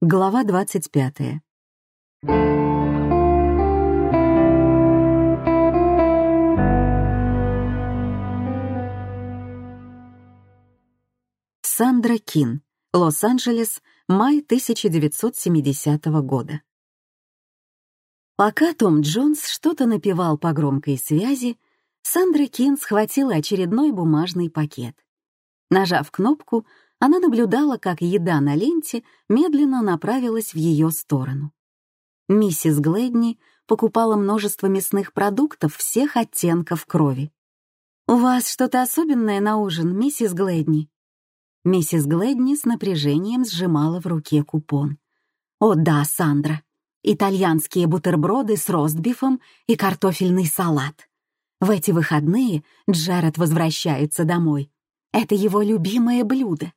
Глава 25. Сандра Кин, Лос-Анджелес, май 1970 года. Пока Том Джонс что-то напевал по громкой связи, Сандра Кин схватила очередной бумажный пакет. Нажав кнопку, она наблюдала, как еда на ленте медленно направилась в ее сторону. Миссис Глэдни покупала множество мясных продуктов всех оттенков крови. «У вас что-то особенное на ужин, миссис Глэдни?» Миссис Глэдни с напряжением сжимала в руке купон. «О да, Сандра, итальянские бутерброды с ростбифом и картофельный салат. В эти выходные Джаред возвращается домой. Это его любимое блюдо.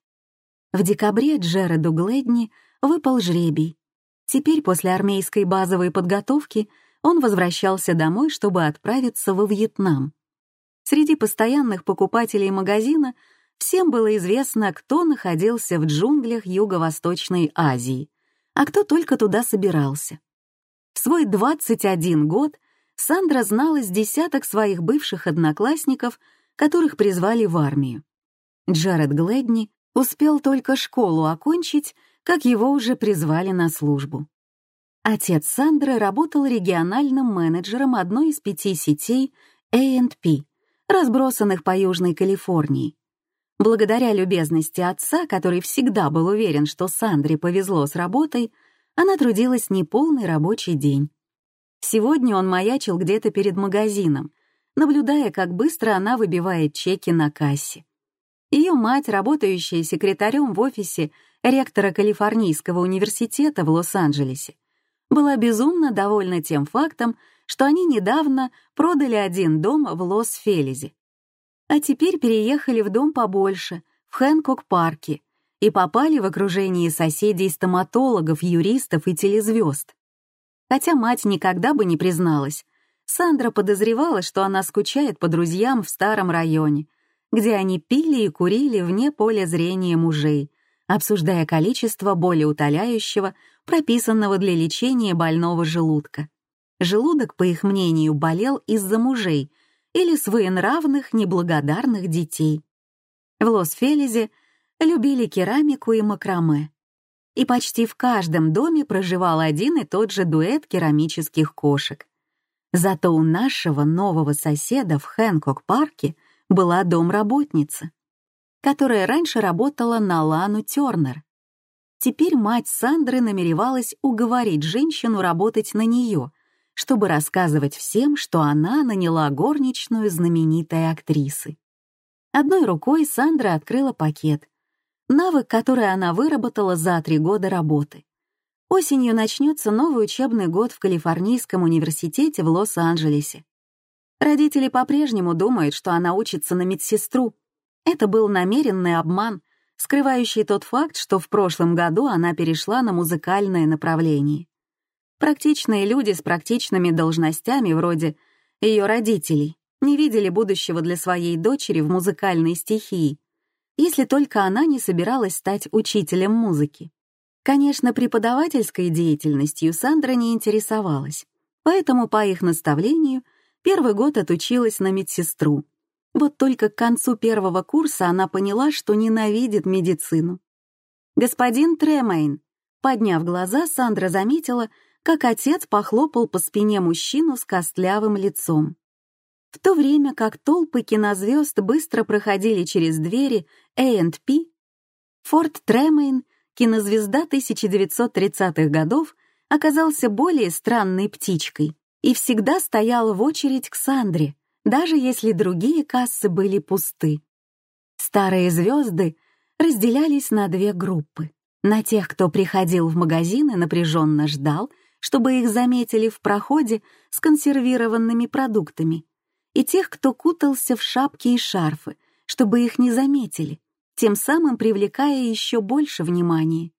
В декабре Джереду Глэдни выпал жребий. Теперь после армейской базовой подготовки он возвращался домой, чтобы отправиться во Вьетнам. Среди постоянных покупателей магазина всем было известно, кто находился в джунглях Юго-Восточной Азии, а кто только туда собирался. В свой 21 год Сандра знала с десяток своих бывших одноклассников, которых призвали в армию. Джаред Глэдни Успел только школу окончить, как его уже призвали на службу. Отец Сандры работал региональным менеджером одной из пяти сетей A&P, разбросанных по Южной Калифорнии. Благодаря любезности отца, который всегда был уверен, что Сандре повезло с работой, она трудилась неполный рабочий день. Сегодня он маячил где-то перед магазином, наблюдая, как быстро она выбивает чеки на кассе. Ее мать, работающая секретарем в офисе ректора Калифорнийского университета в Лос-Анджелесе, была безумно довольна тем фактом, что они недавно продали один дом в Лос-Фелизе. А теперь переехали в дом побольше, в Хэнкок-парке, и попали в окружение соседей-стоматологов, юристов и телезвезд. Хотя мать никогда бы не призналась, Сандра подозревала, что она скучает по друзьям в старом районе — где они пили и курили вне поля зрения мужей, обсуждая количество болеутоляющего, прописанного для лечения больного желудка. Желудок, по их мнению, болел из-за мужей или своенравных, неблагодарных детей. В Лос-Фелизе любили керамику и макраме. И почти в каждом доме проживал один и тот же дуэт керамических кошек. Зато у нашего нового соседа в Хэнкок-парке — была домработница, которая раньше работала на Лану Тернер. Теперь мать Сандры намеревалась уговорить женщину работать на нее, чтобы рассказывать всем, что она наняла горничную знаменитой актрисы. Одной рукой Сандра открыла пакет, навык, который она выработала за три года работы. Осенью начнется новый учебный год в Калифорнийском университете в Лос-Анджелесе. Родители по-прежнему думают, что она учится на медсестру. Это был намеренный обман, скрывающий тот факт, что в прошлом году она перешла на музыкальное направление. Практичные люди с практичными должностями, вроде ее родителей, не видели будущего для своей дочери в музыкальной стихии, если только она не собиралась стать учителем музыки. Конечно, преподавательской деятельностью Сандра не интересовалась, поэтому по их наставлению Первый год отучилась на медсестру. Вот только к концу первого курса она поняла, что ненавидит медицину. «Господин Тремейн», подняв глаза, Сандра заметила, как отец похлопал по спине мужчину с костлявым лицом. В то время как толпы кинозвезд быстро проходили через двери A&P, Форд Тремейн, кинозвезда 1930-х годов, оказался более странной птичкой и всегда стоял в очередь к Сандре, даже если другие кассы были пусты. Старые звезды разделялись на две группы. На тех, кто приходил в магазин и напряженно ждал, чтобы их заметили в проходе с консервированными продуктами, и тех, кто кутался в шапки и шарфы, чтобы их не заметили, тем самым привлекая еще больше внимания.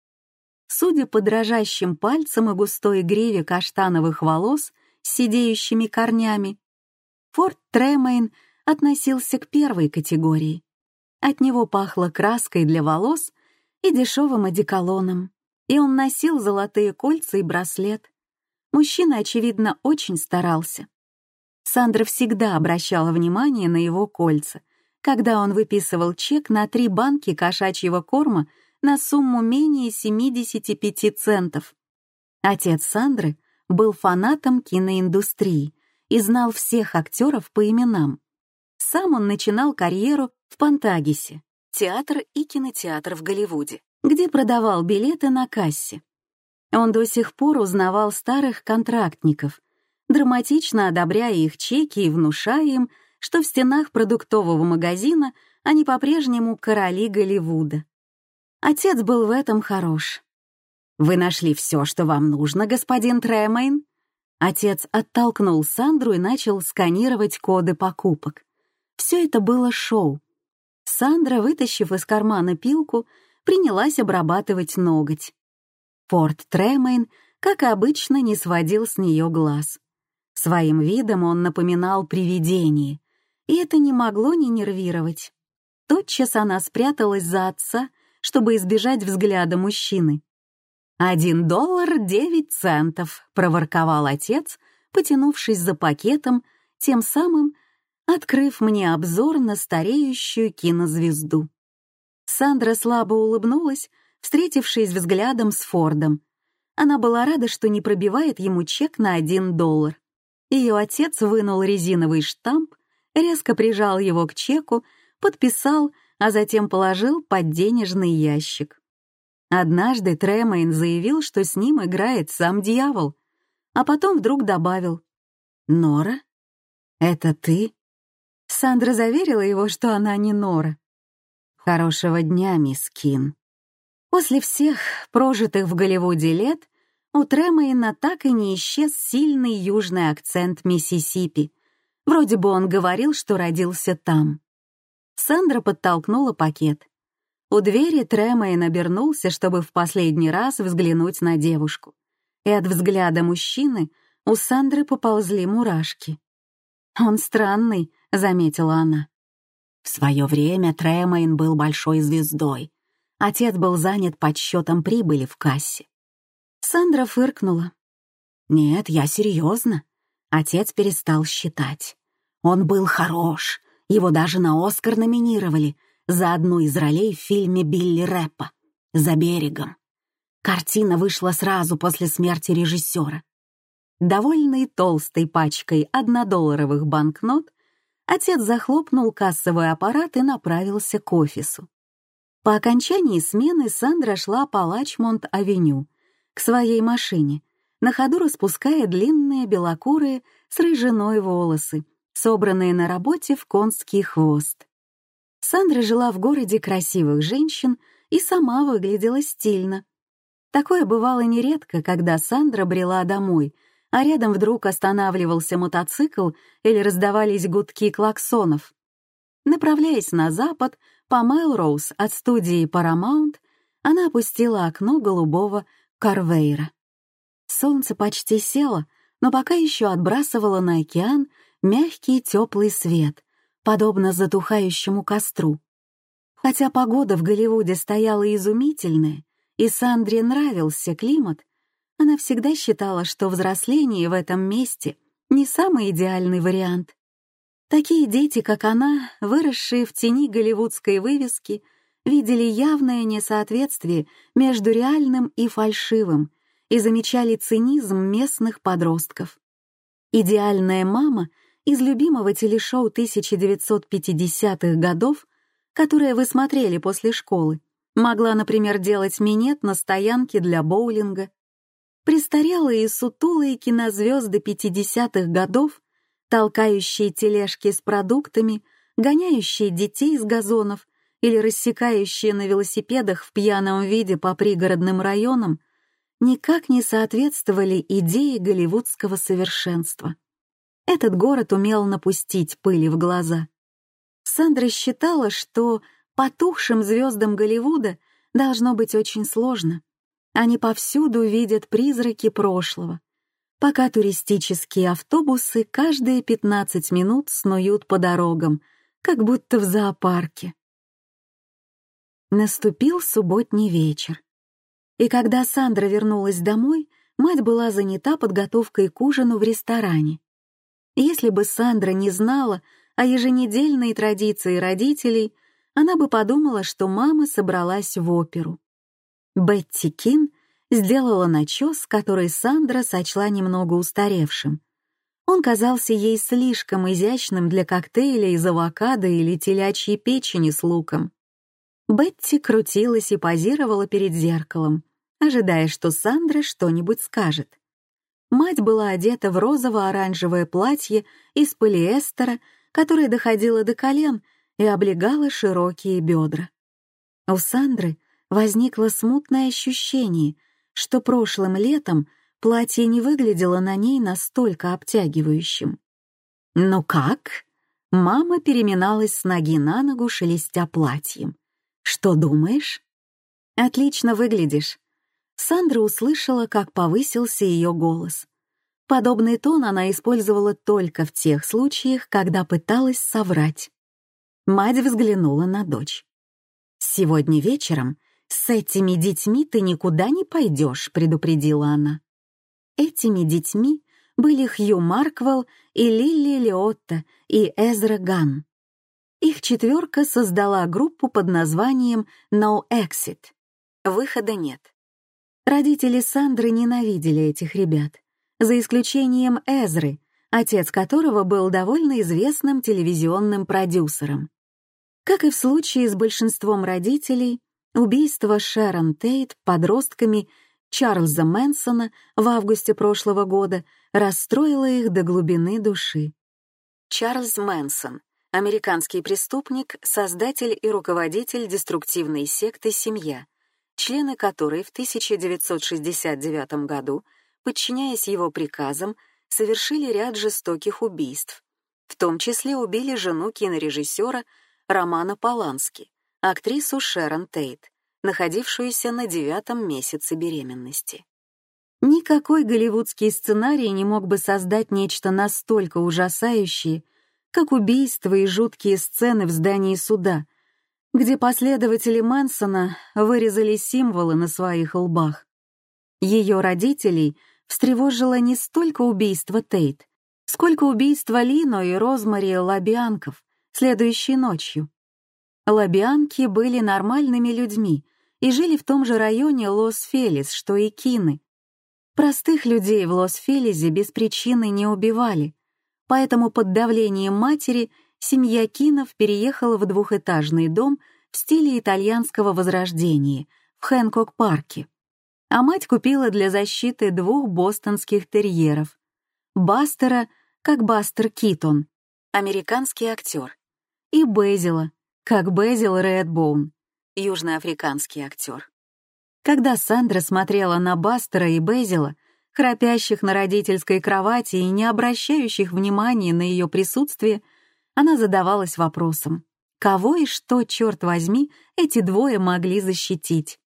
Судя по дрожащим пальцам и густой гриве каштановых волос, с сидеющими корнями. Форт Тремейн относился к первой категории. От него пахло краской для волос и дешевым одеколоном, и он носил золотые кольца и браслет. Мужчина, очевидно, очень старался. Сандра всегда обращала внимание на его кольца, когда он выписывал чек на три банки кошачьего корма на сумму менее 75 центов. Отец Сандры был фанатом киноиндустрии и знал всех актеров по именам. Сам он начинал карьеру в Пантагисе, театр и кинотеатр в Голливуде, где продавал билеты на кассе. Он до сих пор узнавал старых контрактников, драматично одобряя их чеки и внушая им, что в стенах продуктового магазина они по-прежнему короли Голливуда. Отец был в этом хорош. «Вы нашли все, что вам нужно, господин Тремейн?» Отец оттолкнул Сандру и начал сканировать коды покупок. Все это было шоу. Сандра, вытащив из кармана пилку, принялась обрабатывать ноготь. Порт Тремейн, как обычно, не сводил с нее глаз. Своим видом он напоминал привидение, и это не могло не нервировать. Тотчас она спряталась за отца, чтобы избежать взгляда мужчины. «Один доллар девять центов», — проворковал отец, потянувшись за пакетом, тем самым открыв мне обзор на стареющую кинозвезду. Сандра слабо улыбнулась, встретившись взглядом с Фордом. Она была рада, что не пробивает ему чек на один доллар. Ее отец вынул резиновый штамп, резко прижал его к чеку, подписал, а затем положил под денежный ящик. Однажды Тремейн заявил, что с ним играет сам дьявол, а потом вдруг добавил «Нора? Это ты?» Сандра заверила его, что она не Нора. «Хорошего дня, мисс Кин». После всех прожитых в Голливуде лет у Тремейна так и не исчез сильный южный акцент Миссисипи. Вроде бы он говорил, что родился там. Сандра подтолкнула пакет. У двери Тремейн обернулся, чтобы в последний раз взглянуть на девушку. И от взгляда мужчины у Сандры поползли мурашки. «Он странный», — заметила она. В свое время Тремейн был большой звездой. Отец был занят подсчетом прибыли в кассе. Сандра фыркнула. «Нет, я серьезно». Отец перестал считать. Он был хорош, его даже на Оскар номинировали — за одну из ролей в фильме Билли Рэпа «За берегом». Картина вышла сразу после смерти режиссера. Довольный толстой пачкой однодолларовых банкнот, отец захлопнул кассовый аппарат и направился к офису. По окончании смены Сандра шла по Лачмонт-авеню к своей машине, на ходу распуская длинные белокурые с рыжиной волосы, собранные на работе в конский хвост. Сандра жила в городе красивых женщин и сама выглядела стильно. Такое бывало нередко, когда Сандра брела домой, а рядом вдруг останавливался мотоцикл или раздавались гудки клаксонов. Направляясь на запад, по Мелроуз от студии Paramount, она опустила окно голубого Карвейра. Солнце почти село, но пока еще отбрасывало на океан мягкий теплый свет, подобно затухающему костру. Хотя погода в Голливуде стояла изумительная, и Сандре нравился климат, она всегда считала, что взросление в этом месте не самый идеальный вариант. Такие дети, как она, выросшие в тени голливудской вывески, видели явное несоответствие между реальным и фальшивым и замечали цинизм местных подростков. Идеальная мама — из любимого телешоу 1950-х годов, которое вы смотрели после школы, могла, например, делать минет на стоянке для боулинга. Престарелые и сутулые кинозвезды 50-х годов, толкающие тележки с продуктами, гоняющие детей с газонов или рассекающие на велосипедах в пьяном виде по пригородным районам, никак не соответствовали идее голливудского совершенства. Этот город умел напустить пыли в глаза. Сандра считала, что потухшим звездам Голливуда должно быть очень сложно. Они повсюду видят призраки прошлого, пока туристические автобусы каждые 15 минут снуют по дорогам, как будто в зоопарке. Наступил субботний вечер. И когда Сандра вернулась домой, мать была занята подготовкой к ужину в ресторане. Если бы Сандра не знала о еженедельной традиции родителей, она бы подумала, что мама собралась в оперу. Бетти Кин сделала начес, который Сандра сочла немного устаревшим. Он казался ей слишком изящным для коктейля из авокадо или телячьей печени с луком. Бетти крутилась и позировала перед зеркалом, ожидая, что Сандра что-нибудь скажет. Мать была одета в розово-оранжевое платье из полиэстера, которое доходило до колен и облегало широкие бедра. У Сандры возникло смутное ощущение, что прошлым летом платье не выглядело на ней настолько обтягивающим. «Ну как?» Мама переминалась с ноги на ногу, шелестя платьем. «Что думаешь?» «Отлично выглядишь». Сандра услышала, как повысился ее голос. Подобный тон она использовала только в тех случаях, когда пыталась соврать. Мать взглянула на дочь. «Сегодня вечером с этими детьми ты никуда не пойдешь», — предупредила она. Этими детьми были Хью Марквелл и Лили Лиотта и Эзра Ган. Их четверка создала группу под названием No Exit. Выхода нет. Родители Сандры ненавидели этих ребят, за исключением Эзры, отец которого был довольно известным телевизионным продюсером. Как и в случае с большинством родителей, убийство Шерон Тейт подростками Чарльза Мэнсона в августе прошлого года расстроило их до глубины души. Чарльз Мэнсон Американский преступник, создатель и руководитель деструктивной секты «Семья», члены которой в 1969 году, подчиняясь его приказам, совершили ряд жестоких убийств. В том числе убили жену кинорежиссера Романа Полански, актрису Шерон Тейт, находившуюся на девятом месяце беременности. Никакой голливудский сценарий не мог бы создать нечто настолько ужасающее, как убийства и жуткие сцены в здании суда, где последователи Мэнсона вырезали символы на своих лбах. Ее родителей встревожило не столько убийство Тейт, сколько убийство Лино и Розмари Лабианков следующей ночью. Лабианки были нормальными людьми и жили в том же районе Лос-Фелис, что и Кины. Простых людей в Лос-Фелисе без причины не убивали, поэтому под давлением матери семья Кинов переехала в двухэтажный дом в стиле итальянского возрождения в Хэнкок-парке. А мать купила для защиты двух бостонских терьеров. Бастера, как Бастер Китон, американский актер, и Безила, как Безил Редбоун, южноафриканский актер. Когда Сандра смотрела на Бастера и Безила, храпящих на родительской кровати и не обращающих внимания на ее присутствие, она задавалась вопросом, кого и что, черт возьми, эти двое могли защитить.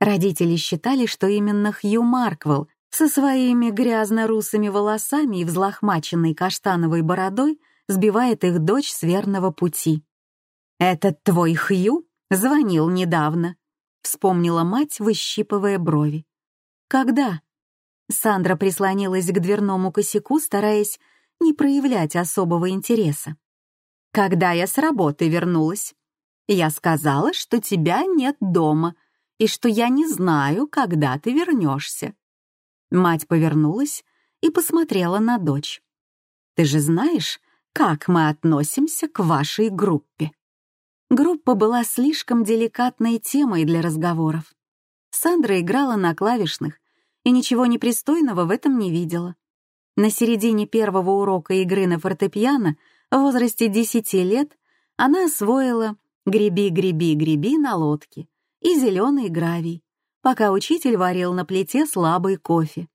Родители считали, что именно Хью Марквелл со своими грязно-русыми волосами и взлохмаченной каштановой бородой сбивает их дочь с верного пути. «Этот твой Хью звонил недавно», — вспомнила мать, выщипывая брови. «Когда?» Сандра прислонилась к дверному косяку, стараясь не проявлять особого интереса. «Когда я с работы вернулась, я сказала, что тебя нет дома и что я не знаю, когда ты вернешься». Мать повернулась и посмотрела на дочь. «Ты же знаешь, как мы относимся к вашей группе?» Группа была слишком деликатной темой для разговоров. Сандра играла на клавишных, и ничего непристойного в этом не видела. На середине первого урока игры на фортепиано в возрасте 10 лет она освоила «Греби, греби, греби» на лодке и «Зеленый гравий», пока учитель варил на плите слабый кофе.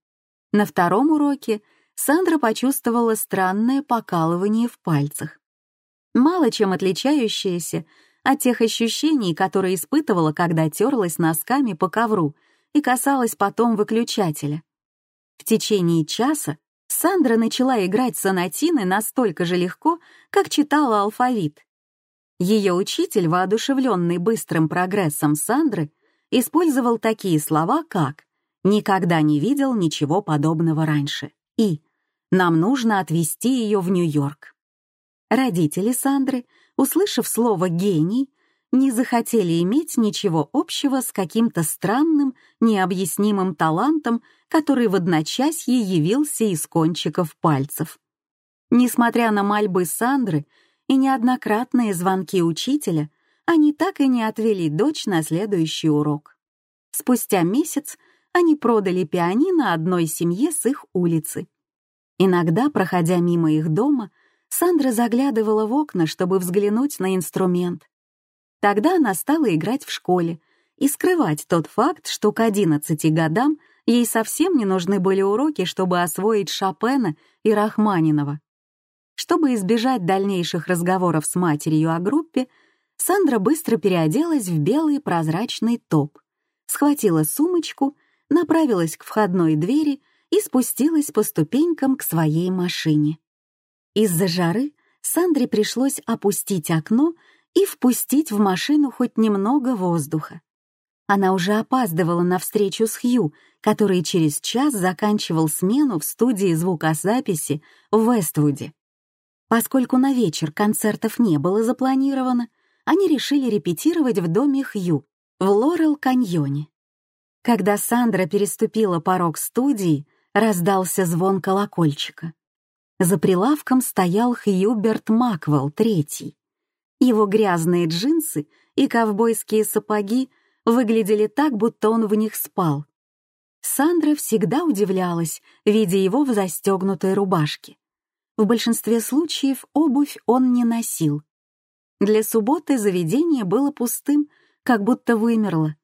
На втором уроке Сандра почувствовала странное покалывание в пальцах, мало чем отличающееся от тех ощущений, которые испытывала, когда терлась носками по ковру и касалась потом выключателя. В течение часа Сандра начала играть сонатины настолько же легко, как читала алфавит. Ее учитель, воодушевленный быстрым прогрессом Сандры, использовал такие слова, как «никогда не видел ничего подобного раньше» и «нам нужно отвезти ее в Нью-Йорк». Родители Сандры, услышав слово «гений», не захотели иметь ничего общего с каким-то странным, необъяснимым талантом, который в одночасье явился из кончиков пальцев. Несмотря на мольбы Сандры и неоднократные звонки учителя, они так и не отвели дочь на следующий урок. Спустя месяц они продали пианино одной семье с их улицы. Иногда, проходя мимо их дома, Сандра заглядывала в окна, чтобы взглянуть на инструмент. Тогда она стала играть в школе и скрывать тот факт, что к 11 годам ей совсем не нужны были уроки, чтобы освоить Шопена и Рахманинова. Чтобы избежать дальнейших разговоров с матерью о группе, Сандра быстро переоделась в белый прозрачный топ, схватила сумочку, направилась к входной двери и спустилась по ступенькам к своей машине. Из-за жары Сандре пришлось опустить окно и впустить в машину хоть немного воздуха. Она уже опаздывала на встречу с Хью, который через час заканчивал смену в студии звукозаписи в Вествуде. Поскольку на вечер концертов не было запланировано, они решили репетировать в доме Хью в Лорел-каньоне. Когда Сандра переступила порог студии, раздался звон колокольчика. За прилавком стоял Хьюберт Маквелл, третий. Его грязные джинсы и ковбойские сапоги выглядели так, будто он в них спал. Сандра всегда удивлялась, видя его в застегнутой рубашке. В большинстве случаев обувь он не носил. Для субботы заведение было пустым, как будто вымерло.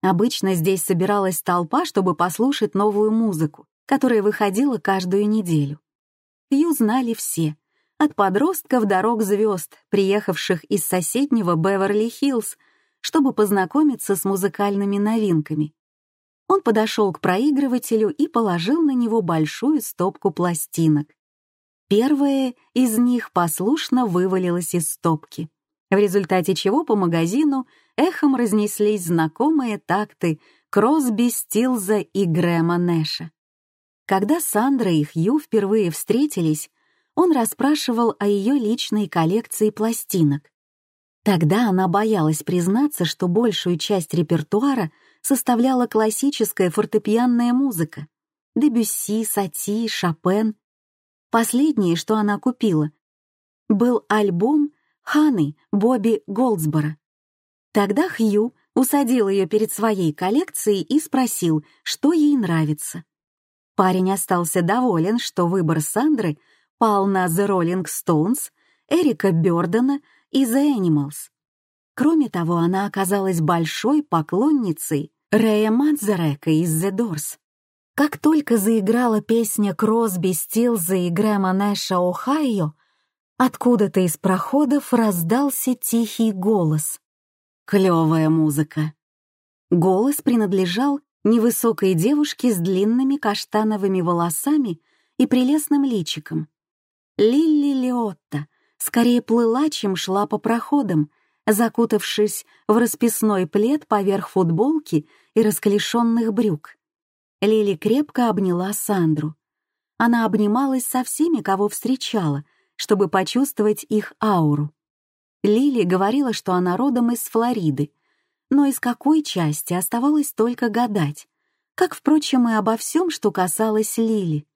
Обычно здесь собиралась толпа, чтобы послушать новую музыку, которая выходила каждую неделю. Ее знали все, от подростков до рок-звезд, приехавших из соседнего Беверли-Хиллз, чтобы познакомиться с музыкальными новинками. Он подошел к проигрывателю и положил на него большую стопку пластинок. Первая из них послушно вывалилась из стопки, в результате чего по магазину эхом разнеслись знакомые такты Кросби, Стилза и Грэма Нэша. Когда Сандра и Хью впервые встретились, он расспрашивал о ее личной коллекции пластинок. Тогда она боялась признаться, что большую часть репертуара составляла классическая фортепианная музыка. Дебюсси, Сати, Шопен. Последнее, что она купила, был альбом Ханы Бобби Голдсбора. Тогда Хью усадил ее перед своей коллекцией и спросил, что ей нравится. Парень остался доволен, что выбор Сандры — пал на The Rolling Stones, Эрика Бёрдена и The Animals. Кроме того, она оказалась большой поклонницей Рэя Мадзарека из The Doors. Как только заиграла песня Кросби, Стилза и Грэма Нэша «Ohio», откуда-то из проходов раздался тихий голос. Клевая музыка. Голос принадлежал невысокой девушке с длинными каштановыми волосами и прелестным личиком. Лилли Лиотта скорее плыла, чем шла по проходам, закутавшись в расписной плед поверх футболки и расклешенных брюк. Лили крепко обняла Сандру. Она обнималась со всеми, кого встречала, чтобы почувствовать их ауру. Лили говорила, что она родом из Флориды, но из какой части оставалось только гадать, как, впрочем, и обо всем, что касалось Лили.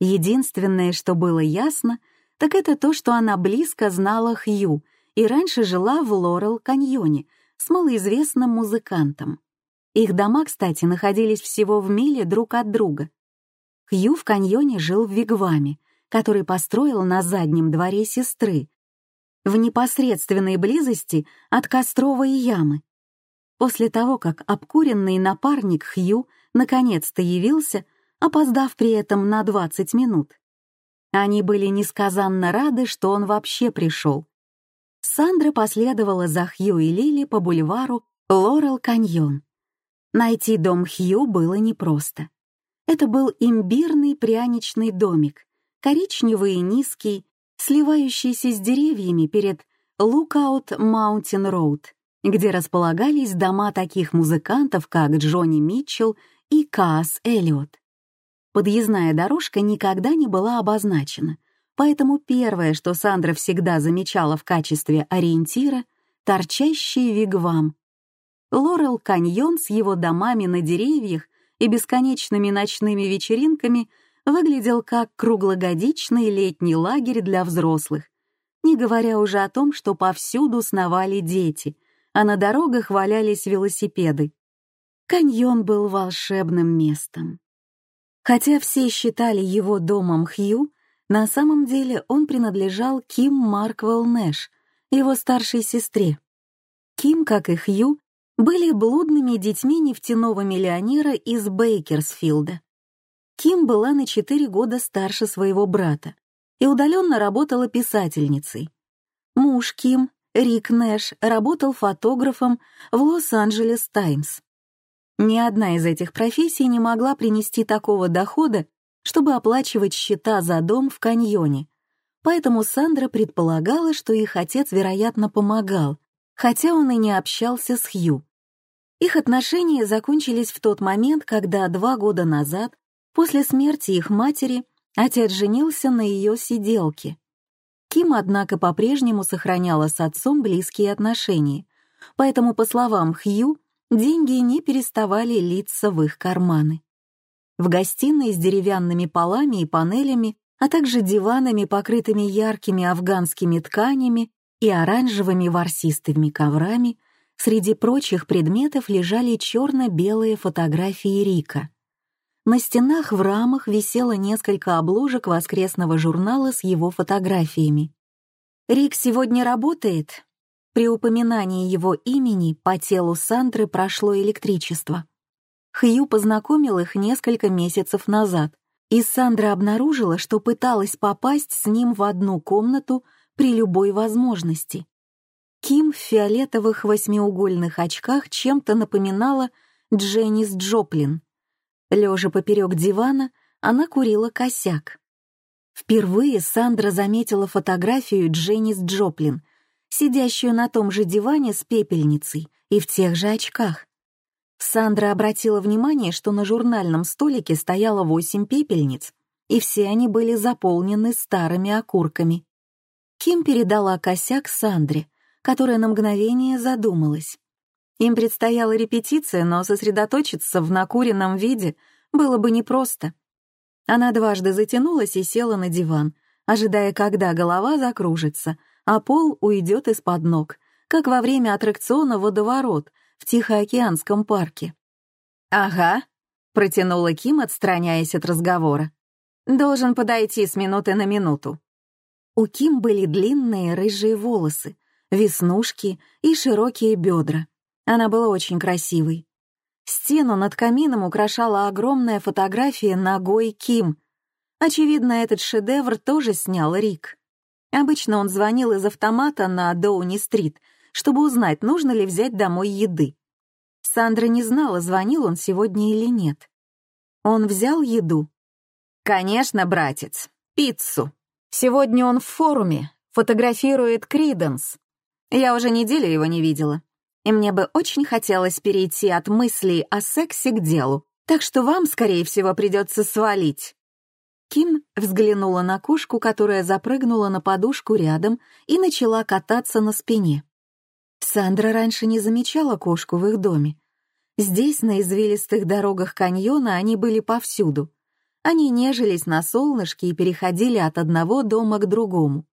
Единственное, что было ясно, так это то, что она близко знала Хью и раньше жила в Лорел-каньоне с малоизвестным музыкантом. Их дома, кстати, находились всего в миле друг от друга. Хью в каньоне жил в Вигваме, который построил на заднем дворе сестры, в непосредственной близости от Костровой ямы. После того, как обкуренный напарник Хью наконец-то явился, опоздав при этом на 20 минут. Они были несказанно рады, что он вообще пришел. Сандра последовала за Хью и Лили по бульвару Лорел-Каньон. Найти дом Хью было непросто. Это был имбирный пряничный домик, коричневый и низкий, сливающийся с деревьями перед Lookout Mountain Road, где располагались дома таких музыкантов, как Джонни Митчелл и Каас Эллиот. Подъездная дорожка никогда не была обозначена, поэтому первое, что Сандра всегда замечала в качестве ориентира — торчащий вигвам. Лорел каньон с его домами на деревьях и бесконечными ночными вечеринками выглядел как круглогодичный летний лагерь для взрослых, не говоря уже о том, что повсюду сновали дети, а на дорогах валялись велосипеды. Каньон был волшебным местом. Хотя все считали его домом Хью, на самом деле он принадлежал Ким Марквелл Нэш, его старшей сестре. Ким, как и Хью, были блудными детьми нефтяного миллионера из Бейкерсфилда. Ким была на четыре года старше своего брата и удаленно работала писательницей. Муж Ким, Рик Нэш, работал фотографом в Лос-Анджелес Таймс. Ни одна из этих профессий не могла принести такого дохода, чтобы оплачивать счета за дом в каньоне. Поэтому Сандра предполагала, что их отец, вероятно, помогал, хотя он и не общался с Хью. Их отношения закончились в тот момент, когда два года назад, после смерти их матери, отец женился на ее сиделке. Ким, однако, по-прежнему сохраняла с отцом близкие отношения, поэтому, по словам Хью, деньги не переставали литься в их карманы. В гостиной с деревянными полами и панелями, а также диванами, покрытыми яркими афганскими тканями и оранжевыми ворсистыми коврами, среди прочих предметов лежали черно-белые фотографии Рика. На стенах в рамах висело несколько обложек воскресного журнала с его фотографиями. «Рик сегодня работает?» При упоминании его имени по телу Сандры прошло электричество. Хью познакомил их несколько месяцев назад, и Сандра обнаружила, что пыталась попасть с ним в одну комнату при любой возможности. Ким в фиолетовых восьмиугольных очках чем-то напоминала Дженнис Джоплин. Лежа поперек дивана, она курила косяк. Впервые Сандра заметила фотографию Дженнис Джоплин — сидящую на том же диване с пепельницей и в тех же очках. Сандра обратила внимание, что на журнальном столике стояло восемь пепельниц, и все они были заполнены старыми окурками. Ким передала косяк Сандре, которая на мгновение задумалась. Им предстояла репетиция, но сосредоточиться в накуренном виде было бы непросто. Она дважды затянулась и села на диван, ожидая, когда голова закружится, а пол уйдет из-под ног, как во время аттракциона «Водоворот» в Тихоокеанском парке. «Ага», — протянула Ким, отстраняясь от разговора. «Должен подойти с минуты на минуту». У Ким были длинные рыжие волосы, веснушки и широкие бедра. Она была очень красивой. Стену над камином украшала огромная фотография ногой Ким. Очевидно, этот шедевр тоже снял Рик. Обычно он звонил из автомата на Доуни-стрит, чтобы узнать, нужно ли взять домой еды. Сандра не знала, звонил он сегодня или нет. Он взял еду. «Конечно, братец. Пиццу. Сегодня он в форуме, фотографирует Криденс. Я уже неделю его не видела. И мне бы очень хотелось перейти от мыслей о сексе к делу, так что вам, скорее всего, придется свалить. Ким взглянула на кошку, которая запрыгнула на подушку рядом и начала кататься на спине. Сандра раньше не замечала кошку в их доме. Здесь, на извилистых дорогах каньона, они были повсюду. Они нежились на солнышке и переходили от одного дома к другому.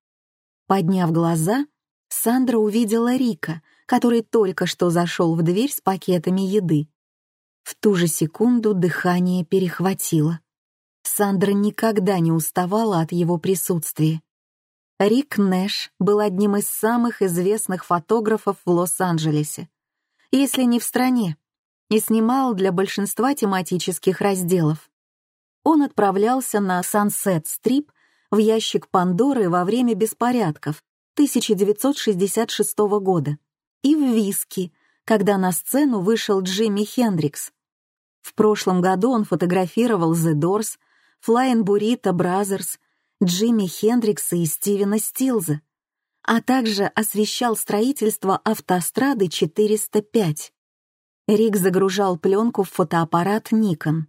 Подняв глаза, Сандра увидела Рика, который только что зашел в дверь с пакетами еды. В ту же секунду дыхание перехватило. Сандра никогда не уставала от его присутствия. Рик Нэш был одним из самых известных фотографов в Лос-Анджелесе, если не в стране, и снимал для большинства тематических разделов. Он отправлялся на Сансет-стрип в ящик Пандоры во время беспорядков 1966 года и в Виски, когда на сцену вышел Джимми Хендрикс. В прошлом году он фотографировал The Doors, Flying Burrito Brothers, Джимми Хендрикса и Стивена Стилза. а также освещал строительство автострады 405. Рик загружал пленку в фотоаппарат Nikon.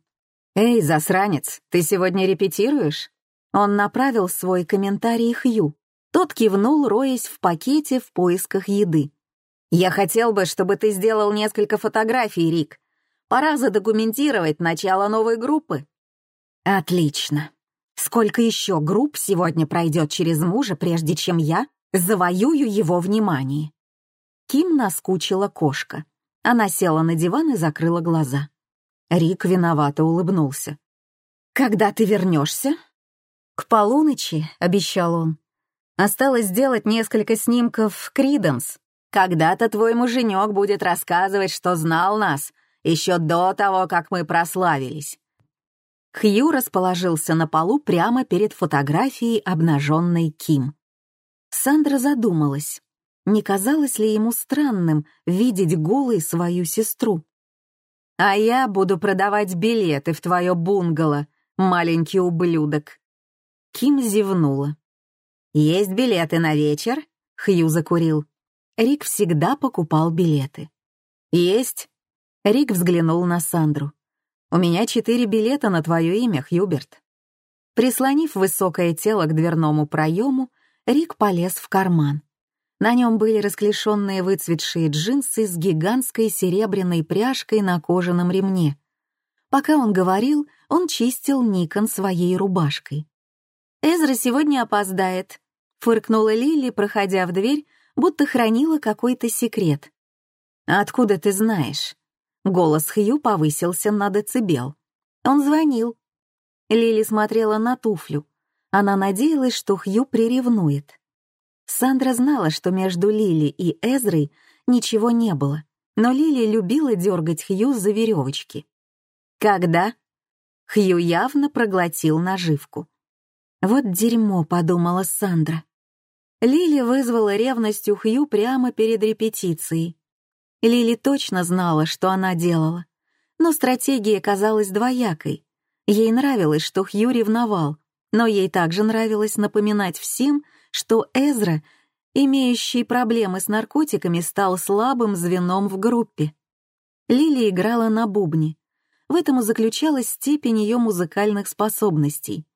«Эй, засранец, ты сегодня репетируешь?» Он направил свой комментарий Хью. Тот кивнул, роясь в пакете в поисках еды. «Я хотел бы, чтобы ты сделал несколько фотографий, Рик. Пора задокументировать начало новой группы». «Отлично. Сколько еще групп сегодня пройдет через мужа, прежде чем я завоюю его внимание?» Ким наскучила кошка. Она села на диван и закрыла глаза. Рик виновато улыбнулся. «Когда ты вернешься?» «К полуночи», — обещал он. «Осталось сделать несколько снимков Криденс. Когда-то твой муженек будет рассказывать, что знал нас, еще до того, как мы прославились». Хью расположился на полу прямо перед фотографией обнаженной Ким. Сандра задумалась, не казалось ли ему странным видеть голой свою сестру. «А я буду продавать билеты в твое бунгало, маленький ублюдок». Ким зевнула. «Есть билеты на вечер?» — Хью закурил. Рик всегда покупал билеты. «Есть?» Рик взглянул на Сандру. «У меня четыре билета на твое имя, Хьюберт». Прислонив высокое тело к дверному проему, Рик полез в карман. На нем были расклешенные выцветшие джинсы с гигантской серебряной пряжкой на кожаном ремне. Пока он говорил, он чистил Никон своей рубашкой. «Эзра сегодня опоздает», — фыркнула Лили, проходя в дверь, будто хранила какой-то секрет. «Откуда ты знаешь?» Голос Хью повысился на децибел. Он звонил. Лили смотрела на туфлю. Она надеялась, что Хью приревнует. Сандра знала, что между Лили и Эзрой ничего не было, но Лили любила дергать Хью за веревочки. Когда? Хью явно проглотил наживку. «Вот дерьмо», — подумала Сандра. Лили вызвала ревность у Хью прямо перед репетицией. Лили точно знала, что она делала. Но стратегия казалась двоякой. Ей нравилось, что Хью ревновал, но ей также нравилось напоминать всем, что Эзра, имеющий проблемы с наркотиками, стал слабым звеном в группе. Лили играла на бубне. В этом и заключалась степень ее музыкальных способностей.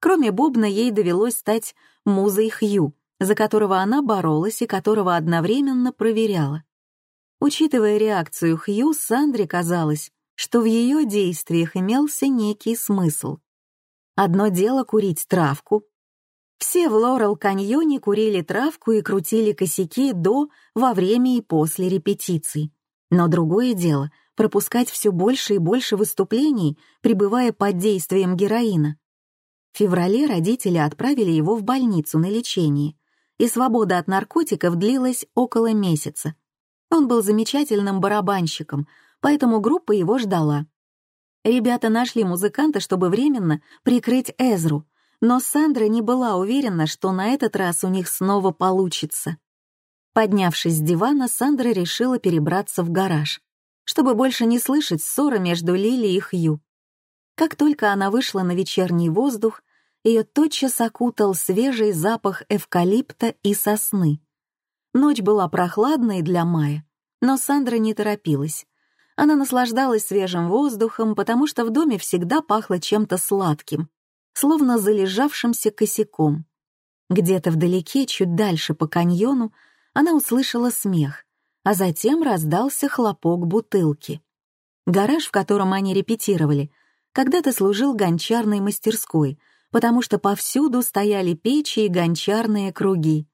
Кроме бубна, ей довелось стать музой Хью, за которого она боролась и которого одновременно проверяла. Учитывая реакцию Хью, Сандре казалось, что в ее действиях имелся некий смысл. Одно дело курить травку. Все в Лорел-каньоне курили травку и крутили косяки до, во время и после репетиций. Но другое дело — пропускать все больше и больше выступлений, пребывая под действием героина. В феврале родители отправили его в больницу на лечение, и свобода от наркотиков длилась около месяца — он был замечательным барабанщиком, поэтому группа его ждала. Ребята нашли музыканта, чтобы временно прикрыть Эзру, но Сандра не была уверена, что на этот раз у них снова получится. Поднявшись с дивана, Сандра решила перебраться в гараж, чтобы больше не слышать ссоры между Лили и Хью. Как только она вышла на вечерний воздух, ее тотчас окутал свежий запах эвкалипта и сосны. Ночь была прохладной для мая, но Сандра не торопилась. Она наслаждалась свежим воздухом, потому что в доме всегда пахло чем-то сладким, словно залежавшимся косяком. Где-то вдалеке, чуть дальше по каньону, она услышала смех, а затем раздался хлопок бутылки. Гараж, в котором они репетировали, когда-то служил гончарной мастерской, потому что повсюду стояли печи и гончарные круги.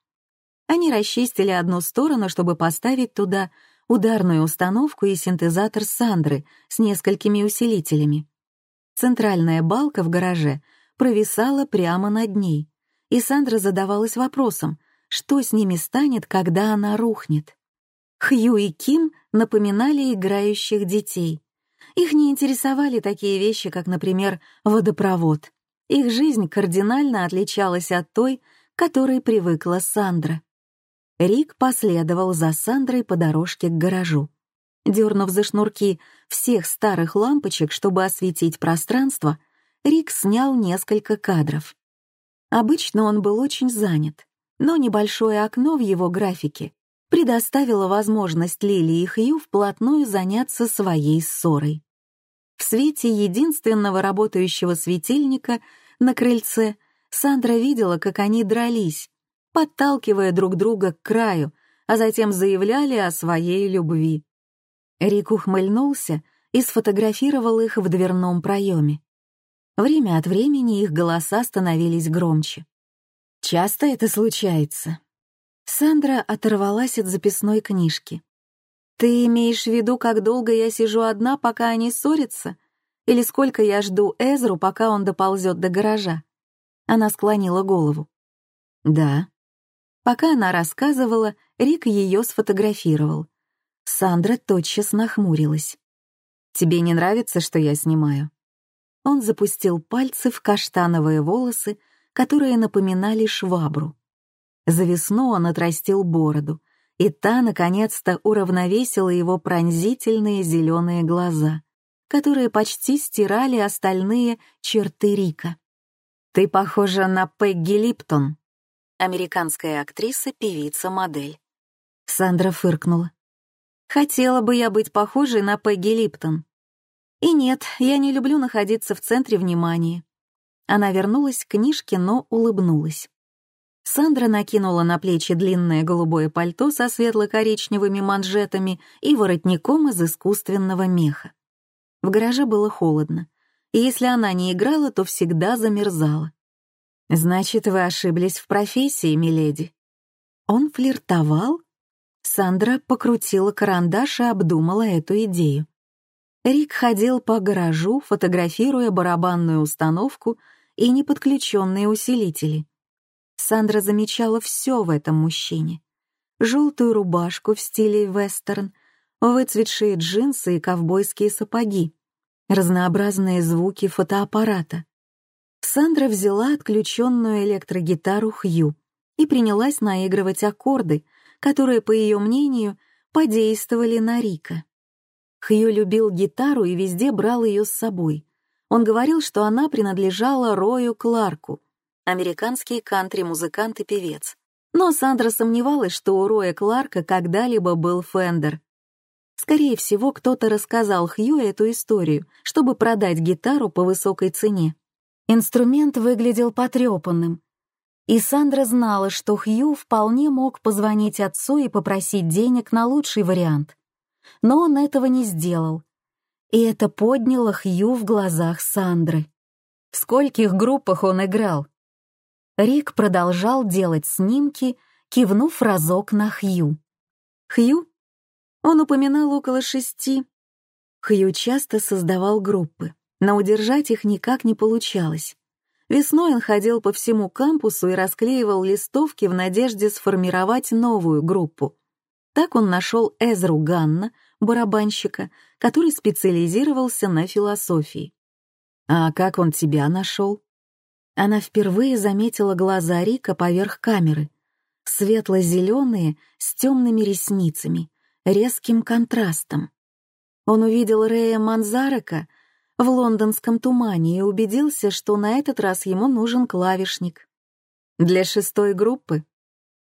Они расчистили одну сторону, чтобы поставить туда ударную установку и синтезатор Сандры с несколькими усилителями. Центральная балка в гараже провисала прямо над ней, и Сандра задавалась вопросом, что с ними станет, когда она рухнет. Хью и Ким напоминали играющих детей. Их не интересовали такие вещи, как, например, водопровод. Их жизнь кардинально отличалась от той, которой привыкла Сандра. Рик последовал за Сандрой по дорожке к гаражу. Дернув за шнурки всех старых лампочек, чтобы осветить пространство, Рик снял несколько кадров. Обычно он был очень занят, но небольшое окно в его графике предоставило возможность Лили и Хью вплотную заняться своей ссорой. В свете единственного работающего светильника на крыльце Сандра видела, как они дрались, подталкивая друг друга к краю, а затем заявляли о своей любви. Рик ухмыльнулся и сфотографировал их в дверном проеме. Время от времени их голоса становились громче. «Часто это случается?» Сандра оторвалась от записной книжки. «Ты имеешь в виду, как долго я сижу одна, пока они ссорятся? Или сколько я жду Эзру, пока он доползет до гаража?» Она склонила голову. «Да». Пока она рассказывала, Рик ее сфотографировал. Сандра тотчас нахмурилась. «Тебе не нравится, что я снимаю?» Он запустил пальцы в каштановые волосы, которые напоминали швабру. За весну он отрастил бороду, и та, наконец-то, уравновесила его пронзительные зеленые глаза, которые почти стирали остальные черты Рика. «Ты похожа на Пегги Липтон», американская актриса, певица, модель. Сандра фыркнула. «Хотела бы я быть похожей на Пегги Липтон. И нет, я не люблю находиться в центре внимания». Она вернулась к книжке, но улыбнулась. Сандра накинула на плечи длинное голубое пальто со светло-коричневыми манжетами и воротником из искусственного меха. В гараже было холодно, и если она не играла, то всегда замерзала. «Значит, вы ошиблись в профессии, миледи». Он флиртовал? Сандра покрутила карандаш и обдумала эту идею. Рик ходил по гаражу, фотографируя барабанную установку и неподключенные усилители. Сандра замечала все в этом мужчине. Желтую рубашку в стиле вестерн, выцветшие джинсы и ковбойские сапоги, разнообразные звуки фотоаппарата. Сандра взяла отключенную электрогитару Хью и принялась наигрывать аккорды, которые, по ее мнению, подействовали на Рика. Хью любил гитару и везде брал ее с собой. Он говорил, что она принадлежала Рою Кларку — американский кантри-музыкант и певец. Но Сандра сомневалась, что у Роя Кларка когда-либо был Фендер. Скорее всего, кто-то рассказал Хью эту историю, чтобы продать гитару по высокой цене. Инструмент выглядел потрепанным. И Сандра знала, что Хью вполне мог позвонить отцу и попросить денег на лучший вариант. Но он этого не сделал. И это подняло Хью в глазах Сандры. В скольких группах он играл? Рик продолжал делать снимки, кивнув разок на Хью. Хью? Он упоминал около шести. Хью часто создавал группы, но удержать их никак не получалось. Весной он ходил по всему кампусу и расклеивал листовки в надежде сформировать новую группу. Так он нашел Эзру Ганна, барабанщика, который специализировался на философии. «А как он тебя нашел?» Она впервые заметила глаза Рика поверх камеры. Светло-зеленые, с темными ресницами, резким контрастом. Он увидел Рея Манзарека в лондонском тумане и убедился, что на этот раз ему нужен клавишник. Для шестой группы?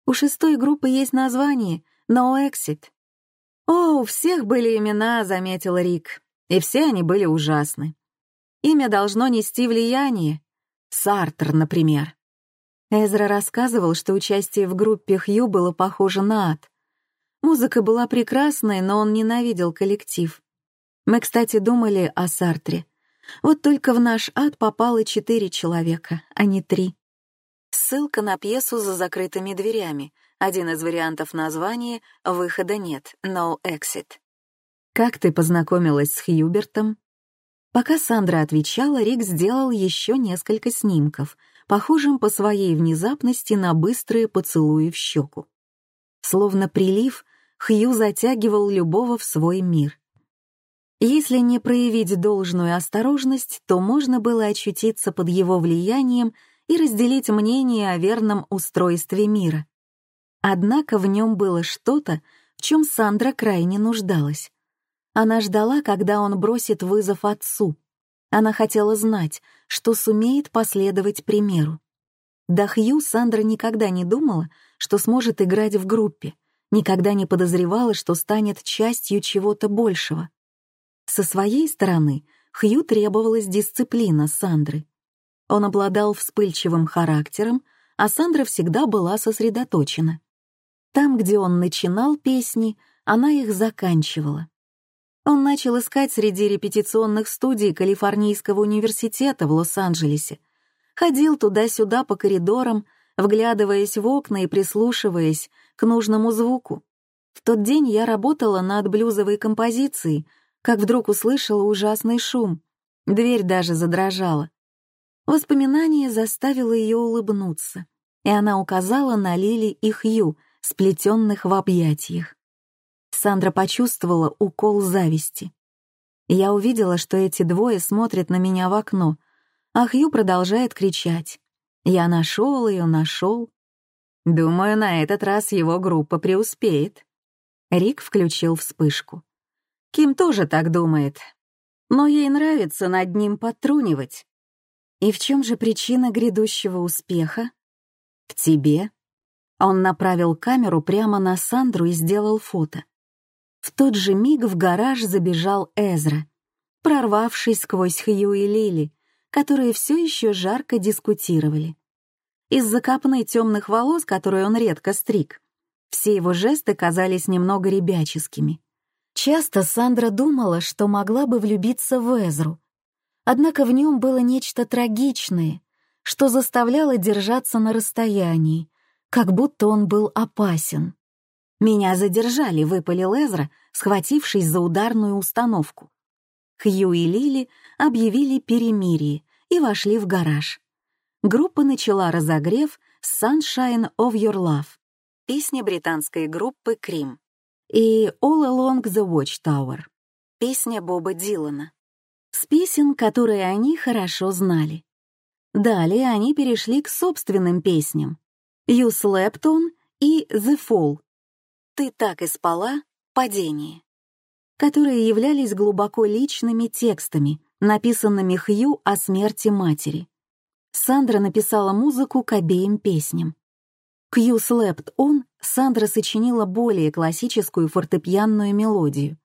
У шестой группы есть название «No Exit». «О, у всех были имена», — заметил Рик, — «и все они были ужасны. Имя должно нести влияние, Сартр, например. Эзра рассказывал, что участие в группе Хью было похоже на ад. Музыка была прекрасной, но он ненавидел коллектив. Мы, кстати, думали о Сартре. Вот только в наш ад попало четыре человека, а не три. Ссылка на пьесу «За закрытыми дверями». Один из вариантов названия «Выхода нет», «No Exit». «Как ты познакомилась с Хьюбертом?» Пока Сандра отвечала, Рик сделал еще несколько снимков, похожим по своей внезапности на быстрые поцелуи в щеку. Словно прилив, Хью затягивал любого в свой мир. Если не проявить должную осторожность, то можно было очутиться под его влиянием и разделить мнение о верном устройстве мира. Однако в нем было что-то, в чем Сандра крайне нуждалась. Она ждала, когда он бросит вызов отцу. Она хотела знать, что сумеет последовать примеру. До Хью Сандра никогда не думала, что сможет играть в группе, никогда не подозревала, что станет частью чего-то большего. Со своей стороны Хью требовалась дисциплина Сандры. Он обладал вспыльчивым характером, а Сандра всегда была сосредоточена. Там, где он начинал песни, она их заканчивала. Он начал искать среди репетиционных студий Калифорнийского университета в Лос-Анджелесе, ходил туда-сюда по коридорам, вглядываясь в окна и прислушиваясь к нужному звуку. В тот день я работала над блюзовой композицией, как вдруг услышала ужасный шум. Дверь даже задрожала. Воспоминание заставило ее улыбнуться, и она указала на Лили и Хью, сплетенных в объятиях. Сандра почувствовала укол зависти. Я увидела, что эти двое смотрят на меня в окно, а Хью продолжает кричать. «Я нашел ее, нашел». Думаю, на этот раз его группа преуспеет. Рик включил вспышку. Ким тоже так думает. Но ей нравится над ним потрунивать. И в чем же причина грядущего успеха? В тебе. Он направил камеру прямо на Сандру и сделал фото. В тот же миг в гараж забежал Эзра, прорвавшись сквозь Хью и Лили, которые все еще жарко дискутировали. Из-за копны темных волос, которые он редко стриг, все его жесты казались немного ребяческими. Часто Сандра думала, что могла бы влюбиться в Эзру, Однако в нем было нечто трагичное, что заставляло держаться на расстоянии, как будто он был опасен. «Меня задержали», — выпалил Эзра, схватившись за ударную установку. Хью и Лили объявили перемирие и вошли в гараж. Группа начала разогрев «Sunshine of Your Love», песня британской группы «Крим», и «All Along the Watchtower», песня Боба Дилана с песен, которые они хорошо знали. Далее они перешли к собственным песням «You Slept On» и «The Fall» «Ты так и спала» «Падение», которые являлись глубоко личными текстами, написанными Хью о смерти матери. Сандра написала музыку к обеим песням. К «You Slept On» Сандра сочинила более классическую фортепианную мелодию,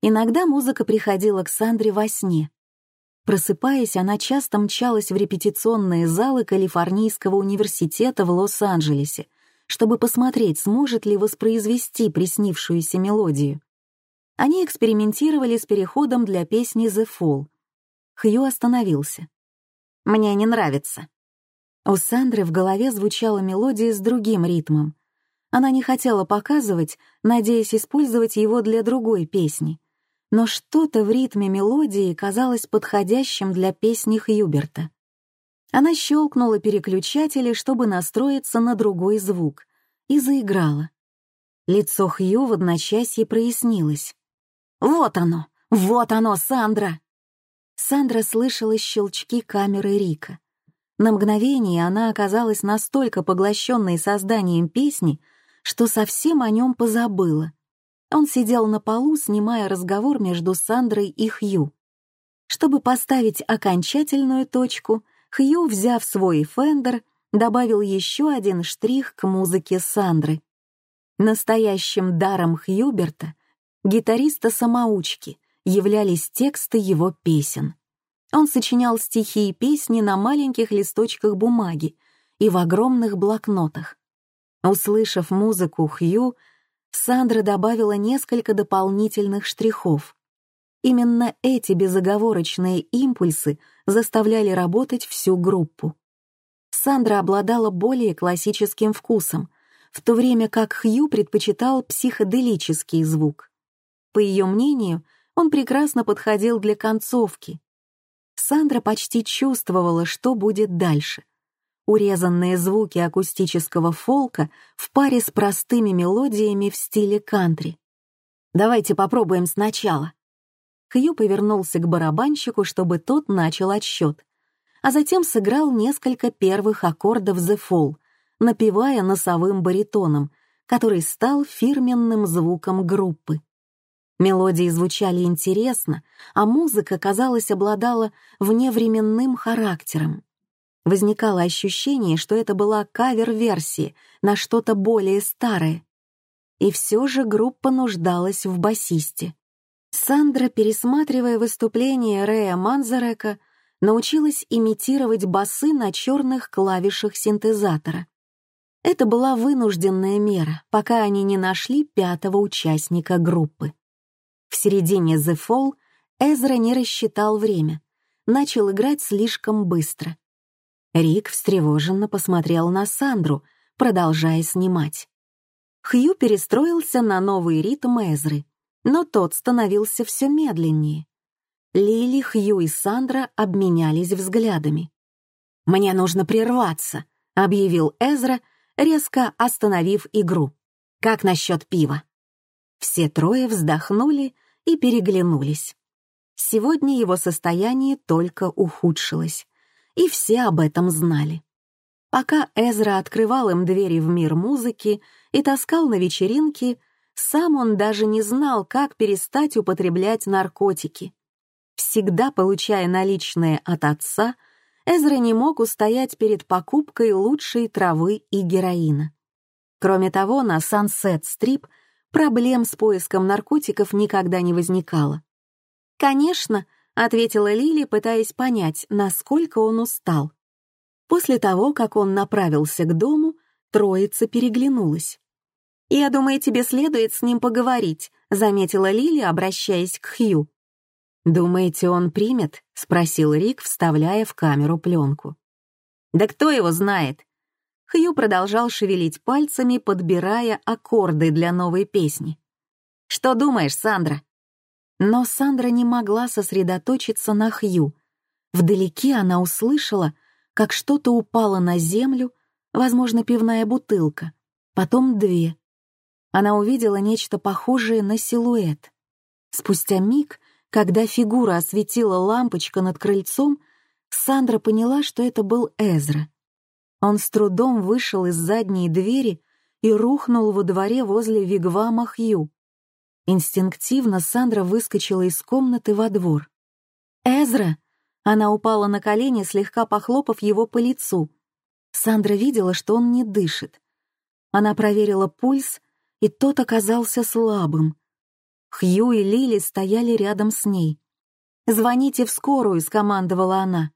Иногда музыка приходила к Сандре во сне. Просыпаясь, она часто мчалась в репетиционные залы Калифорнийского университета в Лос-Анджелесе, чтобы посмотреть, сможет ли воспроизвести приснившуюся мелодию. Они экспериментировали с переходом для песни «The Fall». Хью остановился. «Мне не нравится». У Сандры в голове звучала мелодия с другим ритмом. Она не хотела показывать, надеясь использовать его для другой песни но что-то в ритме мелодии казалось подходящим для песни Хьюберта. Она щелкнула переключатели, чтобы настроиться на другой звук, и заиграла. Лицо Хью в одночасье прояснилось. «Вот оно! Вот оно, Сандра!» Сандра слышала щелчки камеры Рика. На мгновение она оказалась настолько поглощенной созданием песни, что совсем о нем позабыла — он сидел на полу, снимая разговор между Сандрой и Хью. Чтобы поставить окончательную точку, Хью, взяв свой фендер, добавил еще один штрих к музыке Сандры. Настоящим даром Хьюберта, гитариста-самоучки, являлись тексты его песен. Он сочинял стихи и песни на маленьких листочках бумаги и в огромных блокнотах. Услышав музыку Хью, Сандра добавила несколько дополнительных штрихов. Именно эти безоговорочные импульсы заставляли работать всю группу. Сандра обладала более классическим вкусом, в то время как Хью предпочитал психоделический звук. По ее мнению, он прекрасно подходил для концовки. Сандра почти чувствовала, что будет дальше — урезанные звуки акустического фолка в паре с простыми мелодиями в стиле кантри. «Давайте попробуем сначала». Хью повернулся к барабанщику, чтобы тот начал отсчет, а затем сыграл несколько первых аккордов «The Fall», напевая носовым баритоном, который стал фирменным звуком группы. Мелодии звучали интересно, а музыка, казалось, обладала вневременным характером. Возникало ощущение, что это была кавер-версия на что-то более старое. И все же группа нуждалась в басисте. Сандра, пересматривая выступление Рэя Манзарека, научилась имитировать басы на черных клавишах синтезатора. Это была вынужденная мера, пока они не нашли пятого участника группы. В середине The Fall Эзра не рассчитал время, начал играть слишком быстро. Рик встревоженно посмотрел на Сандру, продолжая снимать. Хью перестроился на новый ритм Эзры, но тот становился все медленнее. Лили, Хью и Сандра обменялись взглядами. «Мне нужно прерваться», — объявил Эзра, резко остановив игру. «Как насчет пива?» Все трое вздохнули и переглянулись. Сегодня его состояние только ухудшилось, и все об этом знали. Пока Эзра открывал им двери в мир музыки и таскал на вечеринки, сам он даже не знал, как перестать употреблять наркотики. Всегда получая наличные от отца, Эзра не мог устоять перед покупкой лучшей травы и героина. Кроме того, на Сансет-стрип проблем с поиском наркотиков никогда не возникало. «Конечно», — ответила Лили, пытаясь понять, насколько он устал. После того, как он направился к дому, троица переглянулась. «Я думаю, тебе следует с ним поговорить», — заметила Лили, обращаясь к Хью. «Думаете, он примет?» — спросил Рик, вставляя в камеру пленку. «Да кто его знает?» Хью продолжал шевелить пальцами, подбирая аккорды для новой песни. «Что думаешь, Сандра?» Но Сандра не могла сосредоточиться на Хью. Вдалеке она услышала, как что-то упало на землю, возможно, пивная бутылка, потом две. Она увидела нечто похожее на силуэт. Спустя миг когда фигура осветила лампочка над крыльцом, Сандра поняла, что это был Эзра. Он с трудом вышел из задней двери и рухнул во дворе возле вигвама Хью. Инстинктивно Сандра выскочила из комнаты во двор. «Эзра!» Она упала на колени, слегка похлопав его по лицу. Сандра видела, что он не дышит. Она проверила пульс, и тот оказался слабым. Хью и Лили стояли рядом с ней. «Звоните в скорую», — скомандовала она.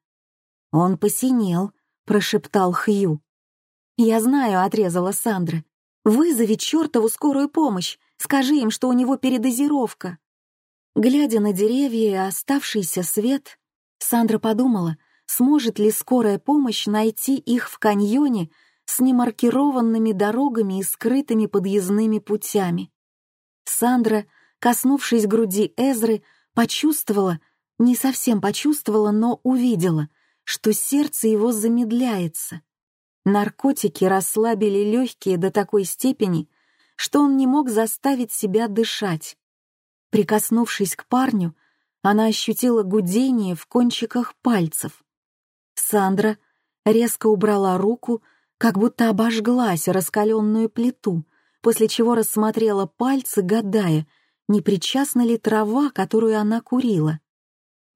«Он посинел», — прошептал Хью. «Я знаю», — отрезала Сандра. «Вызови чертову скорую помощь. Скажи им, что у него передозировка». Глядя на деревья и оставшийся свет, Сандра подумала, сможет ли скорая помощь найти их в каньоне с немаркированными дорогами и скрытыми подъездными путями. Сандра коснувшись груди Эзры, почувствовала, не совсем почувствовала, но увидела, что сердце его замедляется. Наркотики расслабили легкие до такой степени, что он не мог заставить себя дышать. Прикоснувшись к парню, она ощутила гудение в кончиках пальцев. Сандра резко убрала руку, как будто обожглась раскаленную плиту, после чего рассмотрела пальцы, гадая, не причастна ли трава, которую она курила.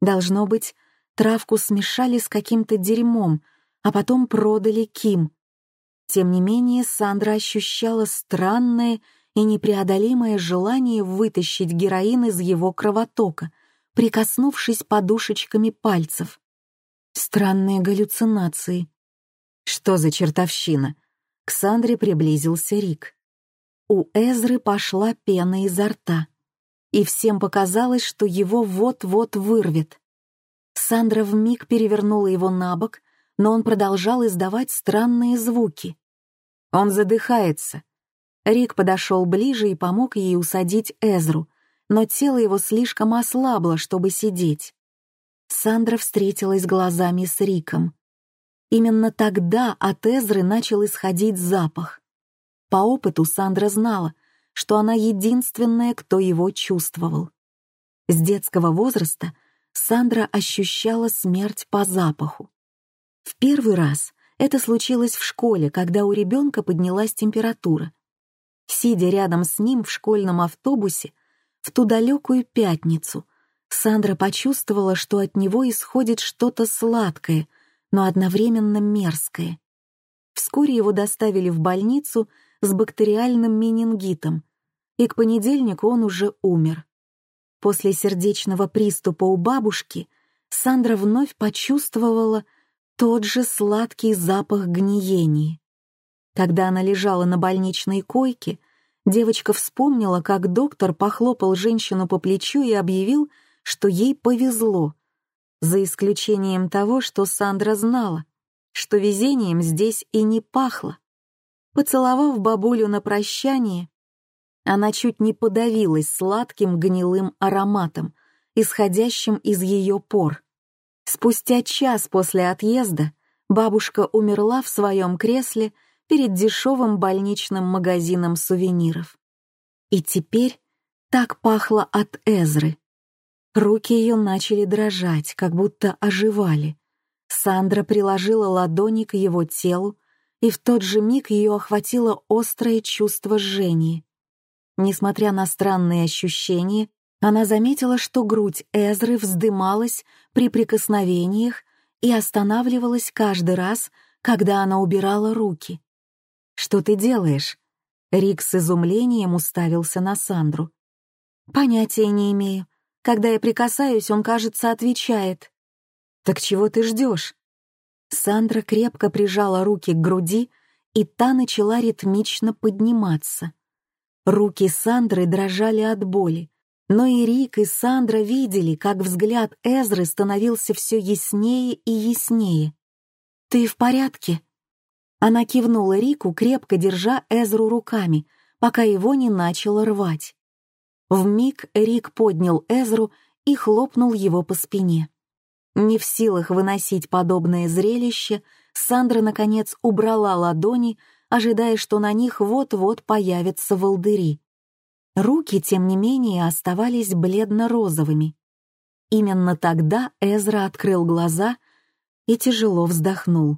Должно быть, травку смешали с каким-то дерьмом, а потом продали Ким. Тем не менее, Сандра ощущала странное и непреодолимое желание вытащить героин из его кровотока, прикоснувшись подушечками пальцев. Странные галлюцинации. Что за чертовщина? К Сандре приблизился Рик. У Эзры пошла пена изо рта и всем показалось, что его вот-вот вырвет. Сандра вмиг перевернула его на бок, но он продолжал издавать странные звуки. Он задыхается. Рик подошел ближе и помог ей усадить Эзру, но тело его слишком ослабло, чтобы сидеть. Сандра встретилась глазами с Риком. Именно тогда от Эзры начал исходить запах. По опыту Сандра знала, что она единственная, кто его чувствовал. С детского возраста Сандра ощущала смерть по запаху. В первый раз это случилось в школе, когда у ребенка поднялась температура. Сидя рядом с ним в школьном автобусе, в ту далекую пятницу, Сандра почувствовала, что от него исходит что-то сладкое, но одновременно мерзкое. Вскоре его доставили в больницу с бактериальным менингитом, и к понедельнику он уже умер. После сердечного приступа у бабушки Сандра вновь почувствовала тот же сладкий запах гниения. Когда она лежала на больничной койке, девочка вспомнила, как доктор похлопал женщину по плечу и объявил, что ей повезло, за исключением того, что Сандра знала, что везением здесь и не пахло. Поцеловав бабулю на прощание, она чуть не подавилась сладким гнилым ароматом, исходящим из ее пор. Спустя час после отъезда бабушка умерла в своем кресле перед дешевым больничным магазином сувениров. И теперь так пахло от Эзры. Руки ее начали дрожать, как будто оживали. Сандра приложила ладони к его телу, и в тот же миг ее охватило острое чувство жжения. Несмотря на странные ощущения, она заметила, что грудь Эзры вздымалась при прикосновениях и останавливалась каждый раз, когда она убирала руки. «Что ты делаешь?» Рик с изумлением уставился на Сандру. «Понятия не имею. Когда я прикасаюсь, он, кажется, отвечает. «Так чего ты ждешь?» Сандра крепко прижала руки к груди, и та начала ритмично подниматься. Руки Сандры дрожали от боли, но и Рик, и Сандра видели, как взгляд Эзры становился все яснее и яснее. «Ты в порядке?» Она кивнула Рику, крепко держа Эзру руками, пока его не начало рвать. В миг Рик поднял Эзру и хлопнул его по спине. Не в силах выносить подобное зрелище, Сандра, наконец, убрала ладони, ожидая, что на них вот-вот появятся волдыри. Руки, тем не менее, оставались бледно-розовыми. Именно тогда Эзра открыл глаза и тяжело вздохнул.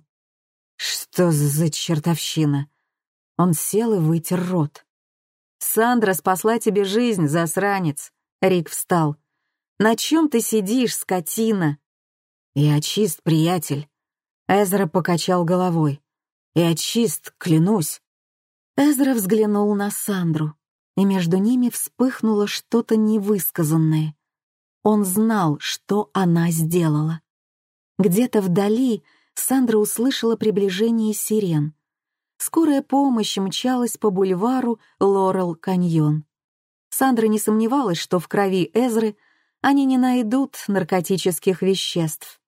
«Что за чертовщина?» Он сел и вытер рот. «Сандра спасла тебе жизнь, засранец!» Рик встал. «На чем ты сидишь, скотина?» «Я чист, приятель». Эзра покачал головой. «Я чист, клянусь». Эзра взглянул на Сандру, и между ними вспыхнуло что-то невысказанное. Он знал, что она сделала. Где-то вдали Сандра услышала приближение сирен. Скорая помощь мчалась по бульвару Лорел-Каньон. Сандра не сомневалась, что в крови Эзры они не найдут наркотических веществ.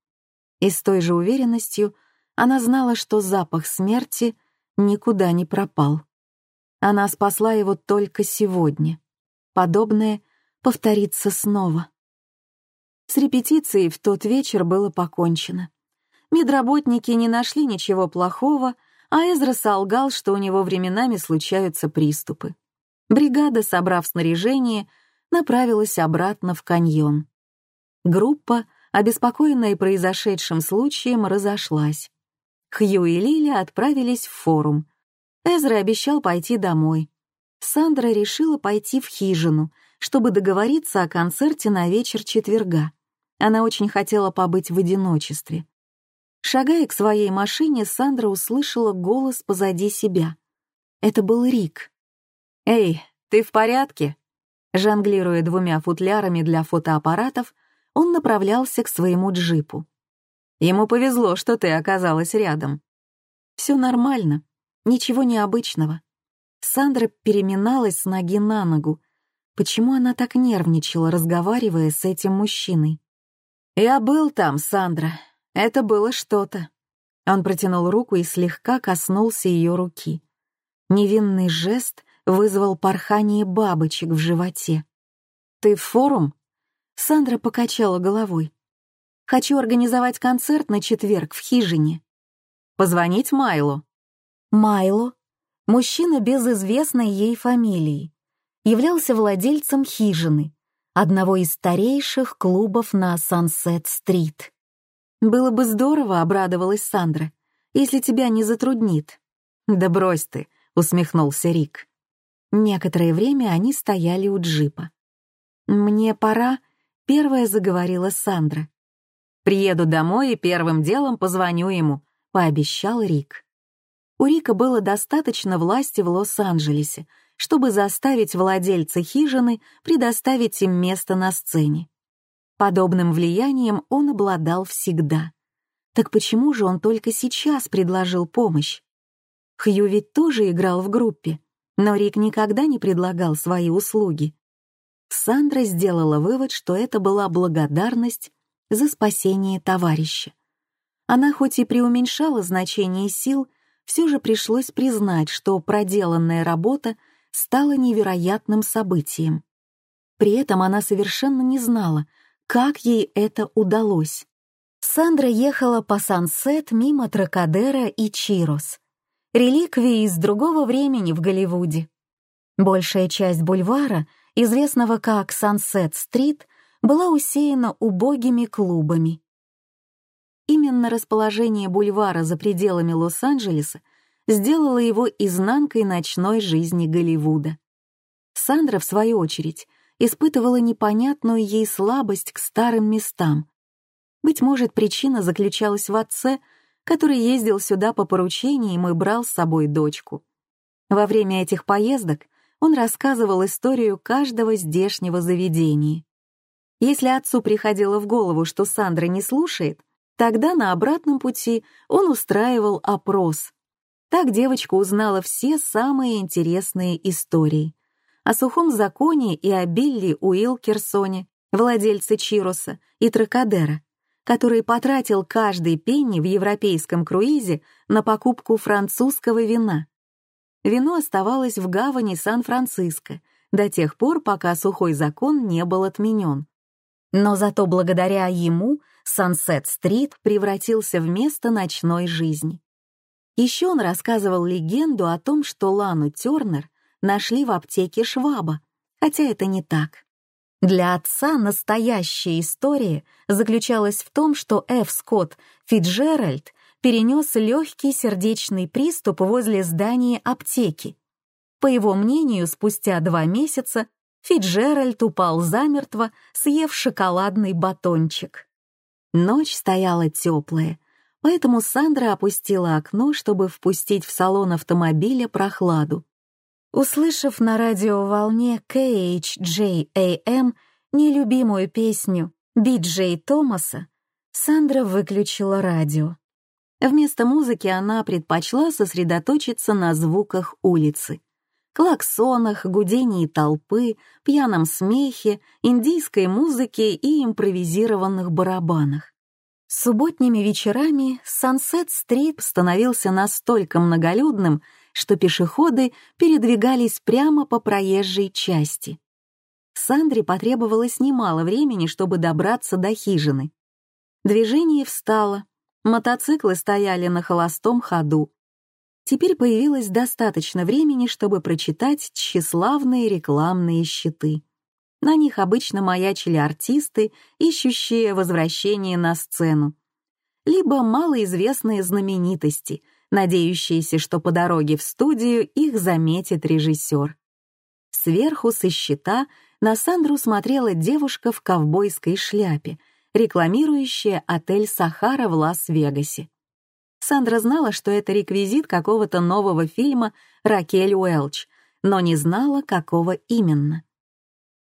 И с той же уверенностью она знала, что запах смерти никуда не пропал. Она спасла его только сегодня. Подобное повторится снова. С репетицией в тот вечер было покончено. Медработники не нашли ничего плохого, а Эзра солгал, что у него временами случаются приступы. Бригада, собрав снаряжение, направилась обратно в каньон. Группа, обеспокоенная произошедшим случаем, разошлась. Хью и Лили отправились в форум. Эзра обещал пойти домой. Сандра решила пойти в хижину, чтобы договориться о концерте на вечер четверга. Она очень хотела побыть в одиночестве. Шагая к своей машине, Сандра услышала голос позади себя. Это был Рик. «Эй, ты в порядке?» Жонглируя двумя футлярами для фотоаппаратов, он направлялся к своему джипу. Ему повезло, что ты оказалась рядом. Все нормально, ничего необычного. Сандра переминалась с ноги на ногу. Почему она так нервничала, разговаривая с этим мужчиной? «Я был там, Сандра. Это было что-то. Он протянул руку и слегка коснулся ее руки. Невинный жест вызвал порхание бабочек в животе. «Ты в форум?» Сандра покачала головой. «Хочу организовать концерт на четверг в хижине». «Позвонить Майлу». Майло, мужчина без известной ей фамилии, являлся владельцем хижины, одного из старейших клубов на Сансет-стрит. «Было бы здорово», — обрадовалась Сандра, «если тебя не затруднит». «Да брось ты», — усмехнулся Рик. Некоторое время они стояли у джипа. «Мне пора», — первая заговорила Сандра. Приеду домой и первым делом позвоню ему», — пообещал Рик. У Рика было достаточно власти в Лос-Анджелесе, чтобы заставить владельца хижины предоставить им место на сцене. Подобным влиянием он обладал всегда. Так почему же он только сейчас предложил помощь? Хью ведь тоже играл в группе, но Рик никогда не предлагал свои услуги. Сандра сделала вывод, что это была благодарность за спасение товарища. Она хоть и преуменьшала значение сил, все же пришлось признать, что проделанная работа стала невероятным событием. При этом она совершенно не знала, как ей это удалось. Сандра ехала по Сансет мимо Тракадера и Чирос, реликвии из другого времени в Голливуде. Большая часть бульвара, известного как Сансет-стрит, была усеяна убогими клубами. Именно расположение бульвара за пределами Лос-Анджелеса сделало его изнанкой ночной жизни Голливуда. Сандра, в свою очередь, испытывала непонятную ей слабость к старым местам. Быть может, причина заключалась в отце, который ездил сюда по поручениям и брал с собой дочку. Во время этих поездок он рассказывал историю каждого здешнего заведения. Если отцу приходило в голову, что Сандра не слушает, тогда на обратном пути он устраивал опрос. Так девочка узнала все самые интересные истории. О сухом законе и о Билли Уилкерсоне, владельце Чироса и Тракадера, который потратил каждый пенни в европейском круизе на покупку французского вина. Вино оставалось в гавани Сан-Франциско до тех пор, пока сухой закон не был отменен. Но зато благодаря ему Сансет-стрит превратился в место ночной жизни. Еще он рассказывал легенду о том, что Лану Тернер нашли в аптеке Шваба, хотя это не так. Для отца настоящая история заключалась в том, что Ф. Скотт Фиджеральд перенес легкий сердечный приступ возле здания аптеки. По его мнению, спустя два месяца Фиджеральд упал замертво, съев шоколадный батончик. Ночь стояла теплая, поэтому Сандра опустила окно, чтобы впустить в салон автомобиля прохладу. Услышав на радиоволне KHJAM нелюбимую песню Би-Джей Томаса, Сандра выключила радио. Вместо музыки она предпочла сосредоточиться на звуках улицы клаксонах, гудении толпы, пьяном смехе, индийской музыке и импровизированных барабанах. Субботними вечерами Сансет-стрит становился настолько многолюдным, что пешеходы передвигались прямо по проезжей части. Сандре потребовалось немало времени, чтобы добраться до хижины. Движение встало, мотоциклы стояли на холостом ходу, Теперь появилось достаточно времени, чтобы прочитать тщеславные рекламные щиты. На них обычно маячили артисты, ищущие возвращение на сцену. Либо малоизвестные знаменитости, надеющиеся, что по дороге в студию их заметит режиссер. Сверху со щита на Сандру смотрела девушка в ковбойской шляпе, рекламирующая отель «Сахара» в Лас-Вегасе. Сандра знала, что это реквизит какого-то нового фильма Ракель Уэлч, но не знала, какого именно.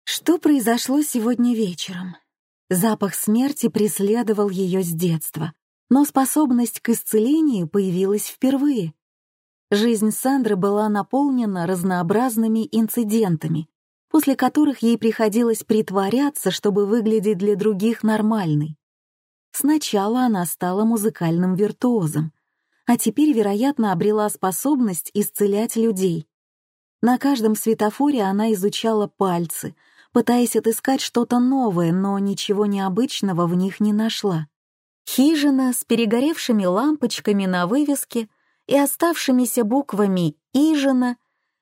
Что произошло сегодня вечером? Запах смерти преследовал ее с детства, но способность к исцелению появилась впервые. Жизнь Сандры была наполнена разнообразными инцидентами, после которых ей приходилось притворяться, чтобы выглядеть для других нормальной. Сначала она стала музыкальным виртуозом, а теперь, вероятно, обрела способность исцелять людей. На каждом светофоре она изучала пальцы, пытаясь отыскать что-то новое, но ничего необычного в них не нашла. Хижина с перегоревшими лампочками на вывеске и оставшимися буквами «Ижина»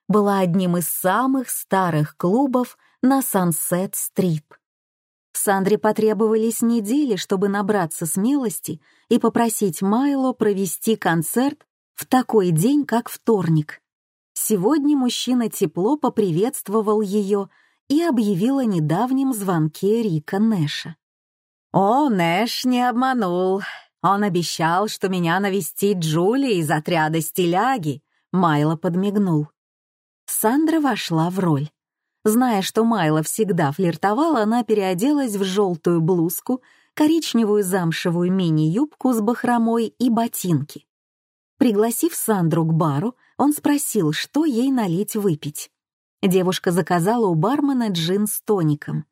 была одним из самых старых клубов на Сансет-стрит. Сандре потребовались недели, чтобы набраться смелости и попросить Майло провести концерт в такой день, как вторник. Сегодня мужчина тепло поприветствовал ее и объявил о недавнем звонке Рика Нэша. О, Нэш не обманул. Он обещал, что меня навестит Джули из отряда стиляги. Майло подмигнул. Сандра вошла в роль. Зная, что Майла всегда флиртовала, она переоделась в желтую блузку, коричневую замшевую мини-юбку с бахромой и ботинки. Пригласив Сандру к бару, он спросил, что ей налить выпить. Девушка заказала у бармена джин с тоником.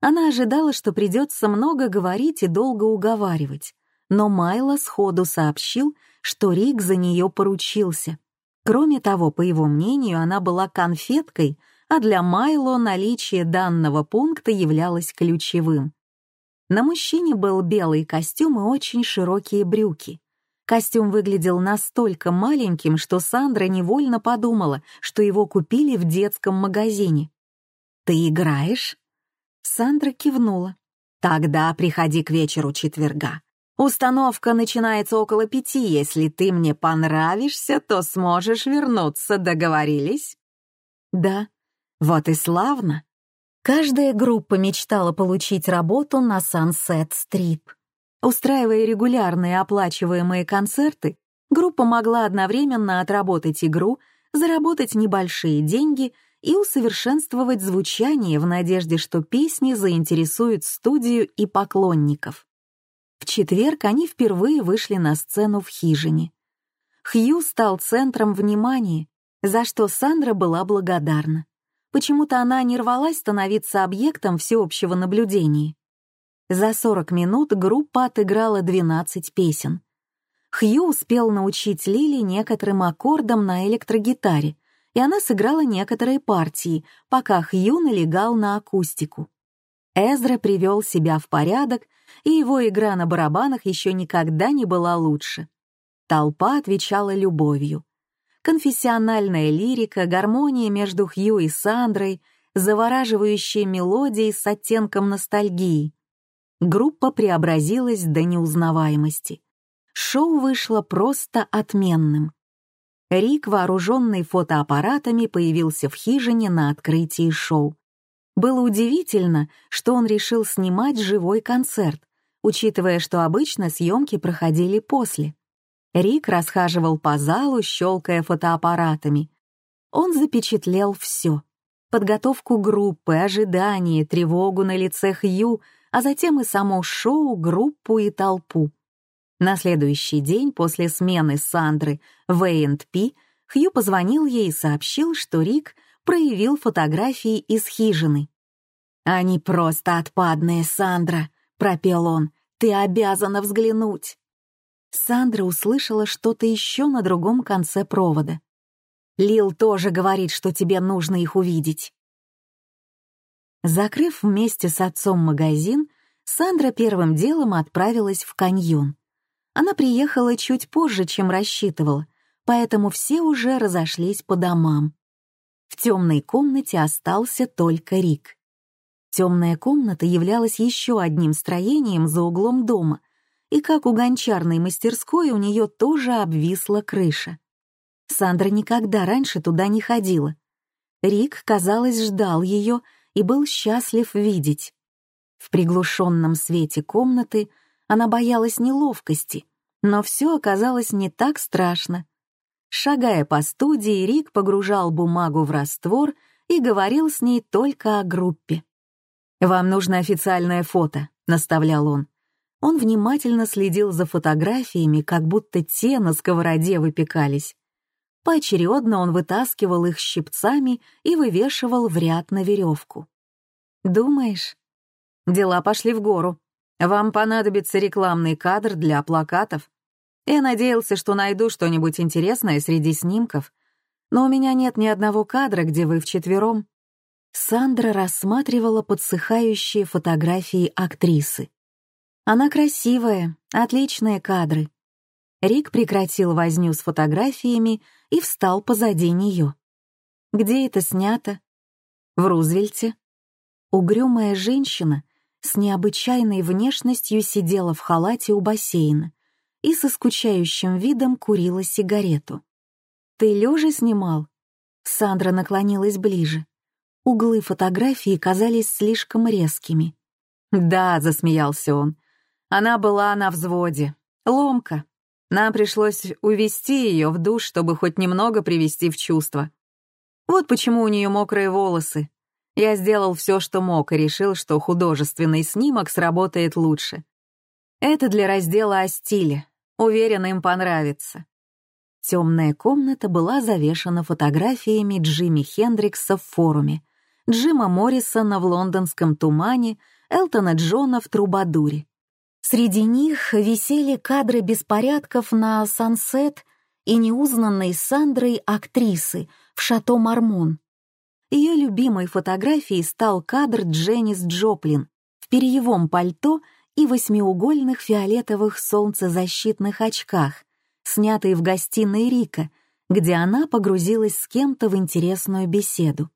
Она ожидала, что придется много говорить и долго уговаривать, но Майло сходу сообщил, что Рик за нее поручился. Кроме того, по его мнению, она была конфеткой, а для Майло наличие данного пункта являлось ключевым. На мужчине был белый костюм и очень широкие брюки. Костюм выглядел настолько маленьким, что Сандра невольно подумала, что его купили в детском магазине. «Ты играешь?» Сандра кивнула. «Тогда приходи к вечеру четверга. Установка начинается около пяти. Если ты мне понравишься, то сможешь вернуться. Договорились?» «Да». «Вот и славно». Каждая группа мечтала получить работу на Сансет-стрит. Устраивая регулярные оплачиваемые концерты, группа могла одновременно отработать игру, заработать небольшие деньги и усовершенствовать звучание в надежде, что песни заинтересуют студию и поклонников. В четверг они впервые вышли на сцену в хижине. Хью стал центром внимания, за что Сандра была благодарна. Почему-то она не рвалась становиться объектом всеобщего наблюдения. За 40 минут группа отыграла 12 песен. Хью успел научить Лили некоторым аккордам на электрогитаре, и она сыграла некоторые партии, пока Хью налегал на акустику. Эзра привел себя в порядок, и его игра на барабанах еще никогда не была лучше. Толпа отвечала любовью. Конфессиональная лирика, гармония между Хью и Сандрой, завораживающие мелодии с оттенком ностальгии группа преобразилась до неузнаваемости. Шоу вышло просто отменным. Рик, вооруженный фотоаппаратами, появился в хижине на открытии шоу. Было удивительно, что он решил снимать живой концерт, учитывая, что обычно съемки проходили после. Рик расхаживал по залу, щелкая фотоаппаратами. Он запечатлел все. Подготовку группы, ожидание, тревогу на лице Хью — а затем и само шоу, группу и толпу. На следующий день после смены Сандры в A&P Хью позвонил ей и сообщил, что Рик проявил фотографии из хижины. «Они просто отпадные, Сандра», — пропел он. «Ты обязана взглянуть». Сандра услышала что-то еще на другом конце провода. «Лил тоже говорит, что тебе нужно их увидеть». Закрыв вместе с отцом магазин, Сандра первым делом отправилась в каньон. Она приехала чуть позже, чем рассчитывала, поэтому все уже разошлись по домам. В темной комнате остался только Рик. Темная комната являлась еще одним строением за углом дома, и как у гончарной мастерской у нее тоже обвисла крыша. Сандра никогда раньше туда не ходила. Рик, казалось, ждал ее и был счастлив видеть. В приглушенном свете комнаты она боялась неловкости, но все оказалось не так страшно. Шагая по студии, Рик погружал бумагу в раствор и говорил с ней только о группе. «Вам нужно официальное фото», — наставлял он. Он внимательно следил за фотографиями, как будто те на сковороде выпекались. Поочередно он вытаскивал их щипцами и вывешивал в ряд на веревку. «Думаешь?» «Дела пошли в гору. Вам понадобится рекламный кадр для плакатов. Я надеялся, что найду что-нибудь интересное среди снимков, но у меня нет ни одного кадра, где вы вчетвером». Сандра рассматривала подсыхающие фотографии актрисы. Она красивая, отличные кадры. Рик прекратил возню с фотографиями и встал позади нее. Где это снято? В Рузвельте. Угрюмая женщина с необычайной внешностью сидела в халате у бассейна и со скучающим видом курила сигарету. «Ты лежа снимал?» Сандра наклонилась ближе. Углы фотографии казались слишком резкими. «Да», — засмеялся он, — «она была на взводе. Ломка. Нам пришлось увести ее в душ, чтобы хоть немного привести в чувство. Вот почему у нее мокрые волосы. Я сделал все, что мог, и решил, что художественный снимок сработает лучше. Это для раздела о стиле. Уверен, им понравится. Темная комната была завешена фотографиями Джимми Хендрикса в форуме, Джима Моррисона в лондонском тумане, Элтона Джона в Трубадуре. Среди них висели кадры беспорядков на «Сансет» и неузнанной Сандрой актрисы в «Шато Мармон». Ее любимой фотографией стал кадр Дженнис Джоплин в перьевом пальто и восьмиугольных фиолетовых солнцезащитных очках, снятый в гостиной Рика, где она погрузилась с кем-то в интересную беседу.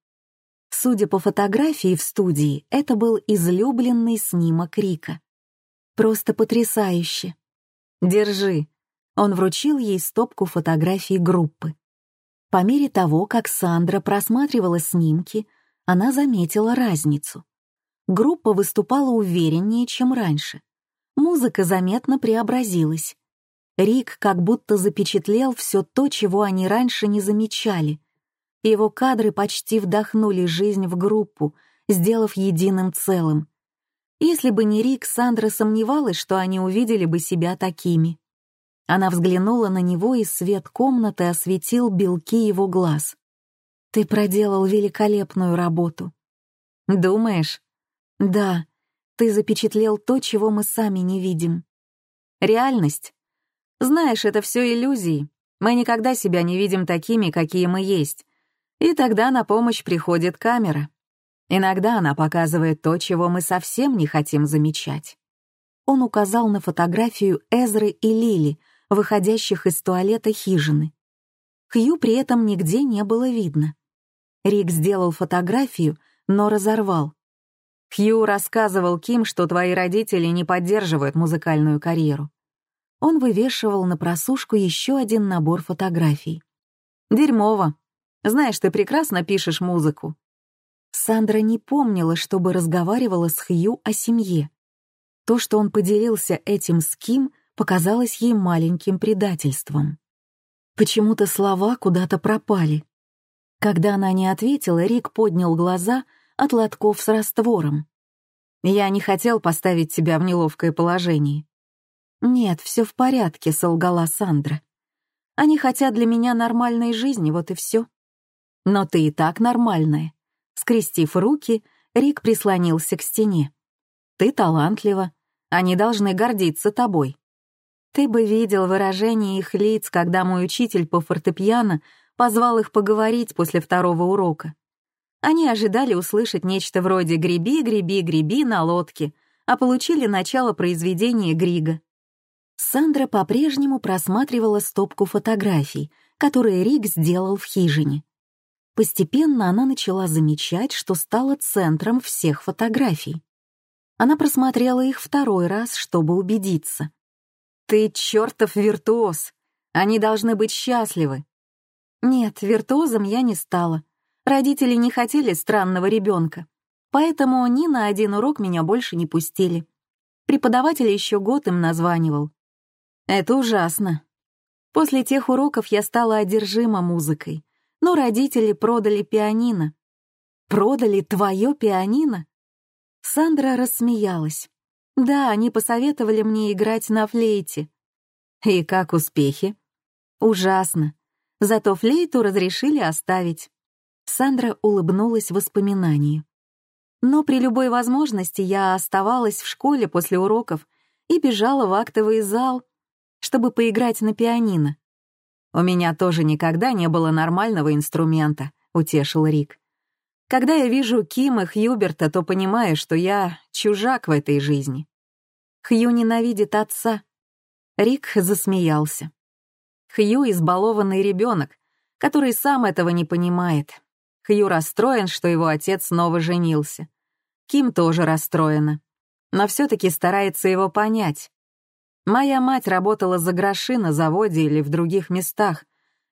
Судя по фотографии в студии, это был излюбленный снимок Рика. Просто потрясающе. Держи. Он вручил ей стопку фотографий группы. По мере того, как Сандра просматривала снимки, она заметила разницу. Группа выступала увереннее, чем раньше. Музыка заметно преобразилась. Рик как будто запечатлел все то, чего они раньше не замечали. Его кадры почти вдохнули жизнь в группу, сделав единым целым. Если бы не Рик, Сандра сомневалась, что они увидели бы себя такими. Она взглянула на него, и свет комнаты осветил белки его глаз. «Ты проделал великолепную работу». «Думаешь?» «Да, ты запечатлел то, чего мы сами не видим». «Реальность? Знаешь, это все иллюзии. Мы никогда себя не видим такими, какие мы есть. И тогда на помощь приходит камера. Иногда она показывает то, чего мы совсем не хотим замечать. Он указал на фотографию Эзры и Лили, выходящих из туалета хижины. Хью при этом нигде не было видно. Рик сделал фотографию, но разорвал. Хью рассказывал Ким, что твои родители не поддерживают музыкальную карьеру. Он вывешивал на просушку еще один набор фотографий. «Дерьмово. Знаешь, ты прекрасно пишешь музыку. Сандра не помнила, чтобы разговаривала с Хью о семье. То, что он поделился этим с Ким, показалось ей маленьким предательством. Почему-то слова куда-то пропали. Когда она не ответила, Рик поднял глаза от лотков с раствором. «Я не хотел поставить тебя в неловкое положение». «Нет, все в порядке», — солгала Сандра. «Они хотят для меня нормальной жизни, вот и все». «Но ты и так нормальная. Скрестив руки, Рик прислонился к стене. «Ты талантлива. Они должны гордиться тобой». Ты бы видел выражение их лиц, когда мой учитель по фортепиано позвал их поговорить после второго урока. Они ожидали услышать нечто вроде «греби, греби, греби» на лодке, а получили начало произведения Грига. Сандра по-прежнему просматривала стопку фотографий, которые Рик сделал в хижине. Постепенно она начала замечать, что стала центром всех фотографий. Она просмотрела их второй раз, чтобы убедиться. «Ты чертов виртуоз! Они должны быть счастливы!» Нет, виртуозом я не стала. Родители не хотели странного ребенка, поэтому ни на один урок меня больше не пустили. Преподаватель еще год им названивал. Это ужасно. После тех уроков я стала одержима музыкой, но родители продали пианино. Продали твое пианино? Сандра рассмеялась. Да, они посоветовали мне играть на флейте. И как успехи? Ужасно. Зато флейту разрешили оставить. Сандра улыбнулась воспоминанию. Но при любой возможности я оставалась в школе после уроков и бежала в актовый зал, чтобы поиграть на пианино. «У меня тоже никогда не было нормального инструмента», — утешил Рик. «Когда я вижу Ким и Хьюберта, то понимаю, что я чужак в этой жизни». Хью ненавидит отца. Рик засмеялся. Хью — избалованный ребенок, который сам этого не понимает. Хью расстроен, что его отец снова женился. Ким тоже расстроена, но все-таки старается его понять. Моя мать работала за гроши на заводе или в других местах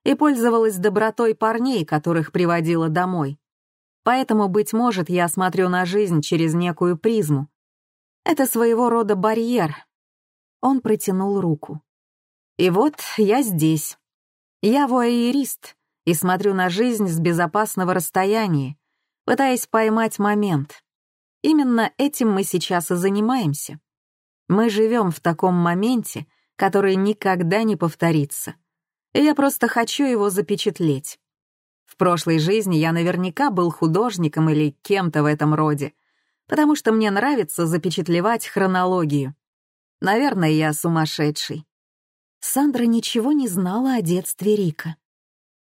и пользовалась добротой парней, которых приводила домой. Поэтому, быть может, я смотрю на жизнь через некую призму. Это своего рода барьер. Он протянул руку. И вот я здесь. Я вуайерист и смотрю на жизнь с безопасного расстояния, пытаясь поймать момент. Именно этим мы сейчас и занимаемся. Мы живем в таком моменте, который никогда не повторится. И я просто хочу его запечатлеть. В прошлой жизни я наверняка был художником или кем-то в этом роде, потому что мне нравится запечатлевать хронологию. Наверное, я сумасшедший. Сандра ничего не знала о детстве Рика.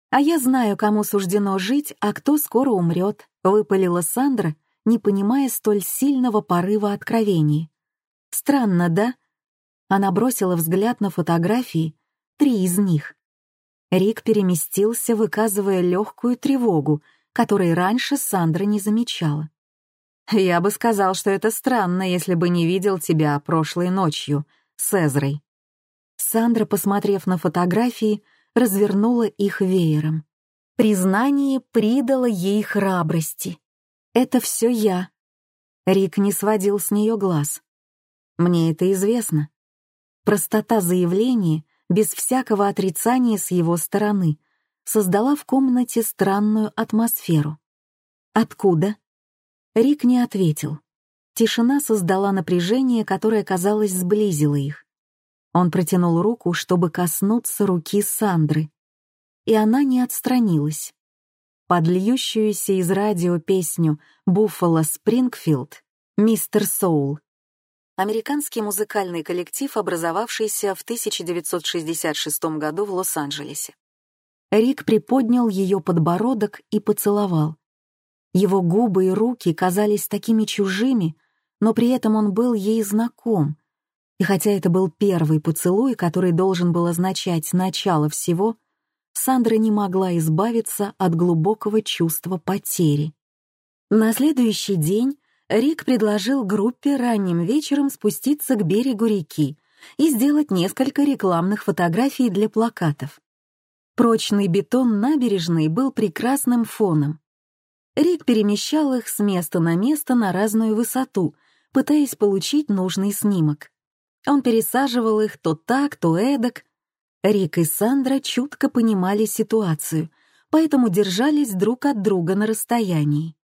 «А я знаю, кому суждено жить, а кто скоро умрет», — выпалила Сандра, не понимая столь сильного порыва откровений. «Странно, да?» Она бросила взгляд на фотографии, три из них. Рик переместился, выказывая легкую тревогу, которой раньше Сандра не замечала. «Я бы сказал, что это странно, если бы не видел тебя прошлой ночью с Эзрой». Сандра, посмотрев на фотографии, развернула их веером. Признание придало ей храбрости. «Это все я». Рик не сводил с нее глаз. «Мне это известно». Простота заявления, без всякого отрицания с его стороны, создала в комнате странную атмосферу. «Откуда?» Рик не ответил. Тишина создала напряжение, которое, казалось, сблизило их. Он протянул руку, чтобы коснуться руки Сандры. И она не отстранилась. Под льющуюся из радио песню «Буффало Спрингфилд» «Мистер Соул» американский музыкальный коллектив, образовавшийся в 1966 году в Лос-Анджелесе. Рик приподнял ее подбородок и поцеловал. Его губы и руки казались такими чужими, но при этом он был ей знаком. И хотя это был первый поцелуй, который должен был означать начало всего, Сандра не могла избавиться от глубокого чувства потери. На следующий день Рик предложил группе ранним вечером спуститься к берегу реки и сделать несколько рекламных фотографий для плакатов. Прочный бетон набережной был прекрасным фоном. Рик перемещал их с места на место на разную высоту, пытаясь получить нужный снимок. Он пересаживал их то так, то эдак. Рик и Сандра чутко понимали ситуацию, поэтому держались друг от друга на расстоянии.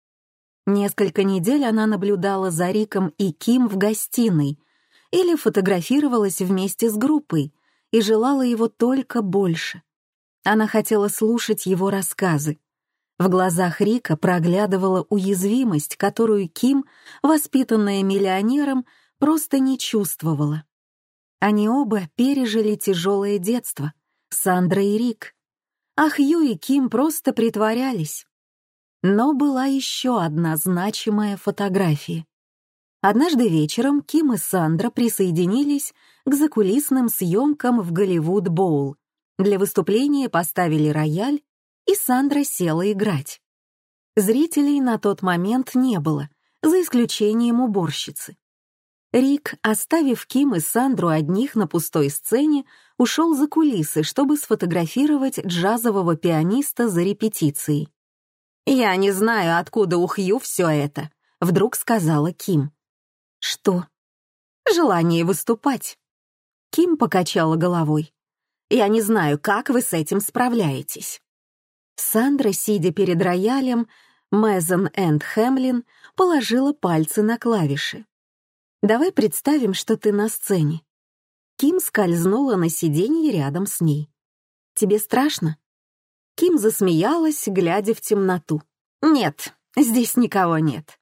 Несколько недель она наблюдала за Риком и Ким в гостиной или фотографировалась вместе с группой и желала его только больше. Она хотела слушать его рассказы, в глазах Рика проглядывала уязвимость, которую Ким, воспитанная миллионером, просто не чувствовала. Они оба пережили тяжелое детство, Сандра и Рик. А Хью и Ким просто притворялись. Но была еще одна значимая фотография. Однажды вечером Ким и Сандра присоединились к закулисным съемкам в Голливуд Боул. Для выступления поставили рояль и Сандра села играть. Зрителей на тот момент не было, за исключением уборщицы. Рик, оставив Ким и Сандру одних на пустой сцене, ушел за кулисы, чтобы сфотографировать джазового пианиста за репетицией. «Я не знаю, откуда у Хью все это», — вдруг сказала Ким. «Что?» «Желание выступать». Ким покачала головой. «Я не знаю, как вы с этим справляетесь». Сандра, сидя перед роялем, Мэзон энд Хэмлин положила пальцы на клавиши. «Давай представим, что ты на сцене». Ким скользнула на сиденье рядом с ней. «Тебе страшно?» Ким засмеялась, глядя в темноту. «Нет, здесь никого нет».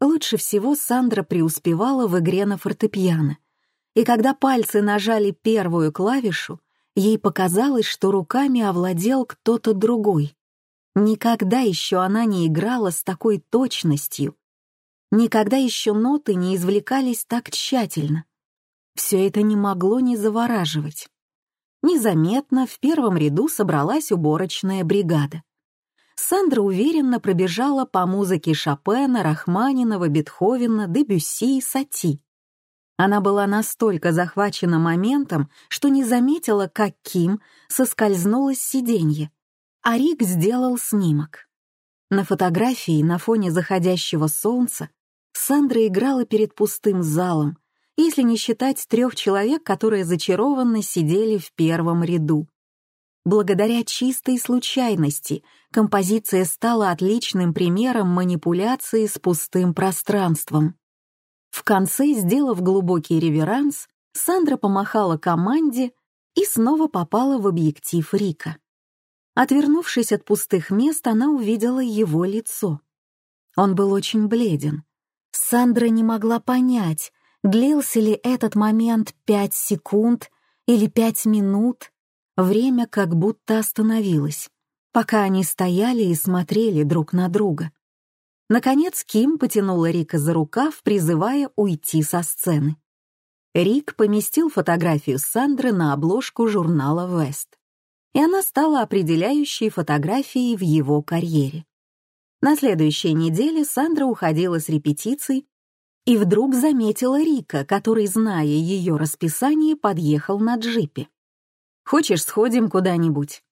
Лучше всего Сандра преуспевала в игре на фортепиано. И когда пальцы нажали первую клавишу, Ей показалось, что руками овладел кто-то другой. Никогда еще она не играла с такой точностью. Никогда еще ноты не извлекались так тщательно. Все это не могло не завораживать. Незаметно в первом ряду собралась уборочная бригада. Сандра уверенно пробежала по музыке Шопена, Рахманинова, Бетховена, Дебюсси и Сати. Она была настолько захвачена моментом, что не заметила, как Ким соскользнула с сиденья, а Рик сделал снимок. На фотографии на фоне заходящего солнца Сандра играла перед пустым залом, если не считать трех человек, которые зачарованно сидели в первом ряду. Благодаря чистой случайности композиция стала отличным примером манипуляции с пустым пространством. В конце, сделав глубокий реверанс, Сандра помахала команде и снова попала в объектив Рика. Отвернувшись от пустых мест, она увидела его лицо. Он был очень бледен. Сандра не могла понять, длился ли этот момент пять секунд или пять минут. Время как будто остановилось, пока они стояли и смотрели друг на друга. Наконец Ким потянула Рика за рукав, призывая уйти со сцены. Рик поместил фотографию Сандры на обложку журнала «Вест», и она стала определяющей фотографией в его карьере. На следующей неделе Сандра уходила с репетиций и вдруг заметила Рика, который, зная ее расписание, подъехал на джипе. «Хочешь, сходим куда-нибудь?»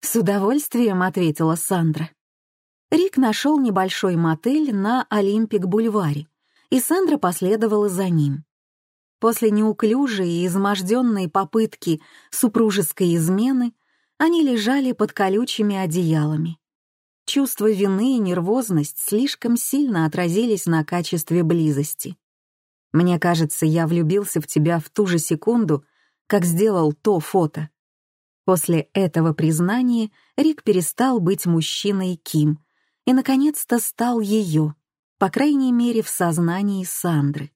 «С удовольствием», — ответила Сандра. Рик нашел небольшой мотель на Олимпик-бульваре, и Сандра последовала за ним. После неуклюжей и изможденной попытки супружеской измены они лежали под колючими одеялами. Чувство вины и нервозность слишком сильно отразились на качестве близости. Мне кажется, я влюбился в тебя в ту же секунду, как сделал то фото. После этого признания Рик перестал быть мужчиной Ким и, наконец-то, стал ее, по крайней мере, в сознании Сандры.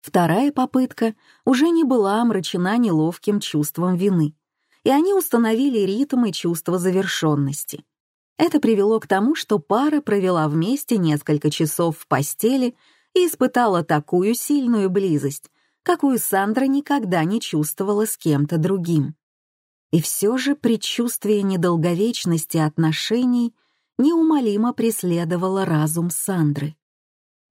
Вторая попытка уже не была омрачена неловким чувством вины, и они установили ритм и чувство завершенности. Это привело к тому, что пара провела вместе несколько часов в постели и испытала такую сильную близость, какую Сандра никогда не чувствовала с кем-то другим. И все же предчувствие недолговечности отношений неумолимо преследовало разум Сандры.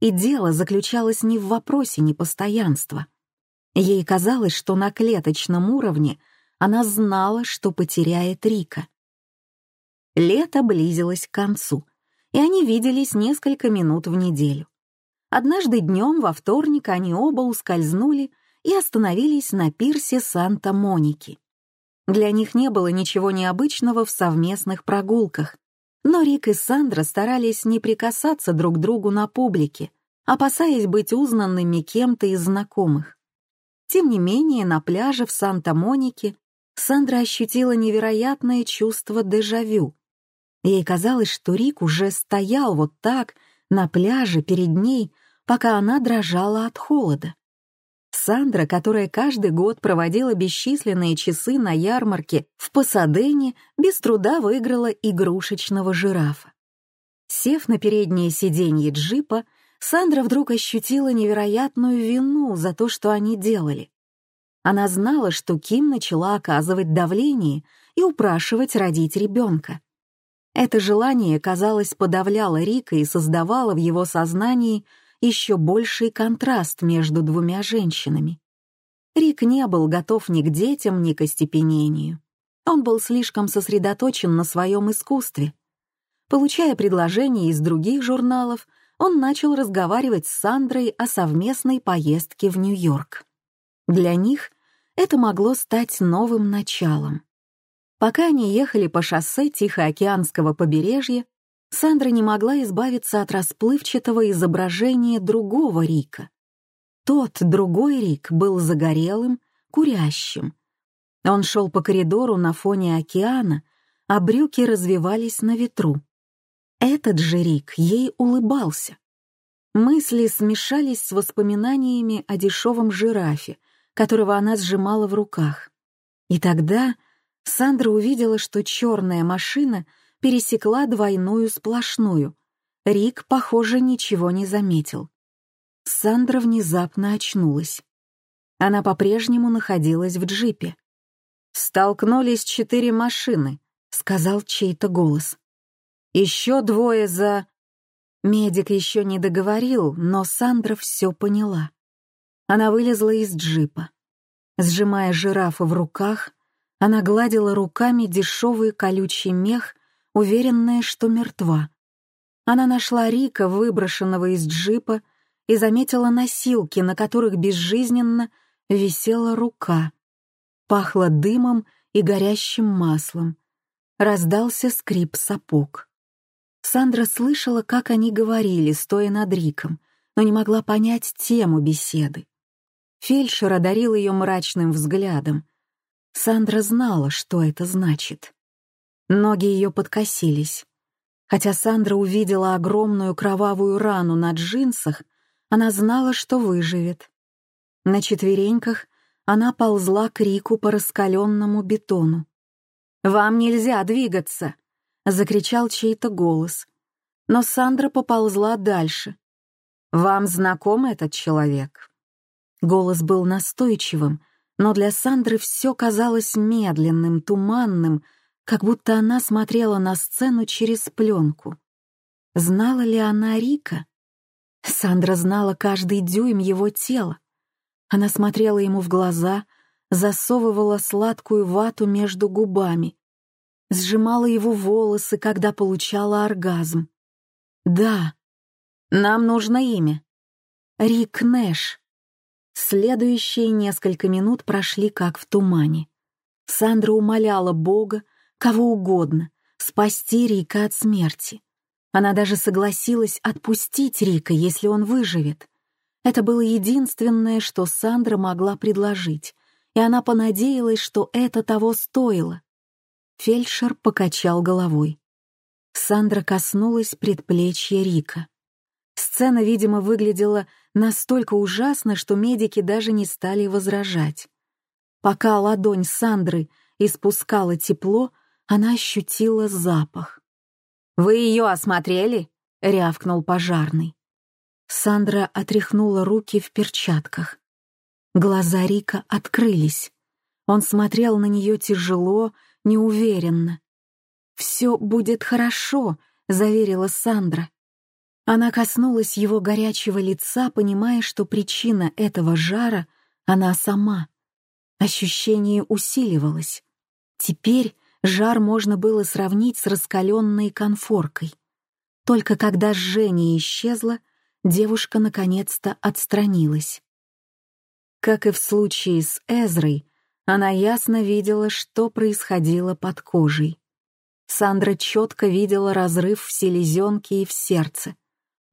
И дело заключалось не в вопросе непостоянства. Ей казалось, что на клеточном уровне она знала, что потеряет Рика. Лето близилось к концу, и они виделись несколько минут в неделю. Однажды днем во вторник они оба ускользнули и остановились на пирсе Санта-Моники. Для них не было ничего необычного в совместных прогулках, но Рик и Сандра старались не прикасаться друг к другу на публике, опасаясь быть узнанными кем-то из знакомых. Тем не менее, на пляже в Санта-Монике Сандра ощутила невероятное чувство дежавю. Ей казалось, что Рик уже стоял вот так, на пляже перед ней, пока она дрожала от холода. Сандра, которая каждый год проводила бесчисленные часы на ярмарке в Пасадене, без труда выиграла игрушечного жирафа. Сев на переднее сиденье джипа, Сандра вдруг ощутила невероятную вину за то, что они делали. Она знала, что Ким начала оказывать давление и упрашивать родить ребенка. Это желание, казалось, подавляло Рика и создавало в его сознании еще больший контраст между двумя женщинами. Рик не был готов ни к детям, ни к остепенению. Он был слишком сосредоточен на своем искусстве. Получая предложения из других журналов, он начал разговаривать с Сандрой о совместной поездке в Нью-Йорк. Для них это могло стать новым началом. Пока они ехали по шоссе Тихоокеанского побережья, Сандра не могла избавиться от расплывчатого изображения другого Рика. Тот другой Рик был загорелым, курящим. Он шел по коридору на фоне океана, а брюки развивались на ветру. Этот же Рик ей улыбался. Мысли смешались с воспоминаниями о дешевом жирафе, которого она сжимала в руках. И тогда Сандра увидела, что черная машина пересекла двойную сплошную. Рик, похоже, ничего не заметил. Сандра внезапно очнулась. Она по-прежнему находилась в джипе. «Столкнулись четыре машины», — сказал чей-то голос. «Еще двое за...» Медик еще не договорил, но Сандра все поняла. Она вылезла из джипа. Сжимая жирафа в руках, она гладила руками дешевый колючий мех, уверенная, что мертва. Она нашла Рика, выброшенного из джипа, и заметила носилки, на которых безжизненно висела рука. Пахло дымом и горящим маслом. Раздался скрип сапог. Сандра слышала, как они говорили, стоя над Риком, но не могла понять тему беседы. Фельдшер одарил ее мрачным взглядом. Сандра знала, что это значит. Ноги ее подкосились. Хотя Сандра увидела огромную кровавую рану на джинсах, она знала, что выживет. На четвереньках она ползла к Рику по раскаленному бетону. «Вам нельзя двигаться!» — закричал чей-то голос. Но Сандра поползла дальше. «Вам знаком этот человек?» Голос был настойчивым, но для Сандры все казалось медленным, туманным, как будто она смотрела на сцену через пленку. Знала ли она Рика? Сандра знала каждый дюйм его тела. Она смотрела ему в глаза, засовывала сладкую вату между губами, сжимала его волосы, когда получала оргазм. «Да, нам нужно имя. Рик Нэш». Следующие несколько минут прошли как в тумане. Сандра умоляла Бога, кого угодно, спасти Рика от смерти. Она даже согласилась отпустить Рика, если он выживет. Это было единственное, что Сандра могла предложить, и она понадеялась, что это того стоило. Фельдшер покачал головой. Сандра коснулась предплечья Рика. Сцена, видимо, выглядела настолько ужасно, что медики даже не стали возражать. Пока ладонь Сандры испускала тепло, она ощутила запах. «Вы ее осмотрели?» — рявкнул пожарный. Сандра отряхнула руки в перчатках. Глаза Рика открылись. Он смотрел на нее тяжело, неуверенно. «Все будет хорошо», — заверила Сандра. Она коснулась его горячего лица, понимая, что причина этого жара — она сама. Ощущение усиливалось. Теперь Жар можно было сравнить с раскаленной конфоркой. Только когда жжение исчезло, девушка наконец-то отстранилась. Как и в случае с Эзрой, она ясно видела, что происходило под кожей. Сандра четко видела разрыв в селезенке и в сердце,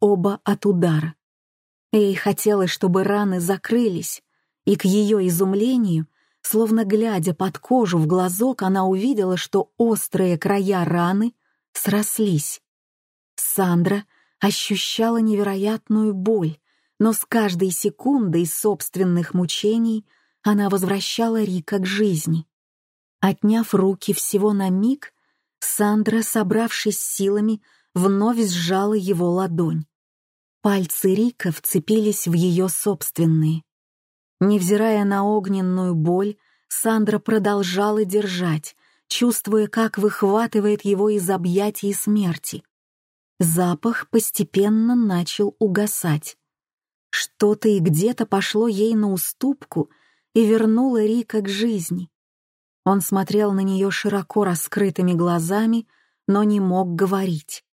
оба от удара. Ей хотелось, чтобы раны закрылись, и к ее изумлению Словно глядя под кожу в глазок, она увидела, что острые края раны срослись. Сандра ощущала невероятную боль, но с каждой секундой собственных мучений она возвращала Рика к жизни. Отняв руки всего на миг, Сандра, собравшись силами, вновь сжала его ладонь. Пальцы Рика вцепились в ее собственные. Невзирая на огненную боль, Сандра продолжала держать, чувствуя, как выхватывает его из объятий смерти. Запах постепенно начал угасать. Что-то и где-то пошло ей на уступку и вернуло Рика к жизни. Он смотрел на нее широко раскрытыми глазами, но не мог говорить.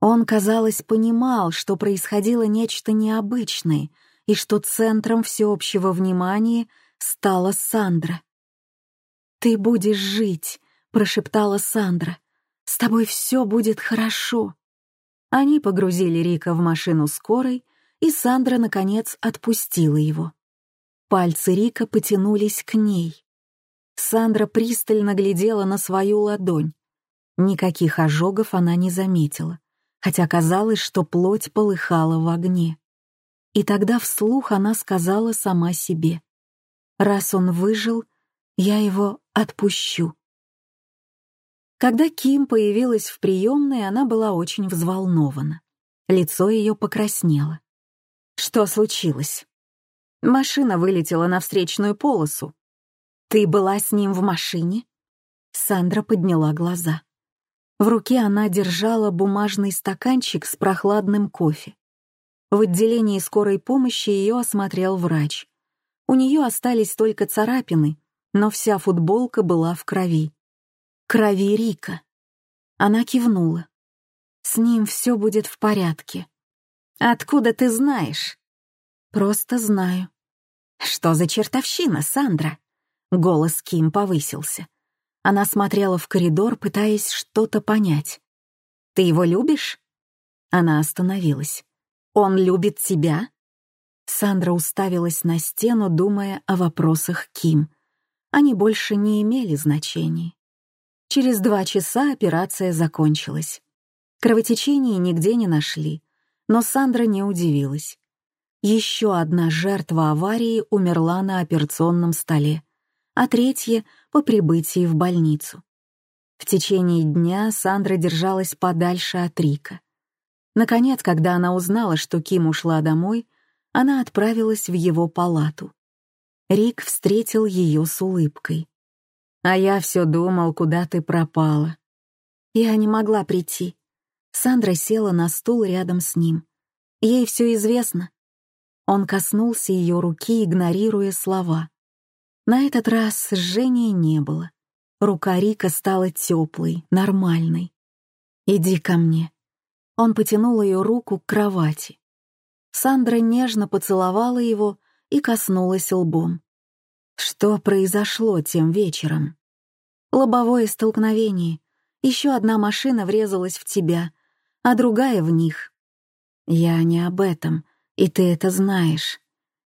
Он, казалось, понимал, что происходило нечто необычное — и что центром всеобщего внимания стала Сандра. «Ты будешь жить», — прошептала Сандра. «С тобой все будет хорошо». Они погрузили Рика в машину скорой, и Сандра, наконец, отпустила его. Пальцы Рика потянулись к ней. Сандра пристально глядела на свою ладонь. Никаких ожогов она не заметила, хотя казалось, что плоть полыхала в огне. И тогда вслух она сказала сама себе, «Раз он выжил, я его отпущу». Когда Ким появилась в приемной, она была очень взволнована. Лицо ее покраснело. «Что случилось?» Машина вылетела на встречную полосу. «Ты была с ним в машине?» Сандра подняла глаза. В руке она держала бумажный стаканчик с прохладным кофе. В отделении скорой помощи ее осмотрел врач. У нее остались только царапины, но вся футболка была в крови. Крови Рика. Она кивнула. С ним все будет в порядке. «Откуда ты знаешь?» Просто знаю». «Что за чертовщина, Сандра?» Голос Ким повысился. Она смотрела в коридор, пытаясь что-то понять. «Ты его любишь?» Она остановилась. «Он любит тебя?» Сандра уставилась на стену, думая о вопросах Ким. Они больше не имели значения. Через два часа операция закончилась. Кровотечения нигде не нашли, но Сандра не удивилась. Еще одна жертва аварии умерла на операционном столе, а третья — по прибытии в больницу. В течение дня Сандра держалась подальше от Рика. Наконец, когда она узнала, что Ким ушла домой, она отправилась в его палату. Рик встретил ее с улыбкой. «А я все думал, куда ты пропала». Я не могла прийти. Сандра села на стул рядом с ним. Ей все известно. Он коснулся ее руки, игнорируя слова. На этот раз жжения не было. Рука Рика стала теплой, нормальной. «Иди ко мне». Он потянул ее руку к кровати. Сандра нежно поцеловала его и коснулась лбом. Что произошло тем вечером? Лобовое столкновение. Еще одна машина врезалась в тебя, а другая в них. Я не об этом, и ты это знаешь.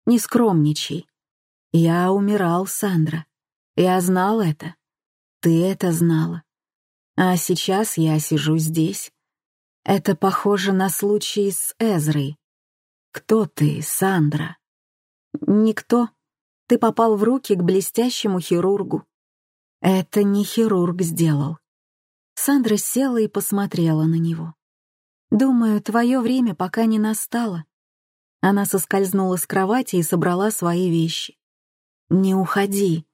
Не скромничай. Я умирал, Сандра. Я знал это. Ты это знала. А сейчас я сижу здесь. Это похоже на случай с Эзрой. «Кто ты, Сандра?» «Никто. Ты попал в руки к блестящему хирургу». «Это не хирург сделал». Сандра села и посмотрела на него. «Думаю, твое время пока не настало». Она соскользнула с кровати и собрала свои вещи. «Не уходи».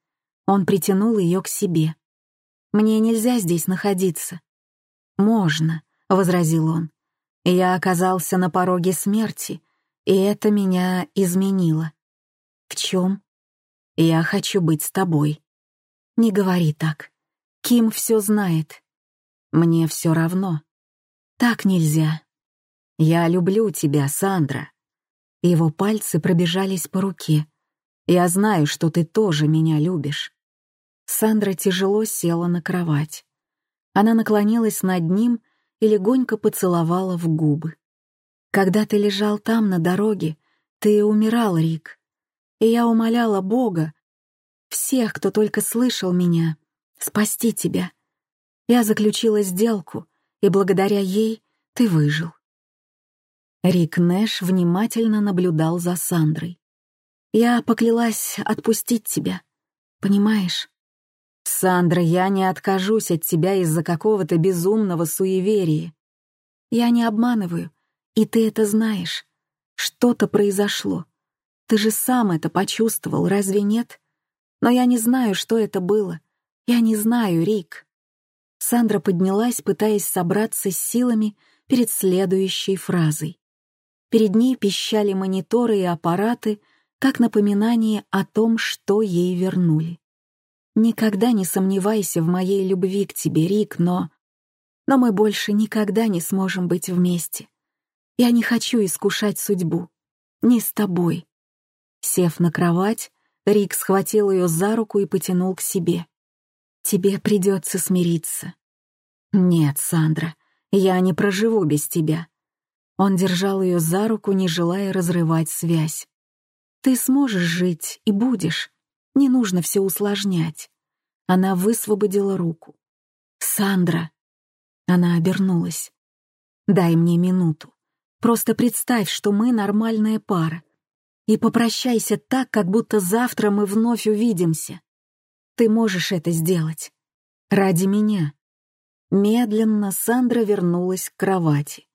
Он притянул ее к себе. «Мне нельзя здесь находиться». «Можно», — возразил он. «Я оказался на пороге смерти, и это меня изменило. В чем? Я хочу быть с тобой. Не говори так. Ким все знает. Мне все равно. Так нельзя. Я люблю тебя, Сандра. Его пальцы пробежались по руке. Я знаю, что ты тоже меня любишь. Сандра тяжело села на кровать. Она наклонилась над ним и легонько поцеловала в губы. Когда ты лежал там, на дороге, ты умирал, Рик. И я умоляла Бога, всех, кто только слышал меня, спасти тебя. Я заключила сделку, и благодаря ей ты выжил. Рик Нэш внимательно наблюдал за Сандрой. Я поклялась отпустить тебя, понимаешь? Сандра, я не откажусь от тебя из-за какого-то безумного суеверия. Я не обманываю, и ты это знаешь. Что-то произошло. Ты же сам это почувствовал, разве нет? Но я не знаю, что это было. Я не знаю, Рик. Сандра поднялась, пытаясь собраться с силами перед следующей фразой. Перед ней пищали мониторы и аппараты, как напоминание о том, что ей вернули. Никогда не сомневайся в моей любви к тебе, Рик, но... Но мы больше никогда не сможем быть вместе. Я не хочу искушать судьбу. Не с тобой. Сев на кровать, Рик схватил ее за руку и потянул к себе. Тебе придется смириться. Нет, Сандра, я не проживу без тебя. Он держал ее за руку, не желая разрывать связь. Ты сможешь жить и будешь. Не нужно все усложнять. Она высвободила руку. «Сандра!» Она обернулась. «Дай мне минуту. Просто представь, что мы нормальная пара. И попрощайся так, как будто завтра мы вновь увидимся. Ты можешь это сделать. Ради меня. Медленно Сандра вернулась к кровати,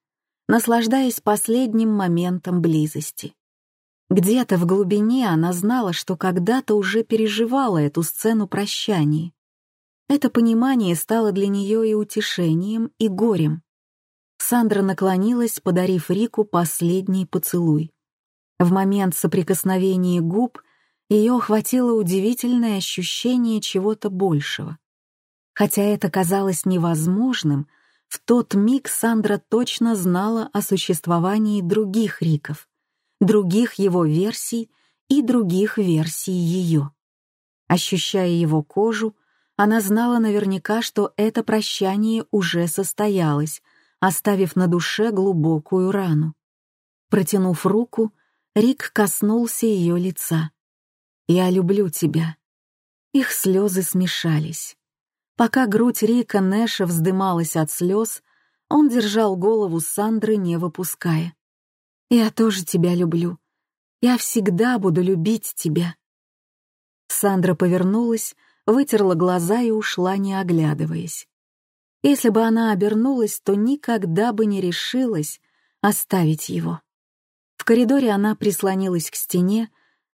наслаждаясь последним моментом близости. Где-то в глубине она знала, что когда-то уже переживала эту сцену прощания. Это понимание стало для нее и утешением, и горем. Сандра наклонилась, подарив Рику последний поцелуй. В момент соприкосновения губ ее охватило удивительное ощущение чего-то большего. Хотя это казалось невозможным, в тот миг Сандра точно знала о существовании других Риков, других его версий и других версий ее. Ощущая его кожу, она знала наверняка, что это прощание уже состоялось, оставив на душе глубокую рану. Протянув руку, Рик коснулся ее лица. «Я люблю тебя». Их слезы смешались. Пока грудь Рика Нэша вздымалась от слез, он держал голову Сандры, не выпуская. «Я тоже тебя люблю. Я всегда буду любить тебя». Сандра повернулась, вытерла глаза и ушла, не оглядываясь. Если бы она обернулась, то никогда бы не решилась оставить его. В коридоре она прислонилась к стене,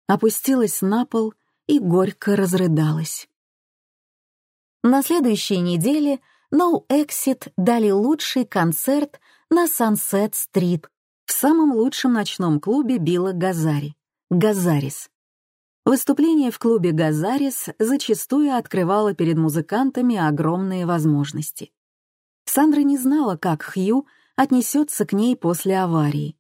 опустилась на пол и горько разрыдалась. На следующей неделе No Exit дали лучший концерт на Sunset-стрит в самом лучшем ночном клубе Билла Газари — «Газарис». Выступление в клубе «Газарис» зачастую открывало перед музыкантами огромные возможности. Сандра не знала, как Хью отнесется к ней после аварии.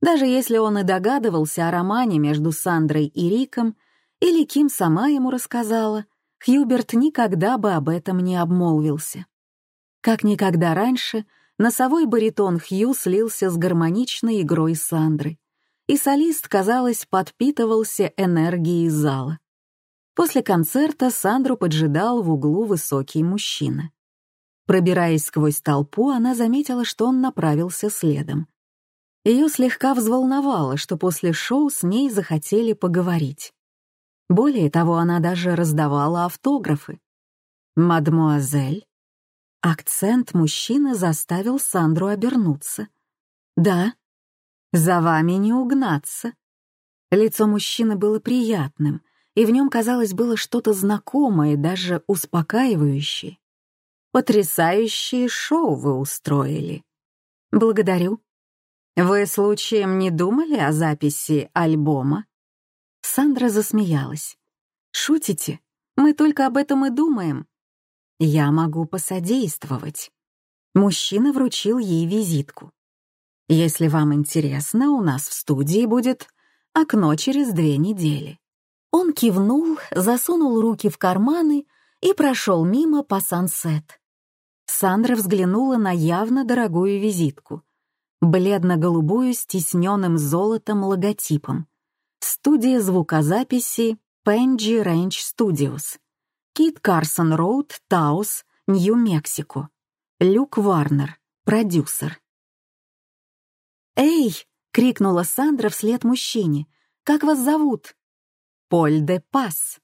Даже если он и догадывался о романе между Сандрой и Риком, или Ким сама ему рассказала, Хьюберт никогда бы об этом не обмолвился. Как никогда раньше, носовой баритон Хью слился с гармоничной игрой Сандры, и солист, казалось, подпитывался энергией зала. После концерта Сандру поджидал в углу высокий мужчина. Пробираясь сквозь толпу, она заметила, что он направился следом. Ее слегка взволновало, что после шоу с ней захотели поговорить. Более того, она даже раздавала автографы. «Мадмуазель?» Акцент мужчины заставил Сандру обернуться. «Да, за вами не угнаться». Лицо мужчины было приятным, и в нем, казалось, было что-то знакомое, даже успокаивающее. Потрясающее шоу вы устроили. Благодарю. Вы случаем не думали о записи альбома? Сандра засмеялась. Шутите? Мы только об этом и думаем. Я могу посодействовать. Мужчина вручил ей визитку. Если вам интересно, у нас в студии будет окно через две недели. Он кивнул, засунул руки в карманы и прошел мимо по сансет. Сандра взглянула на явно дорогую визитку, бледно-голубую с тисненным золотом логотипом. Студия звукозаписи Пенджи Range Studios. Кит Карсон Роуд, Таус, Нью-Мексико. Люк Варнер, продюсер. «Эй!» — крикнула Сандра вслед мужчине. «Как вас зовут?» «Поль де Пас».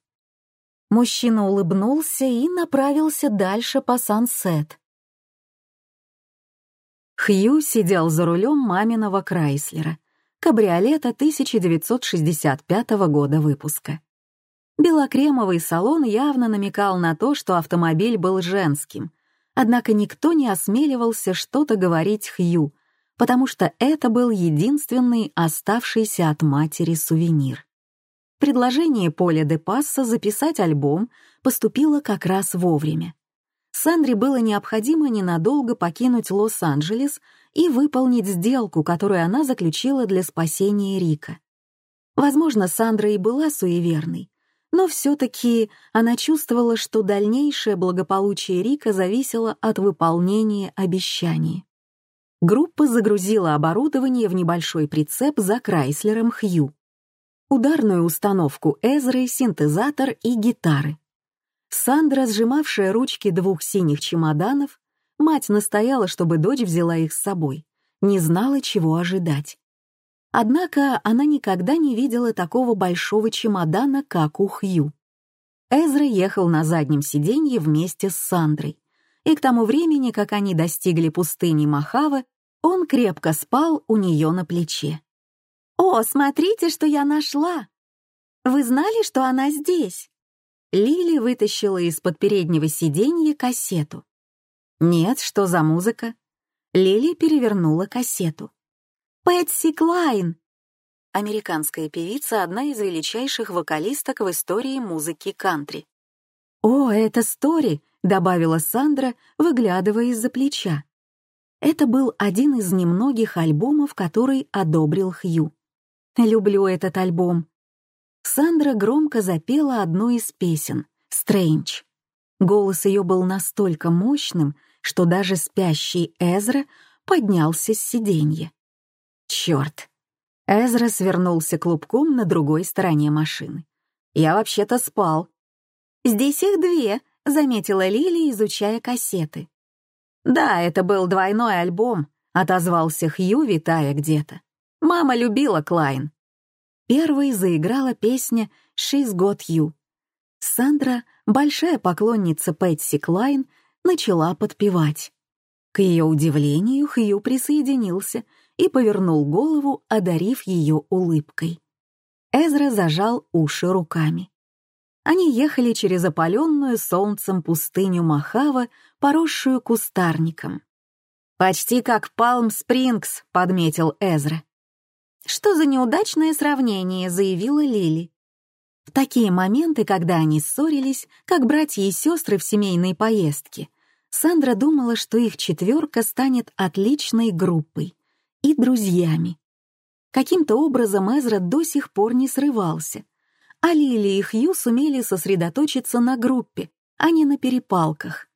Мужчина улыбнулся и направился дальше по Сансет. Хью сидел за рулем маминого Крайслера, кабриолета 1965 года выпуска. Белокремовый салон явно намекал на то, что автомобиль был женским, однако никто не осмеливался что-то говорить Хью, потому что это был единственный оставшийся от матери сувенир. Предложение Поля де Пасса записать альбом поступило как раз вовремя. Сандре было необходимо ненадолго покинуть Лос-Анджелес и выполнить сделку, которую она заключила для спасения Рика. Возможно, Сандра и была суеверной, но все-таки она чувствовала, что дальнейшее благополучие Рика зависело от выполнения обещаний. Группа загрузила оборудование в небольшой прицеп за Крайслером Хью ударную установку Эзры, синтезатор и гитары. Сандра, сжимавшая ручки двух синих чемоданов, мать настояла, чтобы дочь взяла их с собой, не знала, чего ожидать. Однако она никогда не видела такого большого чемодана, как у Хью. Эзра ехал на заднем сиденье вместе с Сандрой, и к тому времени, как они достигли пустыни Махавы, он крепко спал у нее на плече. «О, смотрите, что я нашла! Вы знали, что она здесь?» Лили вытащила из-под переднего сиденья кассету. «Нет, что за музыка?» Лили перевернула кассету. «Пэтси Клайн!» Американская певица — одна из величайших вокалисток в истории музыки кантри. «О, это Стори!» — добавила Сандра, выглядывая из-за плеча. Это был один из немногих альбомов, который одобрил Хью. Люблю этот альбом». Сандра громко запела одну из песен «Стрэндж». Голос ее был настолько мощным, что даже спящий Эзра поднялся с сиденья. Черт! Эзра свернулся клубком на другой стороне машины. «Я вообще-то спал». «Здесь их две», — заметила Лили, изучая кассеты. «Да, это был двойной альбом», — отозвался Хью, витая где-то. «Мама любила Клайн». Первой заиграла песня «She's Got You». Сандра, большая поклонница Пэтси Клайн, начала подпевать. К ее удивлению, Хью присоединился и повернул голову, одарив ее улыбкой. Эзра зажал уши руками. Они ехали через опаленную солнцем пустыню Махава, поросшую кустарником. «Почти как Палм-Спрингс», — подметил Эзра. «Что за неудачное сравнение», — заявила Лили. В такие моменты, когда они ссорились, как братья и сестры в семейной поездке, Сандра думала, что их четверка станет отличной группой и друзьями. Каким-то образом Эзра до сих пор не срывался, а Лили и Хью сумели сосредоточиться на группе, а не на перепалках.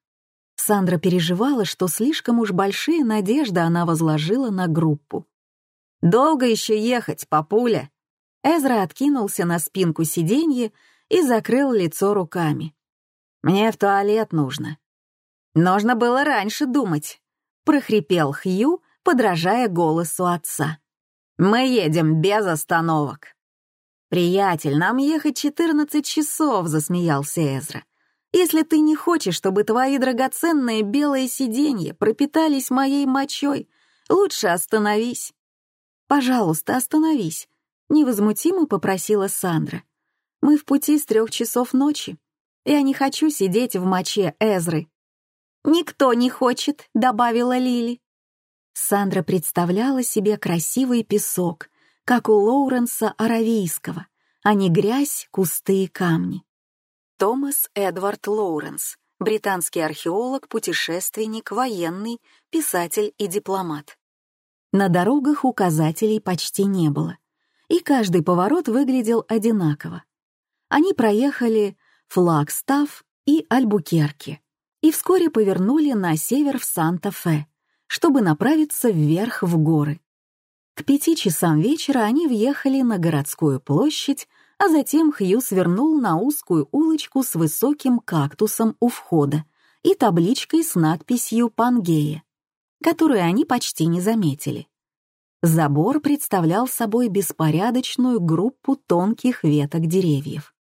Сандра переживала, что слишком уж большие надежды она возложила на группу. «Долго еще ехать, папуля?» Эзра откинулся на спинку сиденья и закрыл лицо руками. «Мне в туалет нужно». «Нужно было раньше думать», — прохрипел Хью, подражая голосу отца. «Мы едем без остановок». «Приятель, нам ехать 14 часов», — засмеялся Эзра. «Если ты не хочешь, чтобы твои драгоценные белые сиденья пропитались моей мочой, лучше остановись». «Пожалуйста, остановись», — невозмутимо попросила Сандра. «Мы в пути с трех часов ночи. Я не хочу сидеть в моче Эзры». «Никто не хочет», — добавила Лили. Сандра представляла себе красивый песок — как у Лоуренса Аравийского, а не грязь, кусты и камни. Томас Эдвард Лоуренс, британский археолог, путешественник, военный, писатель и дипломат. На дорогах указателей почти не было, и каждый поворот выглядел одинаково. Они проехали Флагстав и Альбукерки и вскоре повернули на север в Санта-Фе, чтобы направиться вверх в горы. К пяти часам вечера они въехали на городскую площадь, а затем Хью свернул на узкую улочку с высоким кактусом у входа и табличкой с надписью «Пангея», которую они почти не заметили. Забор представлял собой беспорядочную группу тонких веток деревьев.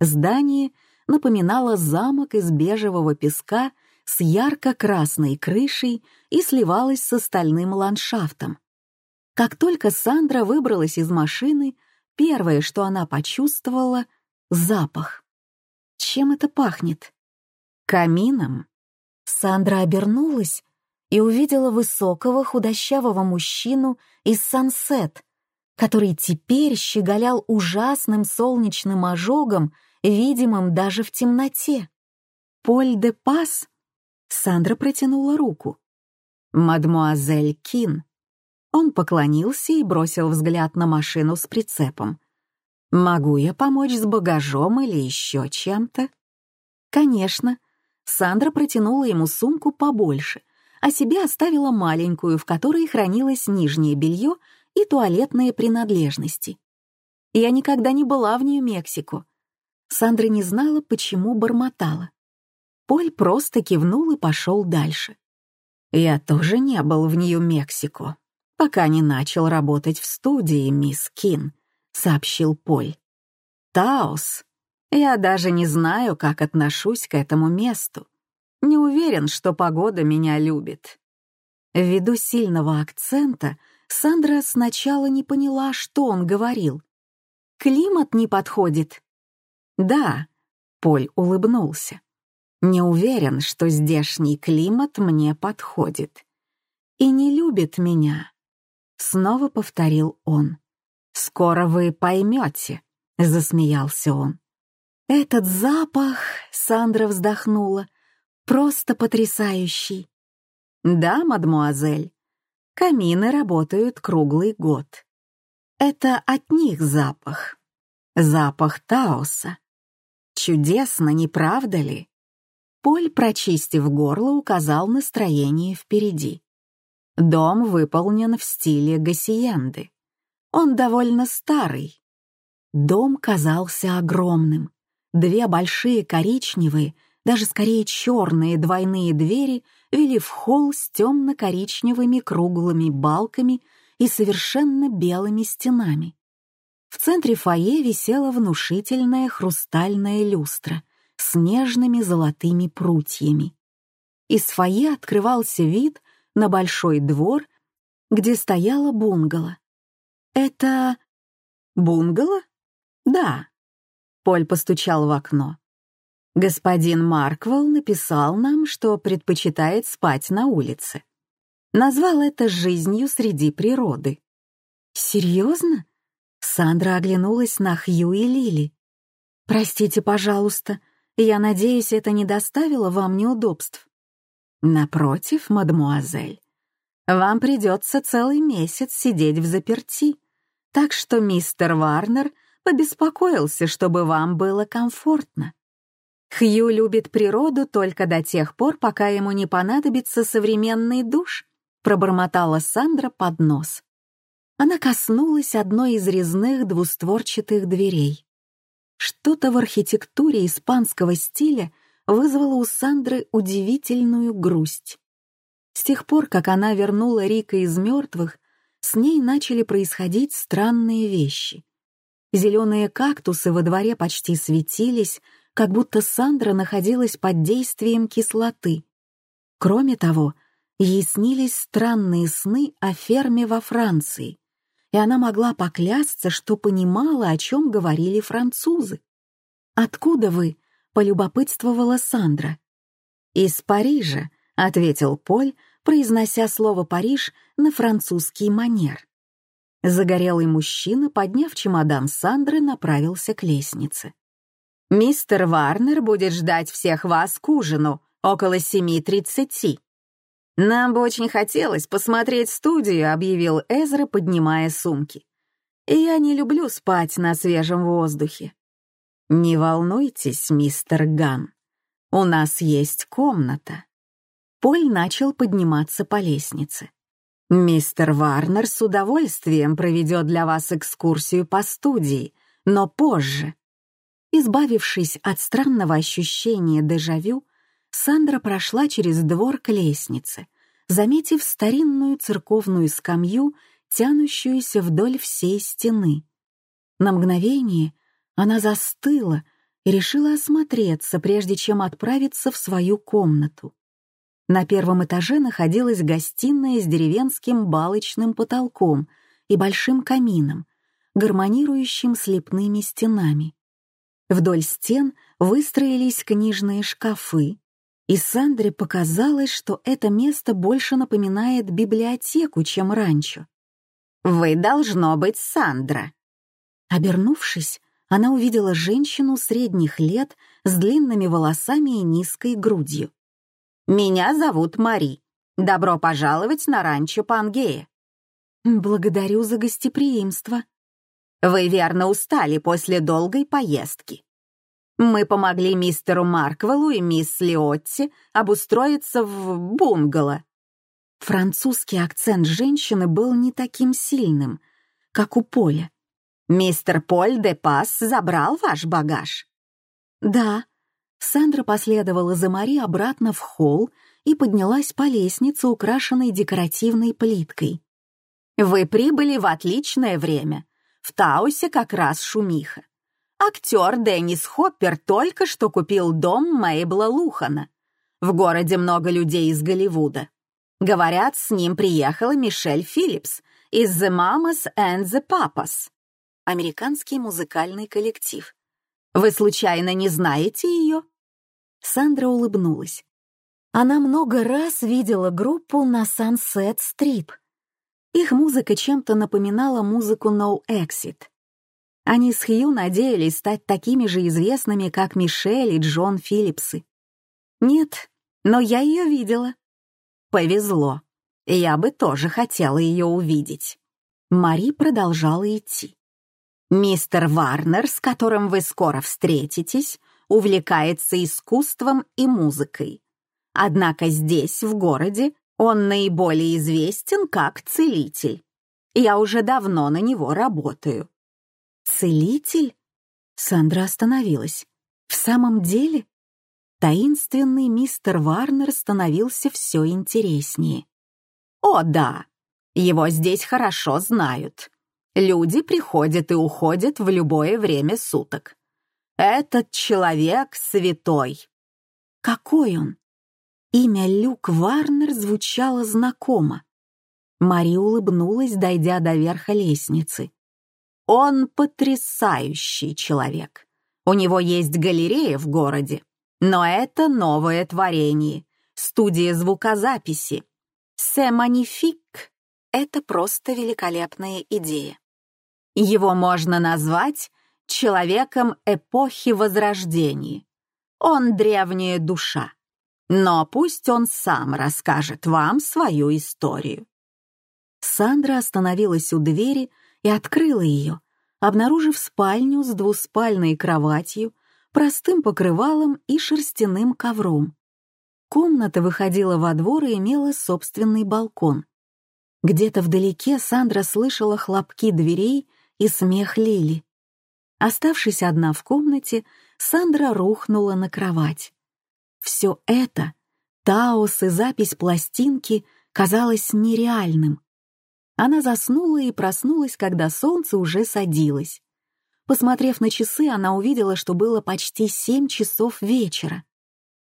Здание напоминало замок из бежевого песка с ярко-красной крышей и сливалось с остальным ландшафтом, как только Сандра выбралась из машины, первое, что она почувствовала — запах. Чем это пахнет? Камином. Сандра обернулась и увидела высокого худощавого мужчину из «Сансет», который теперь щеголял ужасным солнечным ожогом, видимым даже в темноте. «Поль де Пас?» Сандра протянула руку. «Мадмуазель Кин», он поклонился и бросил взгляд на машину с прицепом. «Могу я помочь с багажом или еще чем-то?» «Конечно». Сандра протянула ему сумку побольше, а себе оставила маленькую, в которой хранилось нижнее белье и туалетные принадлежности. Я никогда не была в Нью-Мексико. Сандра не знала, почему бормотала. Поль просто кивнул и пошел дальше. «Я тоже не был в Нью-Мексико», пока не начал работать в студии, мисс Кин», — сообщил Поль. «Таос. Я даже не знаю, как отношусь к этому месту. Не уверен, что погода меня любит». Ввиду сильного акцента Сандра сначала не поняла, что он говорил. «Климат не подходит». «Да», — Поль улыбнулся. «Не уверен, что здешний климат мне подходит. И не любит меня. Снова повторил он. «Скоро вы поймете», — засмеялся он. «Этот запах», — Сандра вздохнула, — «просто потрясающий». «Да, мадмуазель, камины работают круглый год». Это от них запах. Запах Таоса. Чудесно, не правда ли? Поль, прочистив горло, указал настроение впереди. Дом выполнен в стиле гасиенды. Он довольно старый. Дом казался огромным. Две большие коричневые, даже скорее черные двойные двери вели в холл с темно-коричневыми круглыми балками и совершенно белыми стенами. В центре фойе висела внушительная хрустальная люстра с нежными золотыми прутьями. Из фойе открывался вид на большой двор, где стояла бунгало. «Это... бунгало?» «Да». Поль постучал в окно. «Господин Марквелл написал нам, что предпочитает спать на улице. Назвал это жизнью среди природы». «Серьезно?» Сандра оглянулась на Хью и Лили. «Простите, пожалуйста, я надеюсь, это не доставило вам неудобств?» «Напротив, мадмуазель, вам придется целый месяц сидеть в заперти, так что мистер Варнер побеспокоился, чтобы вам было комфортно. Хью любит природу только до тех пор, пока ему не понадобится современный душ», пробормотала Сандра под нос она коснулась одной из резных двустворчатых дверей. Что-то в архитектуре испанского стиля вызвало у Сандры удивительную грусть. С тех пор, как она вернула Рика из мертвых, с ней начали происходить странные вещи. Зеленые кактусы во дворе почти светились, как будто Сандра находилась под действием кислоты. Кроме того, ей снились странные сны о ферме во Франции, и она могла поклясться, что понимала, о чем говорили французы. «Откуда вы?» — полюбопытствовала Сандра. «Из Парижа», — ответил Поль, произнося слово «Париж» на французский манер. Загорелый мужчина, подняв чемодан Сандры, направился к лестнице. «Мистер Варнер будет ждать всех вас к ужину около семи тридцати», «Нам бы очень хотелось посмотреть студию», — объявил Эзра, поднимая сумки. «И я не люблю спать на свежем воздухе». «Не волнуйтесь, мистер Ган, у нас есть комната». Поль начал подниматься по лестнице. «Мистер Варнер с удовольствием проведет для вас экскурсию по студии, но позже». Избавившись от странного ощущения дежавю, Сандра прошла через двор к лестнице, заметив старинную церковную скамью, тянущуюся вдоль всей стены. На мгновение она застыла и решила осмотреться, прежде чем отправиться в свою комнату. На первом этаже находилась гостиная с деревенским балочным потолком и большим камином, гармонирующим с лепными стенами. Вдоль стен выстроились книжные шкафы, и Сандре показалось, что это место больше напоминает библиотеку, чем ранчо. «Вы должно быть Сандра». Обернувшись, она увидела женщину средних лет с длинными волосами и низкой грудью. «Меня зовут Мари. Добро пожаловать на ранчо Пангея». «Благодарю за гостеприимство». «Вы верно устали после долгой поездки. Мы помогли мистеру Марквеллу и мисс Лиотти обустроиться в бунгало. Французский акцент женщины был не таким сильным, как у Поля. «Мистер Поль де Пас забрал ваш багаж?» «Да». Сандра последовала за Мари обратно в холл и поднялась по лестнице, украшенной декоративной плиткой. «Вы прибыли в отличное время. В Таусе как раз шумиха. Актер Деннис Хоппер только что купил дом Мейбла Лухана. В городе много людей из Голливуда. Говорят, с ним приехала Мишель Филлипс из The Mamas and the Papas. Американский музыкальный коллектив. Вы случайно не знаете ее? Сандра улыбнулась. Она много раз видела группу на Sunset Strip. Их музыка чем-то напоминала музыку No Exit. Они с Хью надеялись стать такими же известными, как Мишель и Джон Филлипсы. Нет, но я ее видела. Повезло. Я бы тоже хотела ее увидеть. Мари продолжала идти. «Мистер Варнер, с которым вы скоро встретитесь, увлекается искусством и музыкой. Однако здесь, в городе, он наиболее известен как целитель. Я уже давно на него работаю». «Целитель?» Сандра остановилась. «В самом деле?» Таинственный мистер Варнер становился все интереснее. «О, да! Его здесь хорошо знают. Люди приходят и уходят в любое время суток. Этот человек святой. Какой он? Имя Люк Варнер звучало знакомо. Мари улыбнулась, дойдя до верха лестницы. Он потрясающий человек. У него есть галерея в городе. Но это новое творение. Студия звукозаписи. «Се манифик» — это просто великолепная идея. Его можно назвать человеком эпохи Возрождения. Он древняя душа. Но пусть он сам расскажет вам свою историю. Сандра остановилась у двери и открыла ее, обнаружив спальню с двуспальной кроватью, простым покрывалом и шерстяным ковром. Комната выходила во двор и имела собственный балкон. Где-то вдалеке Сандра слышала хлопки дверей и смех Лили. Оставшись одна в комнате, Сандра рухнула на кровать. Все это, Таос и запись пластинки, казалось нереальным. Она заснула и проснулась, когда солнце уже садилось. Посмотрев на часы, она увидела, что было почти семь часов вечера.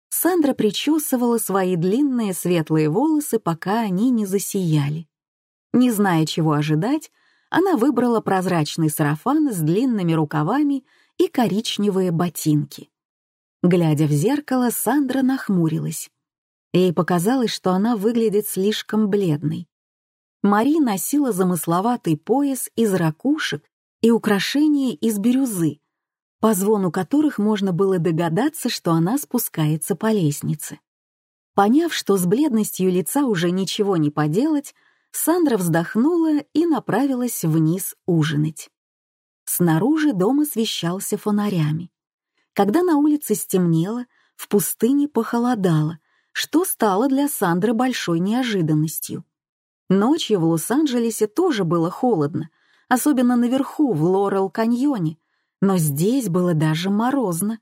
Сандра причесывала свои длинные светлые волосы, пока они не засияли. Не зная, чего ожидать, она выбрала прозрачный сарафан с длинными рукавами и коричневые ботинки. Глядя в зеркало, Сандра нахмурилась. Ей показалось, что она выглядит слишком бледной. Мари носила замысловатый пояс из ракушек и украшения из бирюзы, по звону которых можно было догадаться, что она спускается по лестнице. Поняв, что с бледностью лица уже ничего не поделать, Сандра вздохнула и направилась вниз ужинать. Снаружи дом освещался фонарями. Когда на улице стемнело, в пустыне похолодало, что стало для Сандры большой неожиданностью. Ночью в Лос-Анджелесе тоже было холодно, особенно наверху, в Лорел-каньоне, но здесь было даже морозно.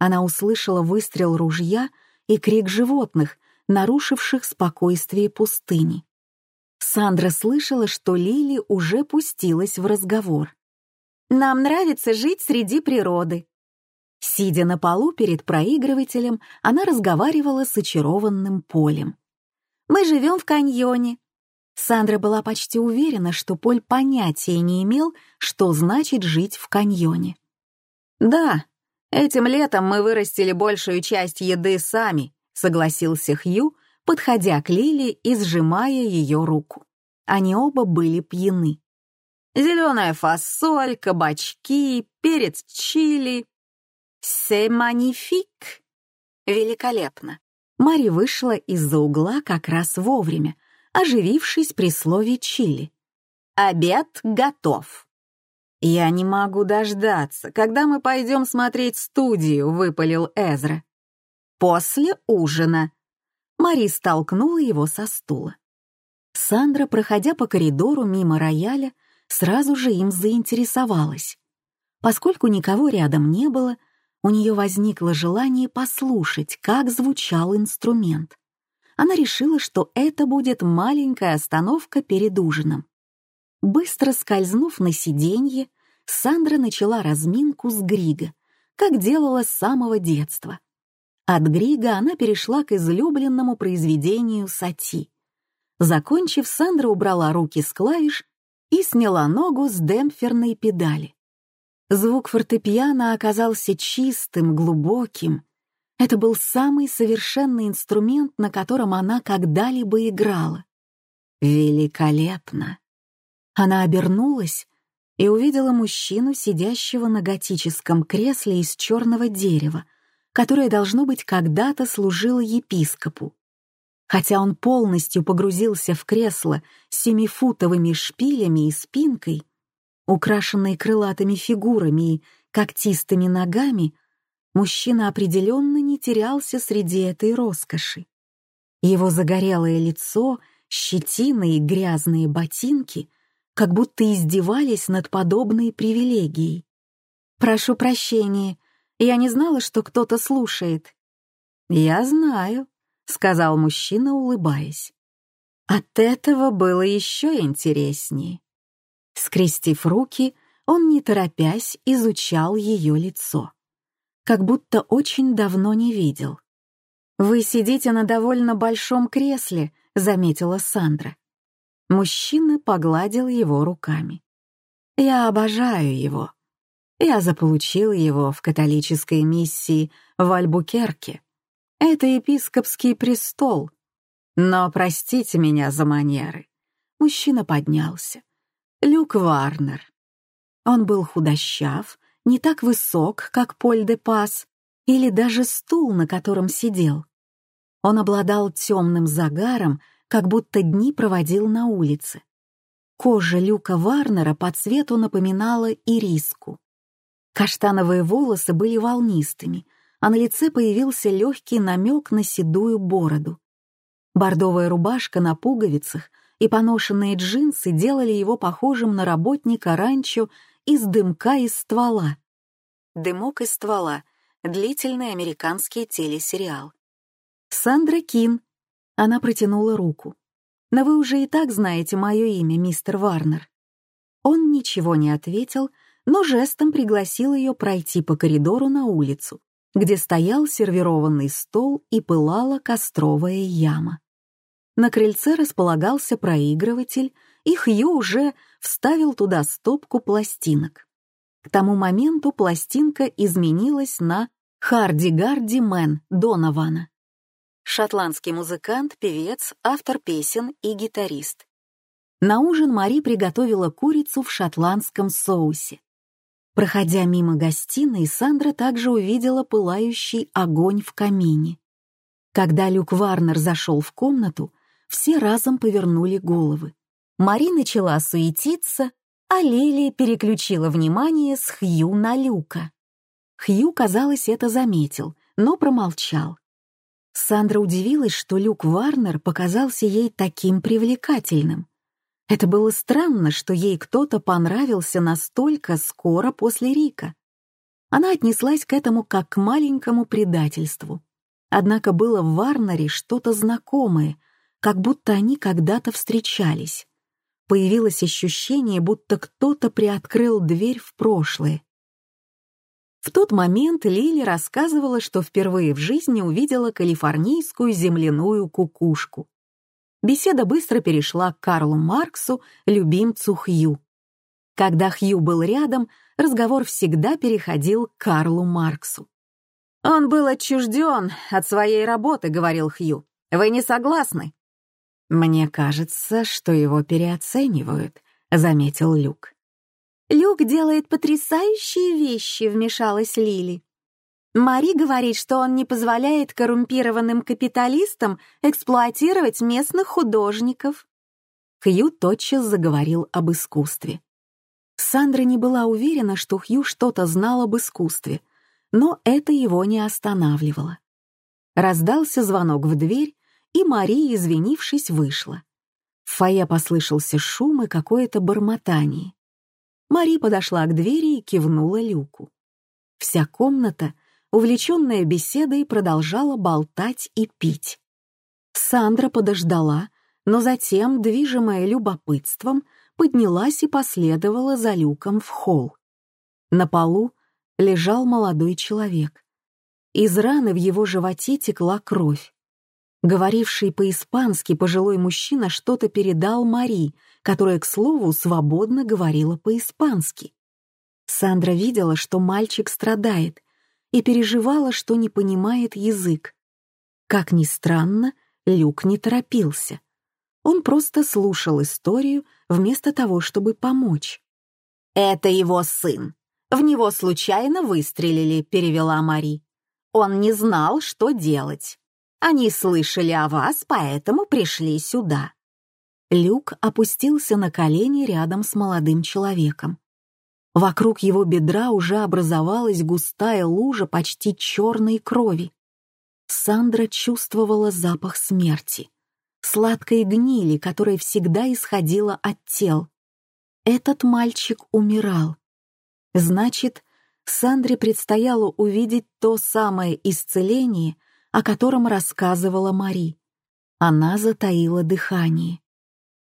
Она услышала выстрел ружья и крик животных, нарушивших спокойствие пустыни. Сандра слышала, что Лили уже пустилась в разговор. «Нам нравится жить среди природы». Сидя на полу перед проигрывателем, она разговаривала с очарованным полем. «Мы живем в каньоне, Сандра была почти уверена, что Поль понятия не имел, что значит жить в каньоне. «Да, этим летом мы вырастили большую часть еды сами», — согласился Хью, подходя к Лили и сжимая ее руку. Они оба были пьяны. «Зеленая фасоль, кабачки, перец чили. Се манифик!» «Великолепно!» Мари вышла из-за угла как раз вовремя, оживившись при слове «чили». «Обед готов». «Я не могу дождаться, когда мы пойдем смотреть студию», — выпалил Эзра. «После ужина». Мари столкнула его со стула. Сандра, проходя по коридору мимо рояля, сразу же им заинтересовалась. Поскольку никого рядом не было, у нее возникло желание послушать, как звучал инструмент она решила, что это будет маленькая остановка перед ужином. Быстро скользнув на сиденье, Сандра начала разминку с Грига, как делала с самого детства. От Грига она перешла к излюбленному произведению Сати. Закончив, Сандра убрала руки с клавиш и сняла ногу с демпферной педали. Звук фортепиано оказался чистым, глубоким, это был самый совершенный инструмент, на котором она когда-либо играла. Великолепно! Она обернулась и увидела мужчину, сидящего на готическом кресле из черного дерева, которое, должно быть, когда-то служило епископу. Хотя он полностью погрузился в кресло с семифутовыми шпилями и спинкой, украшенной крылатыми фигурами и когтистыми ногами, мужчина определенно не терялся среди этой роскоши. Его загорелое лицо, щетина и грязные ботинки как будто издевались над подобной привилегией. «Прошу прощения, я не знала, что кто-то слушает». «Я знаю», — сказал мужчина, улыбаясь. От этого было еще интереснее. Скрестив руки, он, не торопясь, изучал ее лицо. Как будто очень давно не видел. «Вы сидите на довольно большом кресле», — заметила Сандра. Мужчина погладил его руками. «Я обожаю его. Я заполучил его в католической миссии в Альбукерке. Это епископский престол. Но простите меня за манеры». Мужчина поднялся. Люк Варнер. Он был худощав, не так высок, как Поль де Пас, или даже стул, на котором сидел. Он обладал темным загаром, как будто дни проводил на улице. Кожа Люка Варнера по цвету напоминала ириску. Каштановые волосы были волнистыми, а на лице появился легкий намек на седую бороду. Бордовая рубашка на пуговицах и поношенные джинсы делали его похожим на работника ранчо из дымка из ствола. «Дымок из ствола» — длительный американский телесериал. «Сандра Кин». Она протянула руку. «Но вы уже и так знаете мое имя, мистер Варнер». Он ничего не ответил, но жестом пригласил ее пройти по коридору на улицу, где стоял сервированный стол и пылала костровая яма. На крыльце располагался проигрыватель, и Хью уже вставил туда стопку пластинок. К тому моменту пластинка изменилась на «Харди-Гарди Мэн» Донована. Шотландский музыкант, певец, автор песен и гитарист. На ужин Мари приготовила курицу в шотландском соусе. Проходя мимо гостиной, Сандра также увидела пылающий огонь в камине. Когда Люк Варнер зашел в комнату, все разом повернули головы. Мари начала суетиться, а Лили переключила внимание с Хью на Люка. Хью, казалось, это заметил, но промолчал. Сандра удивилась, что Люк Варнер показался ей таким привлекательным. Это было странно, что ей кто-то понравился настолько скоро после Рика. Она отнеслась к этому как к маленькому предательству. Однако было в Варнере что-то знакомое, как будто они когда-то встречались появилось ощущение, будто кто-то приоткрыл дверь в прошлое. В тот момент Лили рассказывала, что впервые в жизни увидела калифорнийскую земляную кукушку. Беседа быстро перешла к Карлу Марксу, любимцу Хью. Когда Хью был рядом, разговор всегда переходил к Карлу Марксу. «Он был отчужден от своей работы», — говорил Хью. «Вы не согласны?» «Мне кажется, что его переоценивают», — заметил Люк. «Люк делает потрясающие вещи», — вмешалась Лили. Мари говорит, что он не позволяет коррумпированным капиталистам эксплуатировать местных художников. Хью тотчас заговорил об искусстве. Сандра не была уверена, что Хью что-то знал об искусстве, но это его не останавливало. Раздался звонок в дверь, и Мария, извинившись, вышла. В фойе послышался шум и какое-то бормотание. Мари подошла к двери и кивнула люку. Вся комната, увлеченная беседой, продолжала болтать и пить. Сандра подождала, но затем, движимая любопытством, поднялась и последовала за люком в холл. На полу лежал молодой человек. Из раны в его животе текла кровь. Говоривший по-испански пожилой мужчина что-то передал Мари, которая, к слову, свободно говорила по-испански. Сандра видела, что мальчик страдает, и переживала, что не понимает язык. Как ни странно, Люк не торопился. Он просто слушал историю вместо того, чтобы помочь. «Это его сын. В него случайно выстрелили», — перевела Мари. «Он не знал, что делать. Они слышали о вас, поэтому пришли сюда». Люк опустился на колени рядом с молодым человеком. Вокруг его бедра уже образовалась густая лужа почти черной крови. Сандра чувствовала запах смерти, сладкой гнили, которая всегда исходила от тел. Этот мальчик умирал. Значит, Сандре предстояло увидеть то самое исцеление, о котором рассказывала Мари. Она затаила дыхание.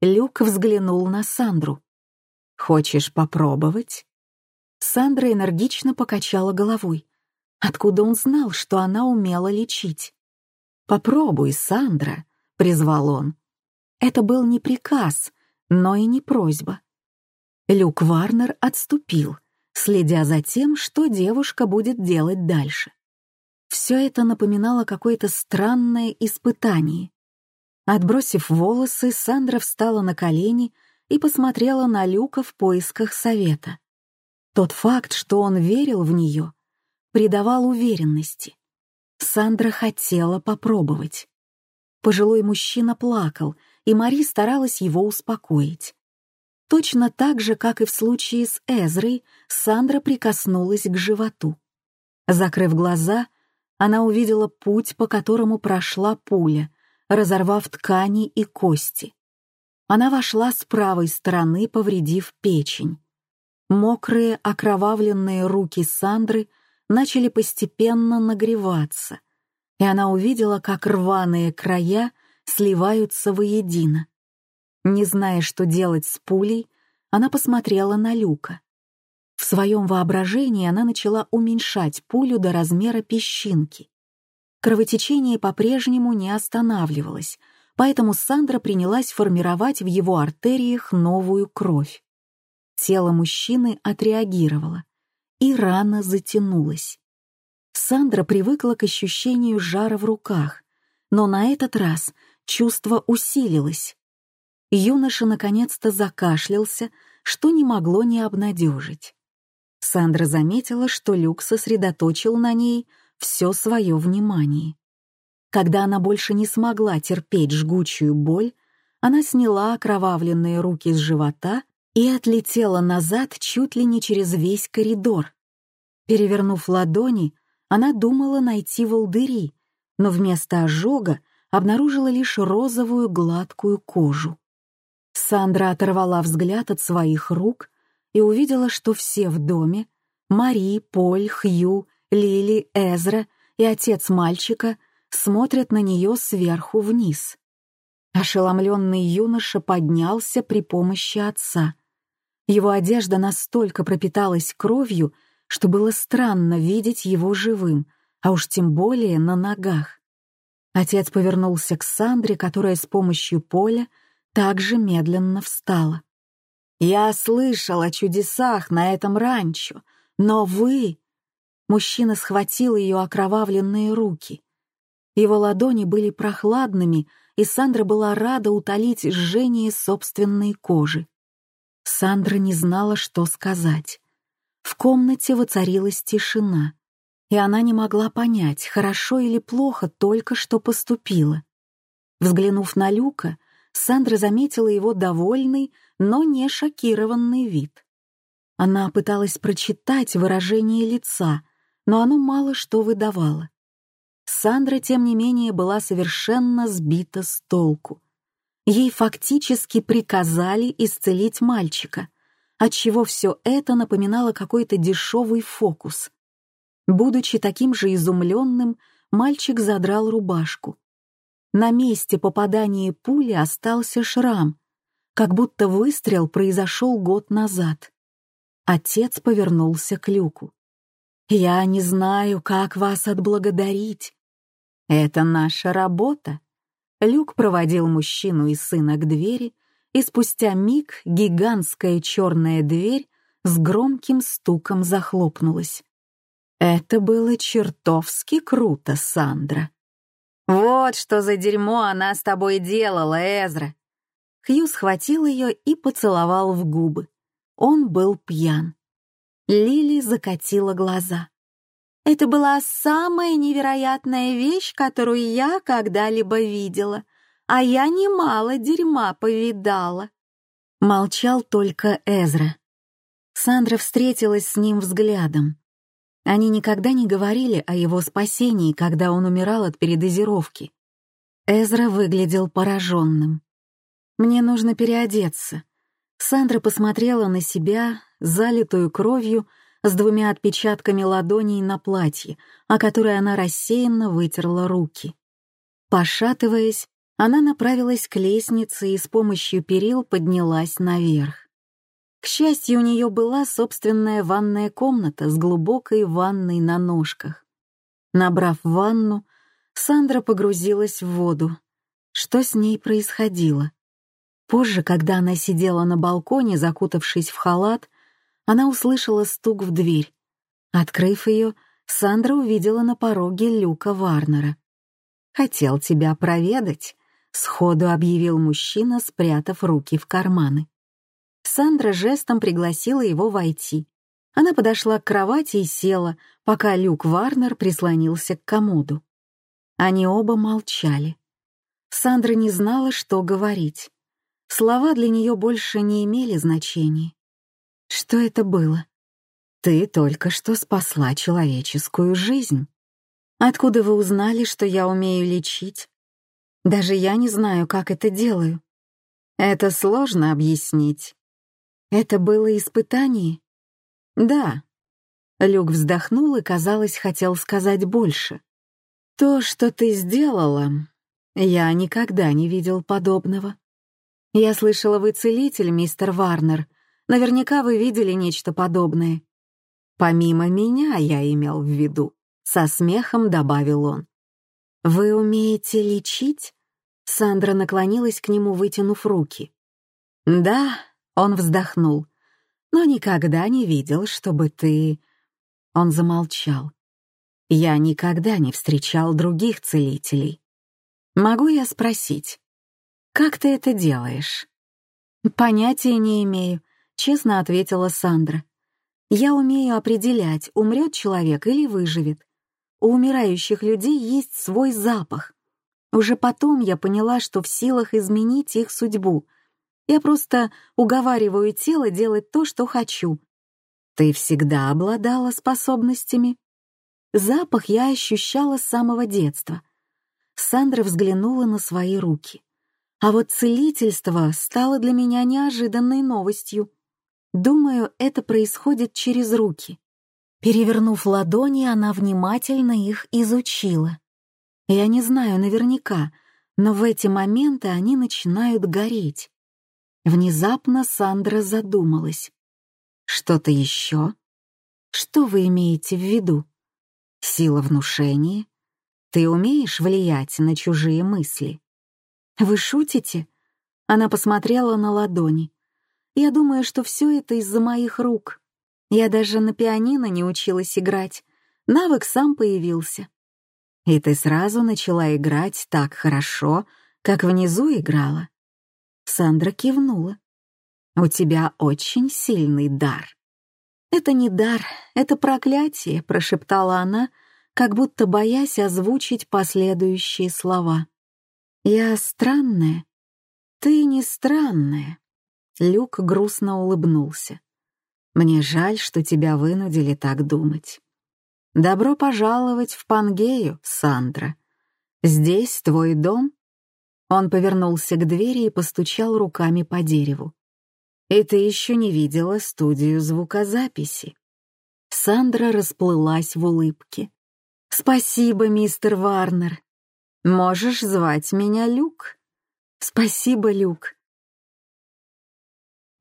Люк взглянул на Сандру. «Хочешь попробовать?» Сандра энергично покачала головой. Откуда он знал, что она умела лечить? «Попробуй, Сандра», — призвал он. Это был не приказ, но и не просьба. Люк Варнер отступил, следя за тем, что девушка будет делать дальше. Все это напоминало какое-то странное испытание. Отбросив волосы, Сандра встала на колени и посмотрела на Люка в поисках совета. Тот факт, что он верил в нее, придавал уверенности. Сандра хотела попробовать. Пожилой мужчина плакал, и Мари старалась его успокоить. Точно так же, как и в случае с Эзрой, Сандра прикоснулась к животу. Закрыв глаза, она увидела путь, по которому прошла пуля, разорвав ткани и кости. Она вошла с правой стороны, повредив печень. Мокрые, окровавленные руки Сандры начали постепенно нагреваться, и она увидела, как рваные края сливаются воедино. Не зная, что делать с пулей, она посмотрела на Люка. В своем воображении она начала уменьшать пулю до размера песчинки. Кровотечение по-прежнему не останавливалось, поэтому Сандра принялась формировать в его артериях новую кровь. Тело мужчины отреагировало, и рана затянулась. Сандра привыкла к ощущению жара в руках, но на этот раз чувство усилилось. Юноша наконец-то закашлялся, что не могло не обнадежить. Сандра заметила, что Люк сосредоточил на ней все свое внимание. Когда она больше не смогла терпеть жгучую боль, она сняла окровавленные руки с живота и отлетела назад чуть ли не через весь коридор. Перевернув ладони, она думала найти волдыри, но вместо ожога обнаружила лишь розовую гладкую кожу. Сандра оторвала взгляд от своих рук и увидела, что все в доме — Мари, Поль, Хью, Лили, Эзра и отец мальчика — смотрят на нее сверху вниз. Ошеломленный юноша поднялся при помощи отца. Его одежда настолько пропиталась кровью, что было странно видеть его живым, а уж тем более на ногах. Отец повернулся к Сандре, которая с помощью Поля также медленно встала. «Я слышал о чудесах на этом ранчо, но вы...» Мужчина схватил ее окровавленные руки. Его ладони были прохладными, и Сандра была рада утолить жжение собственной кожи. Сандра не знала, что сказать. В комнате воцарилась тишина, и она не могла понять, хорошо или плохо только что поступила. Взглянув на Люка, Сандра заметила его довольный, но не шокированный вид. Она пыталась прочитать выражение лица, но оно мало что выдавало. Сандра, тем не менее, была совершенно сбита с толку. Ей фактически приказали исцелить мальчика, отчего все это напоминало какой-то дешевый фокус. Будучи таким же изумленным, мальчик задрал рубашку. На месте попадания пули остался шрам, как будто выстрел произошел год назад. Отец повернулся к люку. «Я не знаю, как вас отблагодарить. Это наша работа». Люк проводил мужчину и сына к двери, и спустя миг гигантская черная дверь с громким стуком захлопнулась. Это было чертовски круто, Сандра. «Вот что за дерьмо она с тобой делала, Эзра!» Хью схватил ее и поцеловал в губы. Он был пьян. Лили закатила глаза. Это была самая невероятная вещь, которую я когда-либо видела, а я немало дерьма повидала. Молчал только Эзра. Сандра встретилась с ним взглядом. Они никогда не говорили о его спасении, когда он умирал от передозировки. Эзра выглядел пораженным. «Мне нужно переодеться». Сандра посмотрела на себя, залитую кровью, с двумя отпечатками ладоней на платье, о которой она рассеянно вытерла руки. Пошатываясь, она направилась к лестнице и с помощью перил поднялась наверх. К счастью, у нее была собственная ванная комната с глубокой ванной на ножках. Набрав ванну, Сандра погрузилась в воду. Что с ней происходило? Позже, когда она сидела на балконе, закутавшись в халат, она услышала стук в дверь. Открыв ее, Сандра увидела на пороге Люка Варнера. «Хотел тебя проведать», — сходу объявил мужчина, спрятав руки в карманы. Сандра жестом пригласила его войти. Она подошла к кровати и села, пока Люк Варнер прислонился к комоду. Они оба молчали. Сандра не знала, что говорить. Слова для нее больше не имели значения. Что это было? Ты только что спасла человеческую жизнь. Откуда вы узнали, что я умею лечить? Даже я не знаю, как это делаю. Это сложно объяснить. Это было испытание? Да. Люк вздохнул и, казалось, хотел сказать больше. То, что ты сделала, я никогда не видел подобного. Я слышала, вы целитель, мистер Варнер, Наверняка вы видели нечто подобное. Помимо меня я имел в виду, со смехом добавил он. Вы умеете лечить? Сандра наклонилась к нему, вытянув руки. Да, он вздохнул. Но никогда не видел, чтобы ты... Он замолчал. Я никогда не встречал других целителей. Могу я спросить, как ты это делаешь? Понятия не имею честно ответила Сандра. «Я умею определять, умрет человек или выживет. У умирающих людей есть свой запах. Уже потом я поняла, что в силах изменить их судьбу. Я просто уговариваю тело делать то, что хочу. Ты всегда обладала способностями?» Запах я ощущала с самого детства. Сандра взглянула на свои руки. А вот целительство стало для меня неожиданной новостью. Думаю, это происходит через руки. Перевернув ладони, она внимательно их изучила. Я не знаю наверняка, но в эти моменты они начинают гореть. Внезапно Сандра задумалась. «Что-то еще? Что вы имеете в виду? Сила внушения? Ты умеешь влиять на чужие мысли?» «Вы шутите?» Она посмотрела на ладони. Я думаю, что все это из-за моих рук. Я даже на пианино не училась играть. Навык сам появился. И ты сразу начала играть так хорошо, как внизу играла. Сандра кивнула. У тебя очень сильный дар. Это не дар, это проклятие, прошептала она, как будто боясь озвучить последующие слова. Я странная. Ты не странная. Люк грустно улыбнулся. «Мне жаль, что тебя вынудили так думать. Добро пожаловать в Пангею, Сандра. Здесь твой дом?» Он повернулся к двери и постучал руками по дереву. «И ты еще не видела студию звукозаписи». Сандра расплылась в улыбке. «Спасибо, мистер Варнер. Можешь звать меня Люк?» «Спасибо, Люк.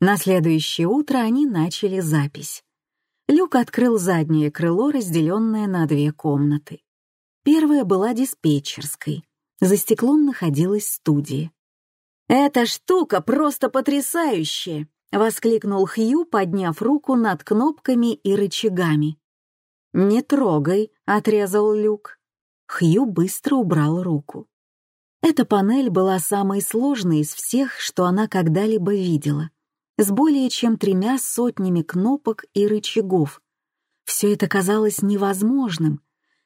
На следующее утро они начали запись. Люк открыл заднее крыло, разделенное на две комнаты. Первая была диспетчерской. За стеклом находилась студия. «Эта штука просто потрясающая!» — воскликнул Хью, подняв руку над кнопками и рычагами. «Не трогай», — отрезал Люк. Хью быстро убрал руку. Эта панель была самой сложной из всех, что она когда-либо видела — с более чем тремя сотнями кнопок и рычагов. Все это казалось невозможным.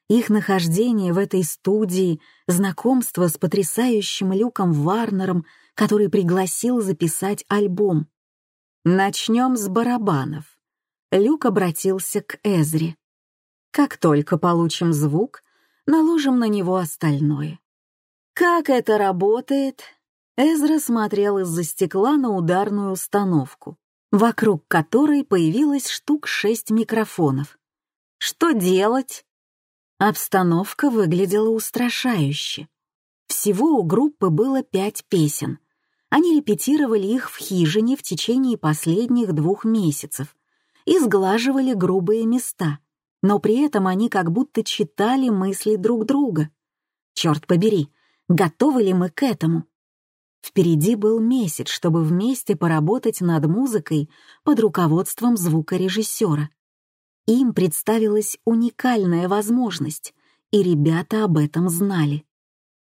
Их нахождение в этой студии, знакомство с потрясающим Люком Варнером, который пригласил записать альбом. Начнем с барабанов. Люк обратился к Эзре. Как только получим звук, наложим на него остальное. Как это работает? Эзра смотрел из-за стекла на ударную установку, вокруг которой появилось штук шесть микрофонов. Что делать? Обстановка выглядела устрашающе. Всего у группы было пять песен. Они репетировали их в хижине в течение последних двух месяцев и сглаживали грубые места, но при этом они как будто читали мысли друг друга. Черт побери, готовы ли мы к этому? Впереди был месяц, чтобы вместе поработать над музыкой под руководством звукорежиссера. Им представилась уникальная возможность, и ребята об этом знали.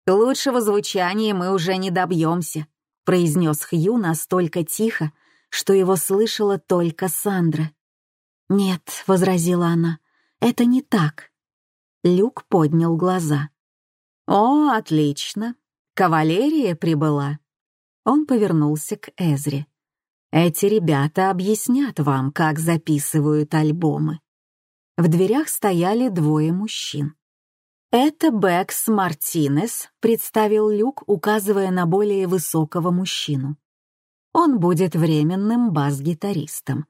«Лучшего звучания мы уже не добьемся», — произнес Хью настолько тихо, что его слышала только Сандра. «Нет», — возразила она, — «это не так». Люк поднял глаза. «О, отлично! Кавалерия прибыла». Он повернулся к Эзре. Эти ребята объяснят вам, как записывают альбомы. В дверях стояли двое мужчин. «Это Бэкс Мартинес», — представил Люк, указывая на более высокого мужчину. «Он будет временным бас-гитаристом.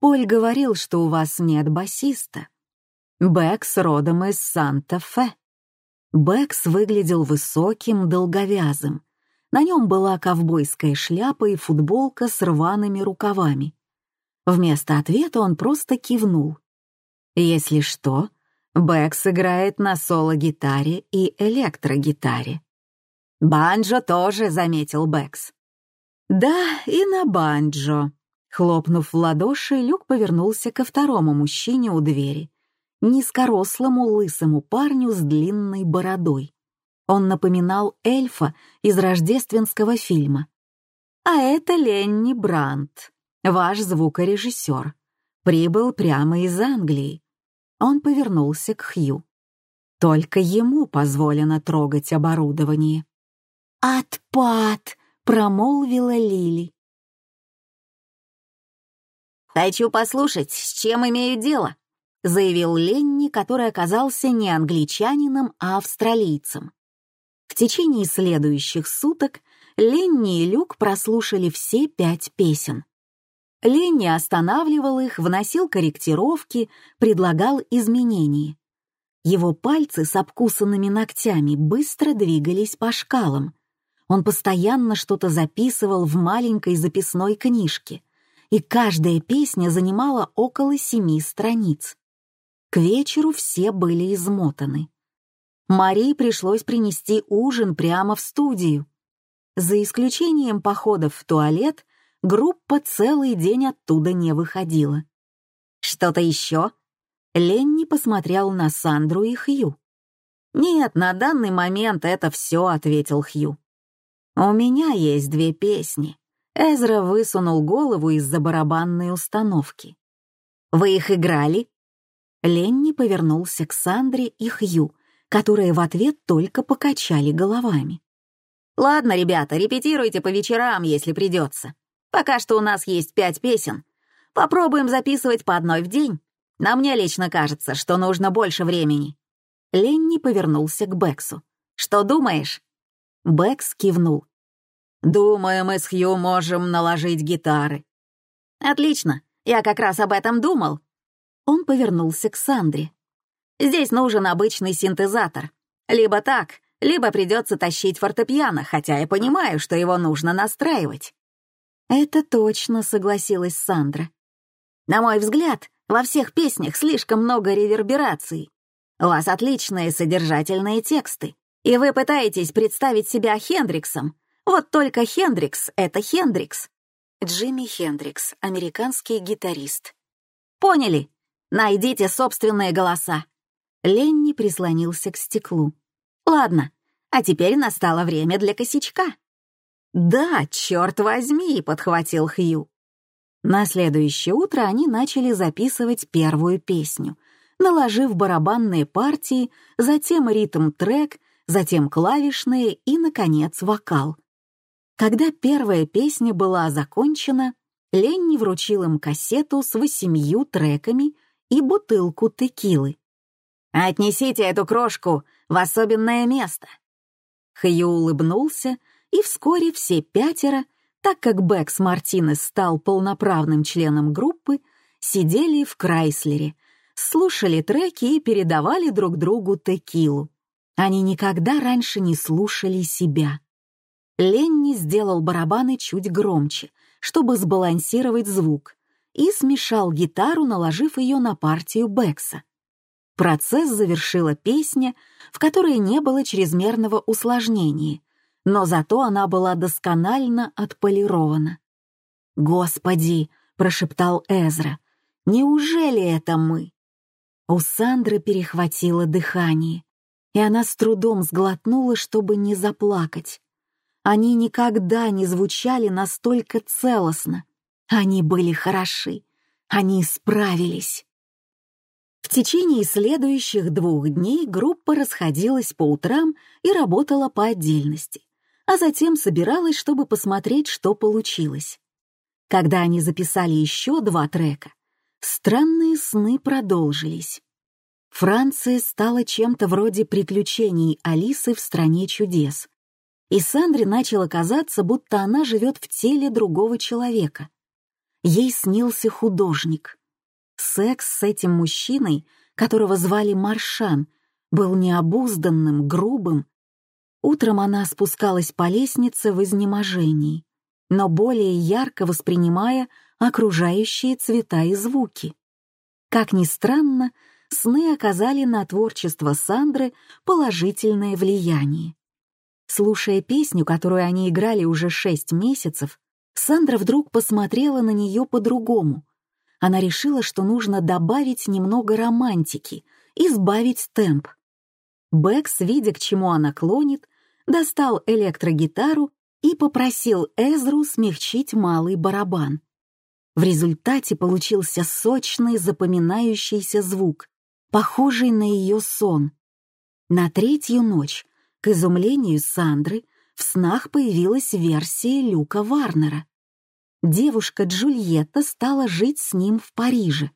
Поль говорил, что у вас нет басиста. Бэкс родом из Санта-Фе». Бэкс выглядел высоким, долговязым, на нем была ковбойская шляпа и футболка с рваными рукавами. Вместо ответа он просто кивнул. Если что, Бэкс играет на соло-гитаре и электрогитаре. «Банджо тоже», — заметил Бэкс. «Да, и на банджо». Хлопнув в ладоши, Люк повернулся ко второму мужчине у двери, низкорослому лысому парню с длинной бородой. Он напоминал эльфа из рождественского фильма. А это Ленни Брандт, ваш звукорежиссер. Прибыл прямо из Англии. Он повернулся к Хью. Только ему позволено трогать оборудование. «Отпад!» — промолвила Лили. «Хочу послушать, с чем имею дело», — заявил Ленни, который оказался не англичанином, а австралийцем. В течение следующих суток Ленни и Люк прослушали все пять песен. Ленни останавливал их, вносил корректировки, предлагал изменения. Его пальцы с обкусанными ногтями быстро двигались по шкалам. Он постоянно что-то записывал в маленькой записной книжке, и каждая песня занимала около семи страниц. К вечеру все были измотаны. Марии пришлось принести ужин прямо в студию. За исключением походов в туалет, группа целый день оттуда не выходила. «Что-то еще?» Ленни посмотрел на Сандру и Хью. «Нет, на данный момент это все», — ответил Хью. «У меня есть две песни». Эзра высунул голову из-за барабанной установки. «Вы их играли?» Ленни повернулся к Сандре и Хью, которые в ответ только покачали головами. «Ладно, ребята, репетируйте по вечерам, если придется. Пока что у нас есть пять песен. Попробуем записывать по одной в день. На мне лично кажется, что нужно больше времени». Ленни повернулся к Бэксу. «Что думаешь?» Бэкс кивнул. «Думаю, мы с Хью можем наложить гитары». «Отлично, я как раз об этом думал». Он повернулся к Сандре. Здесь нужен обычный синтезатор. Либо так, либо придется тащить фортепиано, хотя я понимаю, что его нужно настраивать». «Это точно», — согласилась Сандра. «На мой взгляд, во всех песнях слишком много ревербераций. У вас отличные содержательные тексты, и вы пытаетесь представить себя Хендриксом. Вот только Хендрикс — это Хендрикс». Джимми Хендрикс, американский гитарист. «Поняли? Найдите собственные голоса. Ленни прислонился к стеклу. «Ладно, а теперь настало время для косячка». «Да, черт возьми», — подхватил Хью. На следующее утро они начали записывать первую песню, наложив барабанные партии, затем ритм-трек, затем клавишные и, наконец, вокал. Когда первая песня была закончена, Ленни вручил им кассету с восемью треками и бутылку текилы. «Отнесите эту крошку в особенное место!» Хью улыбнулся, и вскоре все пятеро, так как Бэкс Мартинес стал полноправным членом группы, сидели в Крайслере, слушали треки и передавали друг другу текилу. Они никогда раньше не слушали себя. Ленни сделал барабаны чуть громче, чтобы сбалансировать звук, и смешал гитару, наложив ее на партию Бекса. Процесс завершила песня, в которой не было чрезмерного усложнения, но зато она была досконально отполирована. «Господи!» — прошептал Эзра. «Неужели это мы?» У Сандры перехватило дыхание, и она с трудом сглотнула, чтобы не заплакать. Они никогда не звучали настолько целостно. Они были хороши. Они справились. В течение следующих двух дней группа расходилась по утрам и работала по отдельности, а затем собиралась, чтобы посмотреть, что получилось. Когда они записали еще два трека, странные сны продолжились. Франция стала чем-то вроде приключений Алисы в «Стране чудес», и Сандре начало казаться, будто она живет в теле другого человека. Ей снился художник. Секс с этим мужчиной, которого звали Маршан, был необузданным, грубым. Утром она спускалась по лестнице в изнеможении, но более ярко воспринимая окружающие цвета и звуки. Как ни странно, сны оказали на творчество Сандры положительное влияние. Слушая песню, которую они играли уже шесть месяцев, Сандра вдруг посмотрела на нее по-другому. Она решила, что нужно добавить немного романтики и сбавить темп. Бэкс, видя, к чему она клонит, достал электрогитару и попросил Эзру смягчить малый барабан. В результате получился сочный запоминающийся звук, похожий на ее сон. На третью ночь к изумлению Сандры, в снах появилась версия Люка Варнера. Девушка Джульетта стала жить с ним в Париже.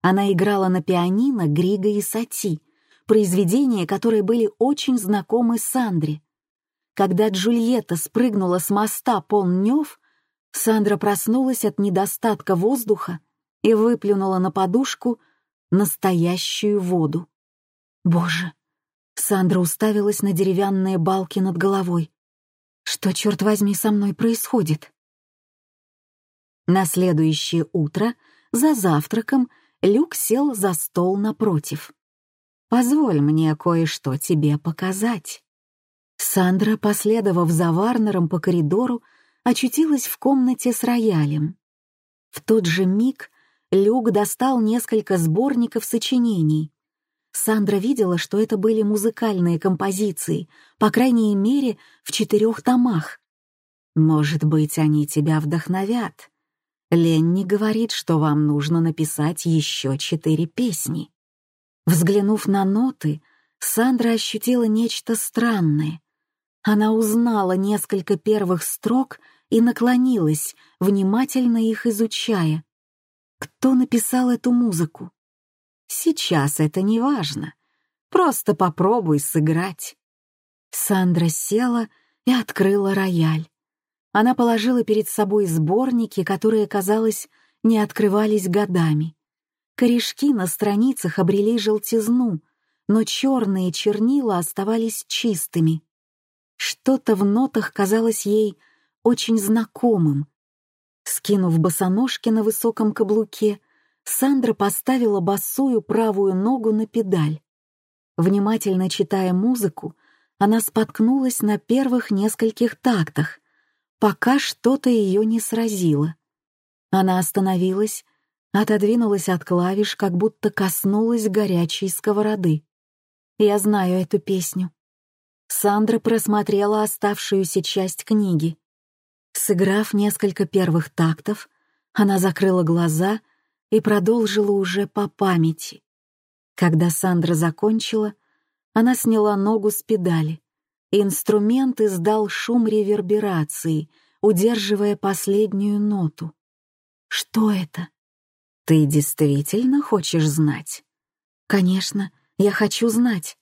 Она играла на пианино Грига и Сати, произведения, которые были очень знакомы Сандре. Когда Джульетта спрыгнула с моста Пон-Нёв, Сандра проснулась от недостатка воздуха и выплюнула на подушку настоящую воду. Боже, Сандра уставилась на деревянные балки над головой. Что, черт возьми, со мной происходит? На следующее утро, за завтраком, Люк сел за стол напротив. «Позволь мне кое-что тебе показать». Сандра, последовав за Варнером по коридору, очутилась в комнате с роялем. В тот же миг Люк достал несколько сборников сочинений, Сандра видела, что это были музыкальные композиции, по крайней мере, в четырех томах. «Может быть, они тебя вдохновят. Ленни говорит, что вам нужно написать еще четыре песни». Взглянув на ноты, Сандра ощутила нечто странное. Она узнала несколько первых строк и наклонилась, внимательно их изучая. Кто написал эту музыку? Сейчас это не важно. Просто попробуй сыграть. Сандра села и открыла рояль. Она положила перед собой сборники, которые, казалось, не открывались годами. Корешки на страницах обрели желтизну, но черные чернила оставались чистыми. Что-то в нотах казалось ей очень знакомым. Скинув босоножки на высоком каблуке, Сандра поставила босую правую ногу на педаль. Внимательно читая музыку, она споткнулась на первых нескольких тактах, пока что-то ее не сразило. Она остановилась, отодвинулась от клавиш, как будто коснулась горячей сковороды. «Я знаю эту песню». Сандра просмотрела оставшуюся часть книги. Сыграв несколько первых тактов, Она закрыла глаза и продолжила уже по памяти. Когда Сандра закончила, она сняла ногу с педали, и инструмент издал шум реверберации, удерживая последнюю ноту. «Что это?» «Ты действительно хочешь знать?» «Конечно, я хочу знать.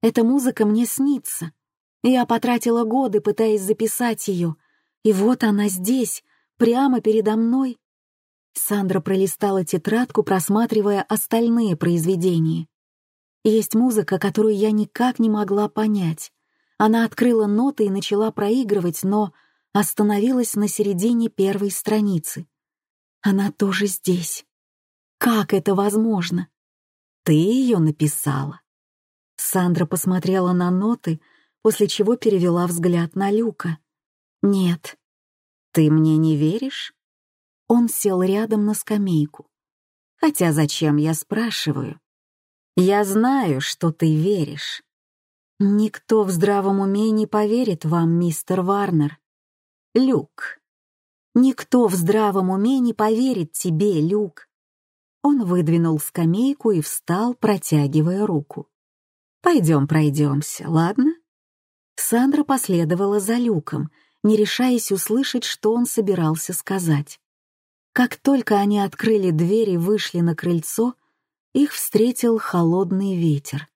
Эта музыка мне снится. Я потратила годы, пытаясь записать ее, и вот она здесь, прямо передо мной». Сандра пролистала тетрадку, просматривая остальные произведения. Есть музыка, которую я никак не могла понять. Она открыла ноты и начала проигрывать, но остановилась на середине первой страницы. Она тоже здесь. Как это возможно? Ты ее написала. Сандра посмотрела на ноты, после чего перевела взгляд на Люка. Нет. Ты мне не веришь? Он сел рядом на скамейку. Хотя зачем я спрашиваю? Я знаю, что ты веришь. Никто в здравом уме не поверит вам, мистер Варнер. Люк. Никто в здравом уме не поверит тебе, Люк. Он выдвинул скамейку и встал, протягивая руку. «Пойдем пройдемся, ладно?» Сандра последовала за Люком, не решаясь услышать, что он собирался сказать. Как только они открыли дверь и вышли на крыльцо, их встретил холодный ветер.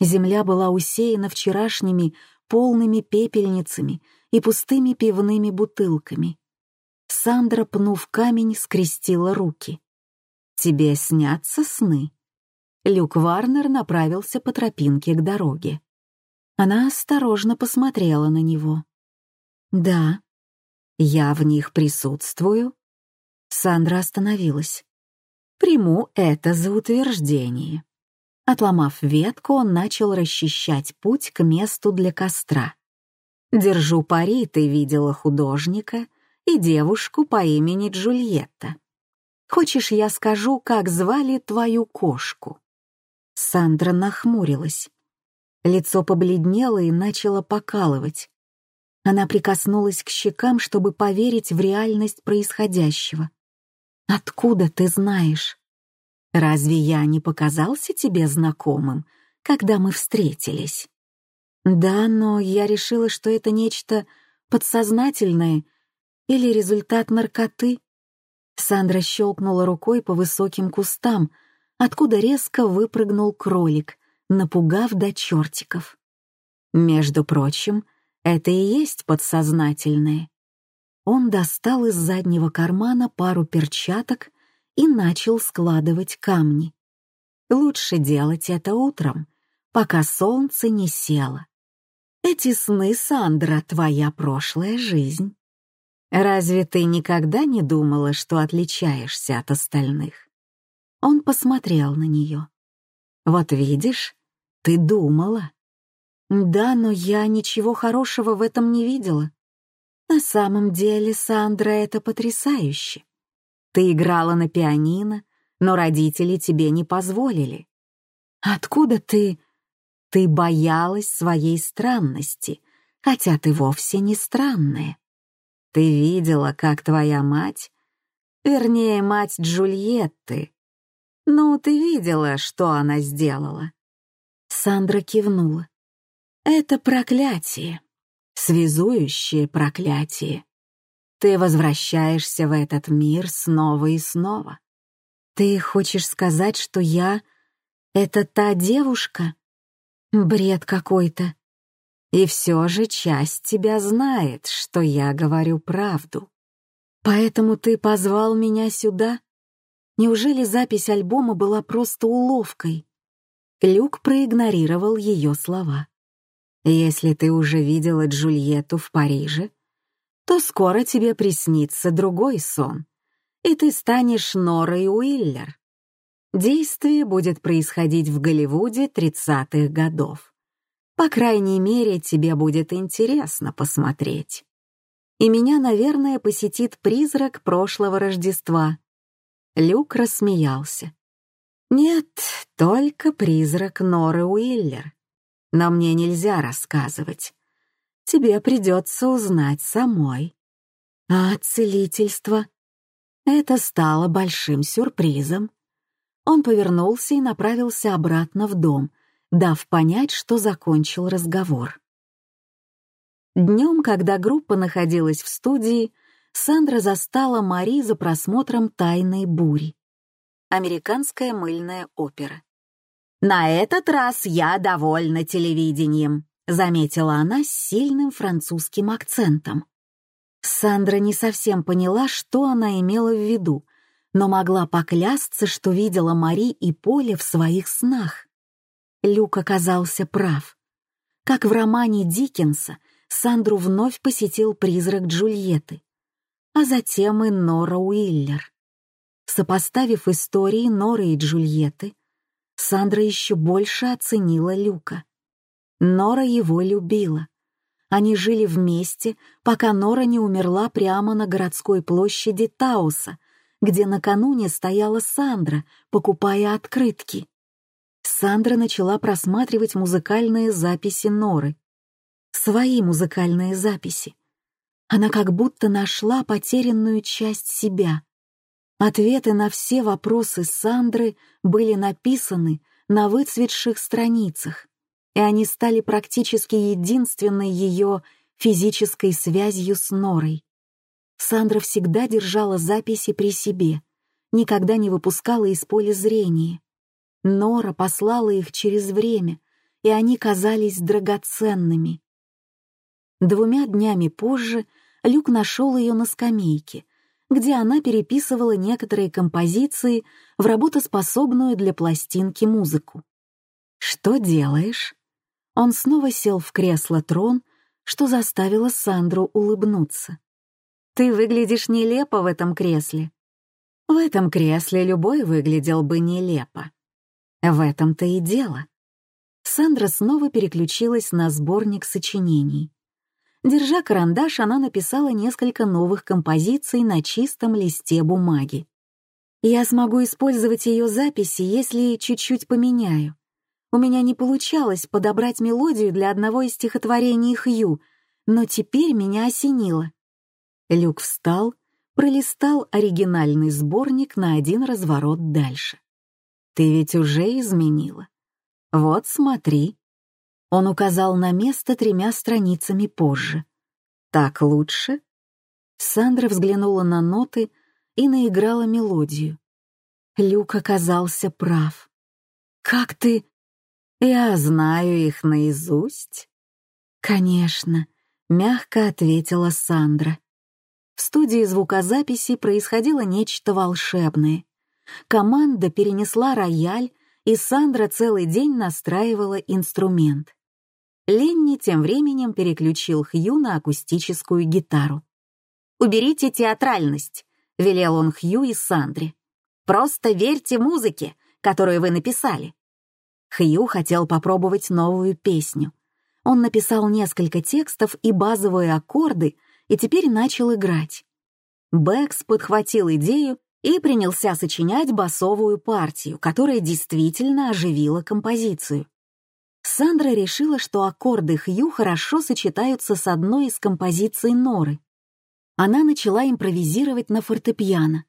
Земля была усеяна вчерашними полными пепельницами и пустыми пивными бутылками. Сандра, пнув камень, скрестила руки. «Тебе снятся сны?» Люк Варнер направился по тропинке к дороге. Она осторожно посмотрела на него. «Да, я в них присутствую». Сандра остановилась. Приму это за утверждение. Отломав ветку, он начал расчищать путь к месту для костра. Держу пари, ты видела художника и девушку по имени Джульетта. Хочешь, я скажу, как звали твою кошку?» Сандра нахмурилась. Лицо побледнело и начало покалывать. Она прикоснулась к щекам, чтобы поверить в реальность происходящего. Откуда ты знаешь? Разве я не показался тебе знакомым, когда мы встретились? Да, но я решила, что это нечто подсознательное или результат наркоты. Сандра щелкнула рукой по высоким кустам, откуда резко выпрыгнул кролик, напугав до чертиков. Между прочим, это и есть подсознательное. Он достал из заднего кармана пару перчаток и начал складывать камни. Лучше делать это утром, пока солнце не село. Эти сны, Сандра, твоя прошлая жизнь. Разве ты никогда не думала, что отличаешься от остальных? Он посмотрел на нее. Вот видишь, ты думала. Да, но я ничего хорошего в этом не видела. На самом деле, Сандра, это потрясающе. Ты играла на пианино, но родители тебе не позволили. Откуда ты... Ты боялась своей странности, хотя ты вовсе не странная. Ты видела, как твоя мать, вернее, мать Джульетты, ну, ты видела, что она сделала. Сандра кивнула. Это проклятие связующее проклятие. Ты возвращаешься в этот мир снова и снова. Ты хочешь сказать, что я — это та девушка? Бред какой-то. И все же часть тебя знает, что я говорю правду. Поэтому ты позвал меня сюда? Неужели запись альбома была просто уловкой? Люк проигнорировал ее слова. Если ты уже видела Джульетту в Париже, то скоро тебе приснится другой сон, и ты станешь Норой Уиллер. Действие будет происходить в Голливуде 30-х годов. По крайней мере, тебе будет интересно посмотреть. И меня, наверное, посетит призрак прошлого Рождества. Люк рассмеялся. Нет, только призрак Норы Уиллер но мне нельзя рассказывать. Тебе придется узнать самой. А целительство? Это стало большим сюрпризом. Он повернулся и направился обратно в дом, дав понять, что закончил разговор. Днем, когда группа находилась в студии, Сандра застала Мари за просмотром «Тайной бури». Американская мыльная опера. «На этот раз я довольна телевидением», — заметила она с сильным французским акцентом. Сандра не совсем поняла, что она имела в виду, но могла поклясться, что видела Мари и Поле в своих снах. Люк оказался прав. Как в романе Диккенса, Сандру вновь посетил призрак Джульетты, а затем и Нора Уиллер. Сопоставив истории Норы и Джульетты, Сандра еще больше оценила Люка. Нора его любила. Они жили вместе, пока Нора не умерла прямо на городской площади Тауса, где накануне стояла Сандра, покупая открытки. Сандра начала просматривать музыкальные записи Норы, свои музыкальные записи. Она как будто нашла потерянную часть себя. Ответы на все вопросы Сандры были написаны на выцветших страницах, и они стали практически единственной ее физической связью с Норой. Сандра всегда держала записи при себе, никогда не выпускала из поля зрения. Нора послала их через время, и они казались драгоценными. Двумя днями позже Люк нашел ее на скамейке, где она переписывала некоторые композиции в работоспособную для пластинки музыку. «Что делаешь?» Он снова сел в кресло-трон, что заставило Сандру улыбнуться. «Ты выглядишь нелепо в этом кресле». «В этом кресле любой выглядел бы нелепо». «В этом-то и дело». Сандра снова переключилась на сборник сочинений. Держа карандаш, она написала несколько новых композиций на чистом листе бумаги. Я смогу использовать ее записи, если чуть-чуть поменяю. У меня не получалось подобрать мелодию для одного из стихотворений Хью, но теперь меня осенило. Люк встал, пролистал оригинальный сборник на один разворот дальше. «Ты ведь уже изменила. Вот смотри». Он указал на место тремя страницами позже. «Так лучше?» Сандра взглянула на ноты и наиграла мелодию. Люк оказался прав. «Как ты...» «Я знаю их наизусть». «Конечно», — мягко ответила Сандра. В студии звукозаписи происходило нечто волшебное. Команда перенесла рояль, и Сандра целый день настраивала инструмент. Ленни тем временем переключил Хью на акустическую гитару. «Уберите театральность», — велел он Хью и Сандре. «Просто верьте музыке, которую вы написали». Хью хотел попробовать новую песню. Он написал несколько текстов и базовые аккорды, и теперь начал играть. Бэкс подхватил идею и принялся сочинять басовую партию, которая действительно оживила композицию. Сандра решила, что аккорды Хью хорошо сочетаются с одной из композиций Норы. Она начала импровизировать на фортепиано.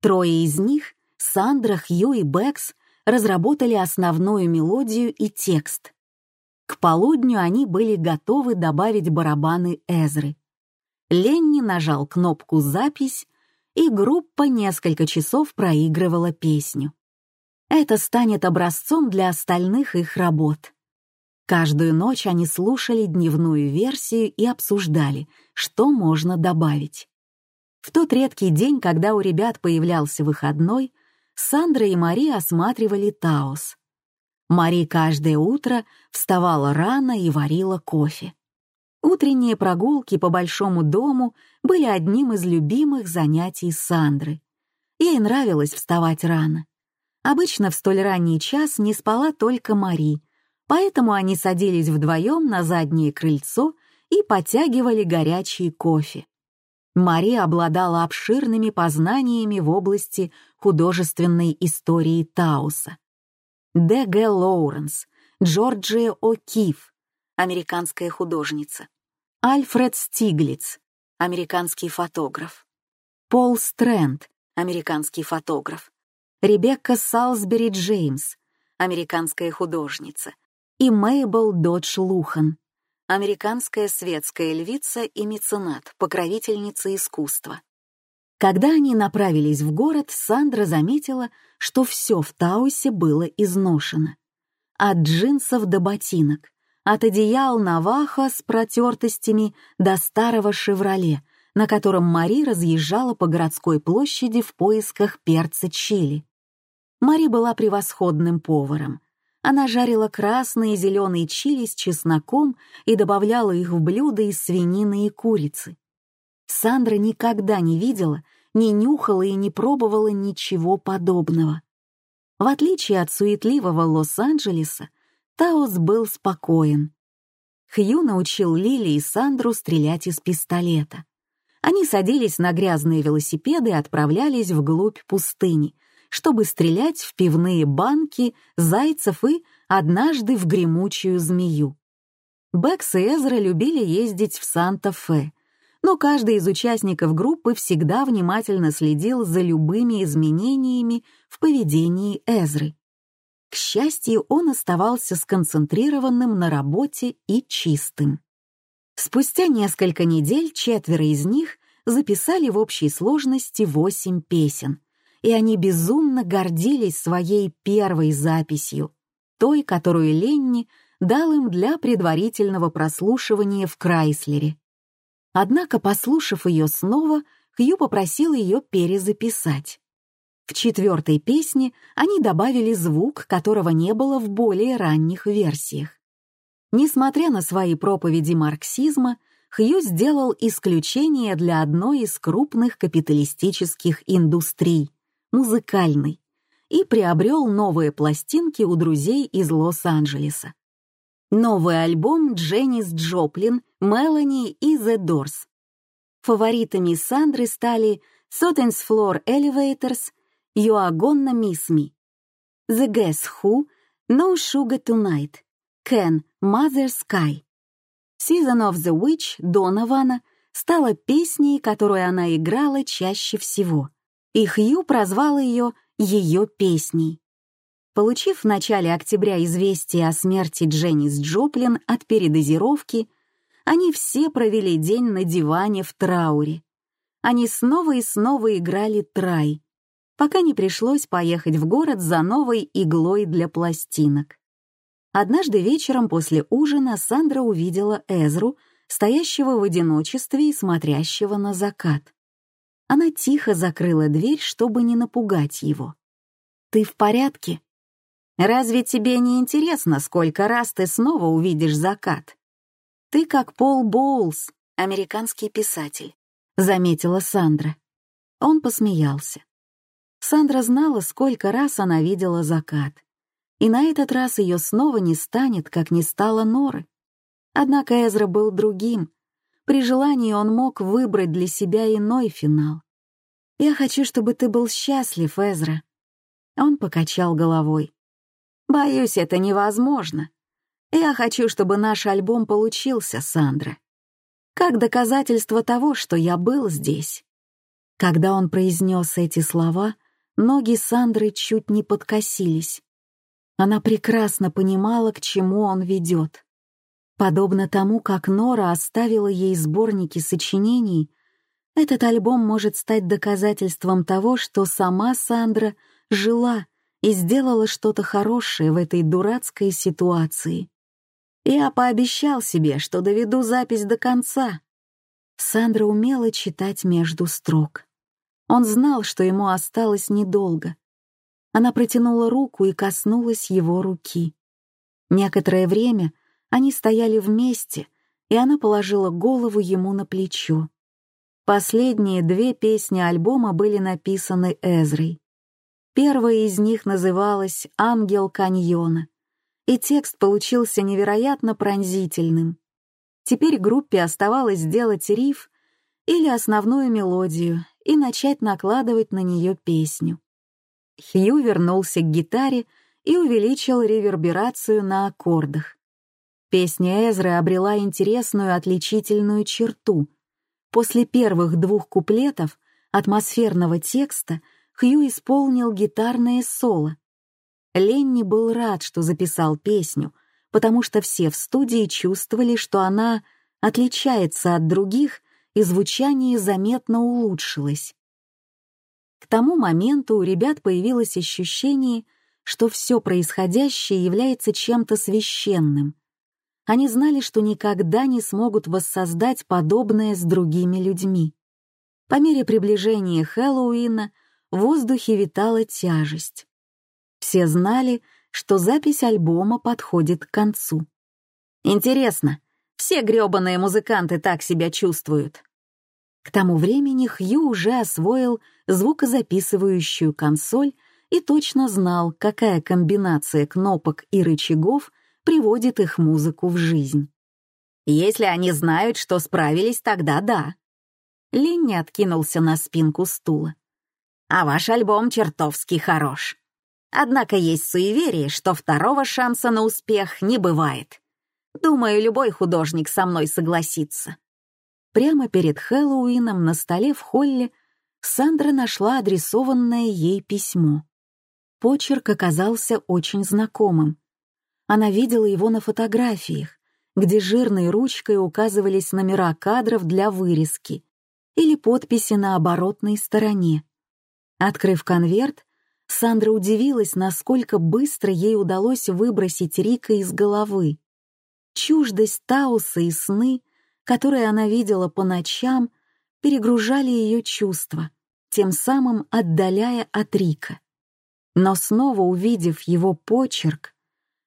Трое из них, Сандра, Хью и Бэкс, разработали основную мелодию и текст. К полудню они были готовы добавить барабаны Эзры. Ленни нажал кнопку «Запись», и группа несколько часов проигрывала песню. Это станет образцом для остальных их работ. Каждую ночь они слушали дневную версию и обсуждали, что можно добавить. В тот редкий день, когда у ребят появлялся выходной, Сандра и Мари осматривали Таос. Мари каждое утро вставала рано и варила кофе. Утренние прогулки по большому дому были одним из любимых занятий Сандры. Ей нравилось вставать рано. Обычно в столь ранний час не спала только Мари, Поэтому они садились вдвоем на заднее крыльцо и потягивали горячий кофе. Мария обладала обширными познаниями в области художественной истории Тауса. Д. Г. Лоуренс, Джорджия О'Кифф, американская художница, Альфред Стиглиц, американский фотограф, Пол Стрэнд, американский фотограф, Ребекка Салсбери Джеймс, американская художница, и Мейбл Додж Лухан, американская светская львица и меценат, покровительница искусства. Когда они направились в город, Сандра заметила, что все в Таусе было изношено. От джинсов до ботинок, от одеял Наваха с протертостями до старого «Шевроле», на котором Мари разъезжала по городской площади в поисках перца чили. Мари была превосходным поваром. Она жарила красные и зеленые чили с чесноком и добавляла их в блюда из свинины и курицы. Сандра никогда не видела, не нюхала и не пробовала ничего подобного. В отличие от суетливого Лос-Анджелеса, Таос был спокоен. Хью научил Лили и Сандру стрелять из пистолета. Они садились на грязные велосипеды и отправлялись вглубь пустыни, чтобы стрелять в пивные банки, зайцев и, однажды, в гремучую змею. Бэкс и Эзра любили ездить в Санта-Фе, но каждый из участников группы всегда внимательно следил за любыми изменениями в поведении Эзры. К счастью, он оставался сконцентрированным на работе и чистым. Спустя несколько недель четверо из них записали в общей сложности восемь песен, и они безумно гордились своей первой записью, той, которую Ленни дал им для предварительного прослушивания в Крайслере. Однако, послушав ее снова, Хью попросил ее перезаписать. В четвертой песне они добавили звук, которого не было в более ранних версиях. Несмотря на свои проповеди марксизма, Хью сделал исключение для одной из крупных капиталистических индустрий — музыкальной, и приобрел новые пластинки у друзей из Лос-Анджелеса. Новый альбом Дженнис Джоплин, Мелани и The Doors. Фаворитами Сандры стали Sotten's Floor Elevators, You Are Gonna Miss Me, The Guess Who, No Sugar Tonight, Ken, Mother Sky. Season of the Witch Донована стала песней, которую она играла чаще всего, и Хью прозвал ее ее песней. Получив в начале октября известие о смерти Дженнис Джоплин от передозировки, они все провели день на диване в трауре. Они снова и снова играли трай, пока не пришлось поехать в город за новой иглой для пластинок. Однажды вечером после ужина Сандра увидела Эзру, стоящего в одиночестве и смотрящего на закат. Она тихо закрыла дверь, чтобы не напугать его. «Ты в порядке?» Разве тебе не интересно, сколько раз ты снова увидишь закат? Ты как Пол Боулс, американский писатель, заметила Сандра. Он посмеялся. Сандра знала, сколько раз она видела закат. И на этот раз ее снова не станет, как не стало Норы. Однако Эзра был другим. При желании он мог выбрать для себя иной финал. «Я хочу, чтобы ты был счастлив, Эзра». Он покачал головой. Боюсь, это невозможно. Я хочу, чтобы наш альбом получился, Сандра. Как доказательство того, что я был здесь. Когда он произнес эти слова, ноги Сандры чуть не подкосились. Она прекрасно понимала, к чему он ведет. Подобно тому, как Нора оставила ей сборники сочинений, этот альбом может стать доказательством того, что сама Сандра жила и сделала что-то хорошее в этой дурацкой ситуации. Я пообещал себе, что доведу запись до конца. Сандра умела читать между строк. Он знал, что ему осталось недолго. Она протянула руку и коснулась его руки. Некоторое время они стояли вместе, и она положила голову ему на плечо. Последние две песни альбома были написаны Эзрой. Первая из них называлась «Ангел каньона», и текст получился невероятно пронзительным. Теперь группе оставалось сделать риф или основную мелодию и начать накладывать на нее песню. Хью вернулся к гитаре и увеличил реверберацию на аккордах. Песня Эзры обрела интересную отличительную черту. После первых двух куплетов атмосферного текста Хью исполнил гитарное соло. Ленни был рад, что записал песню, потому что все в студии чувствовали, что она отличается от других, и звучание заметно улучшилось. К тому моменту у ребят появилось ощущение, что все происходящее является чем-то священным. Они знали, что никогда не смогут воссоздать подобное с другими людьми. По мере приближения Хэллоуина в воздухе витала тяжесть. Все знали, что запись альбома подходит к концу. Интересно, все грёбаные музыканты так себя чувствуют. К тому времени Хью уже освоил звукозаписывающую консоль и точно знал, какая комбинация кнопок и рычагов приводит их музыку в жизнь. Если они знают, что справились, тогда да. Ленни откинулся на спинку стула. А ваш альбом чертовски хорош. Однако есть суеверие, что второго шанса на успех не бывает. Думаю, любой художник со мной согласится. Прямо перед Хэллоуином на столе в холле Сандра нашла адресованное ей письмо. Почерк оказался очень знакомым. Она видела его на фотографиях, где жирной ручкой указывались номера кадров для вырезки или подписи на оборотной стороне. Открыв конверт, Сандра удивилась, насколько быстро ей удалось выбросить Рика из головы. Чуждость Тауса и сны, которые она видела по ночам, перегружали ее чувства, тем самым отдаляя от Рика. Но снова увидев его почерк,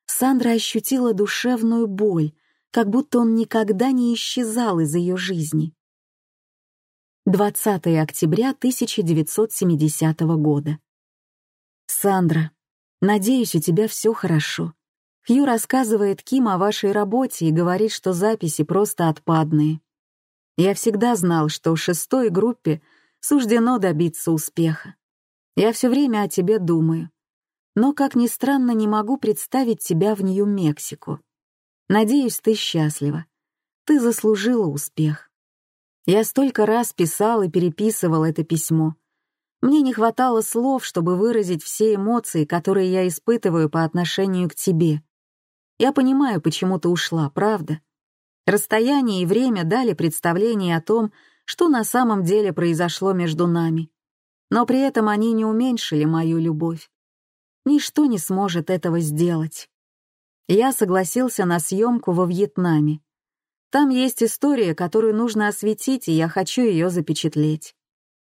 Сандра ощутила душевную боль, как будто он никогда не исчезал из ее жизни. 20 октября 1970 года. «Сандра, надеюсь, у тебя все хорошо. Хью рассказывает Ким о вашей работе и говорит, что записи просто отпадные. Я всегда знал, что шестой группе суждено добиться успеха. Я все время о тебе думаю. Но, как ни странно, не могу представить тебя в Нью-Мексико. Надеюсь, ты счастлива. Ты заслужила успех. Я столько раз писал и переписывал это письмо. Мне не хватало слов, чтобы выразить все эмоции, которые я испытываю по отношению к тебе. Я понимаю, почему ты ушла, правда? Расстояние и время дали представление о том, что на самом деле произошло между нами. Но при этом они не уменьшили мою любовь. Ничто не сможет этого сделать. Я согласился на съемку во Вьетнаме. Там есть история, которую нужно осветить, и я хочу ее запечатлеть.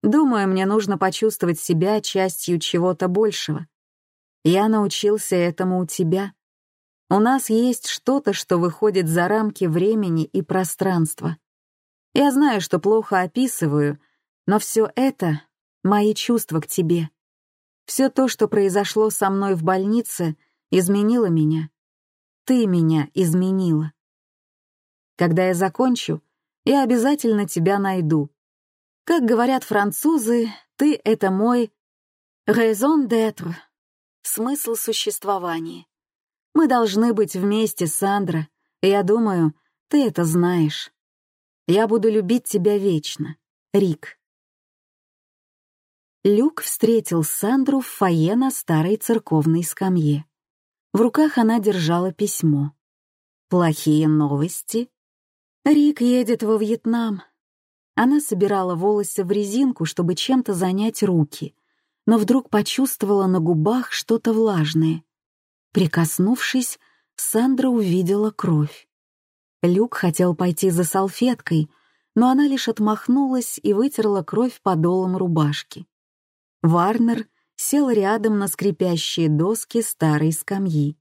Думаю, мне нужно почувствовать себя частью чего-то большего. Я научился этому у тебя. У нас есть что-то, что выходит за рамки времени и пространства. Я знаю, что плохо описываю, но все это — мои чувства к тебе. Все то, что произошло со мной в больнице, изменило меня. Ты меня изменила. Когда я закончу, я обязательно тебя найду. Как говорят французы, ты — это мой raison d'être, смысл существования. Мы должны быть вместе, Сандра, и я думаю, ты это знаешь. Я буду любить тебя вечно. Рик. Люк встретил Сандру в фойе на старой церковной скамье. В руках она держала письмо. «Плохие новости?» Рик едет во Вьетнам. Она собирала волосы в резинку, чтобы чем-то занять руки, но вдруг почувствовала на губах что-то влажное. Прикоснувшись, Сандра увидела кровь. Люк хотел пойти за салфеткой, но она лишь отмахнулась и вытерла кровь подолом рубашки. Варнер сел рядом на скрипящие доски старой скамьи.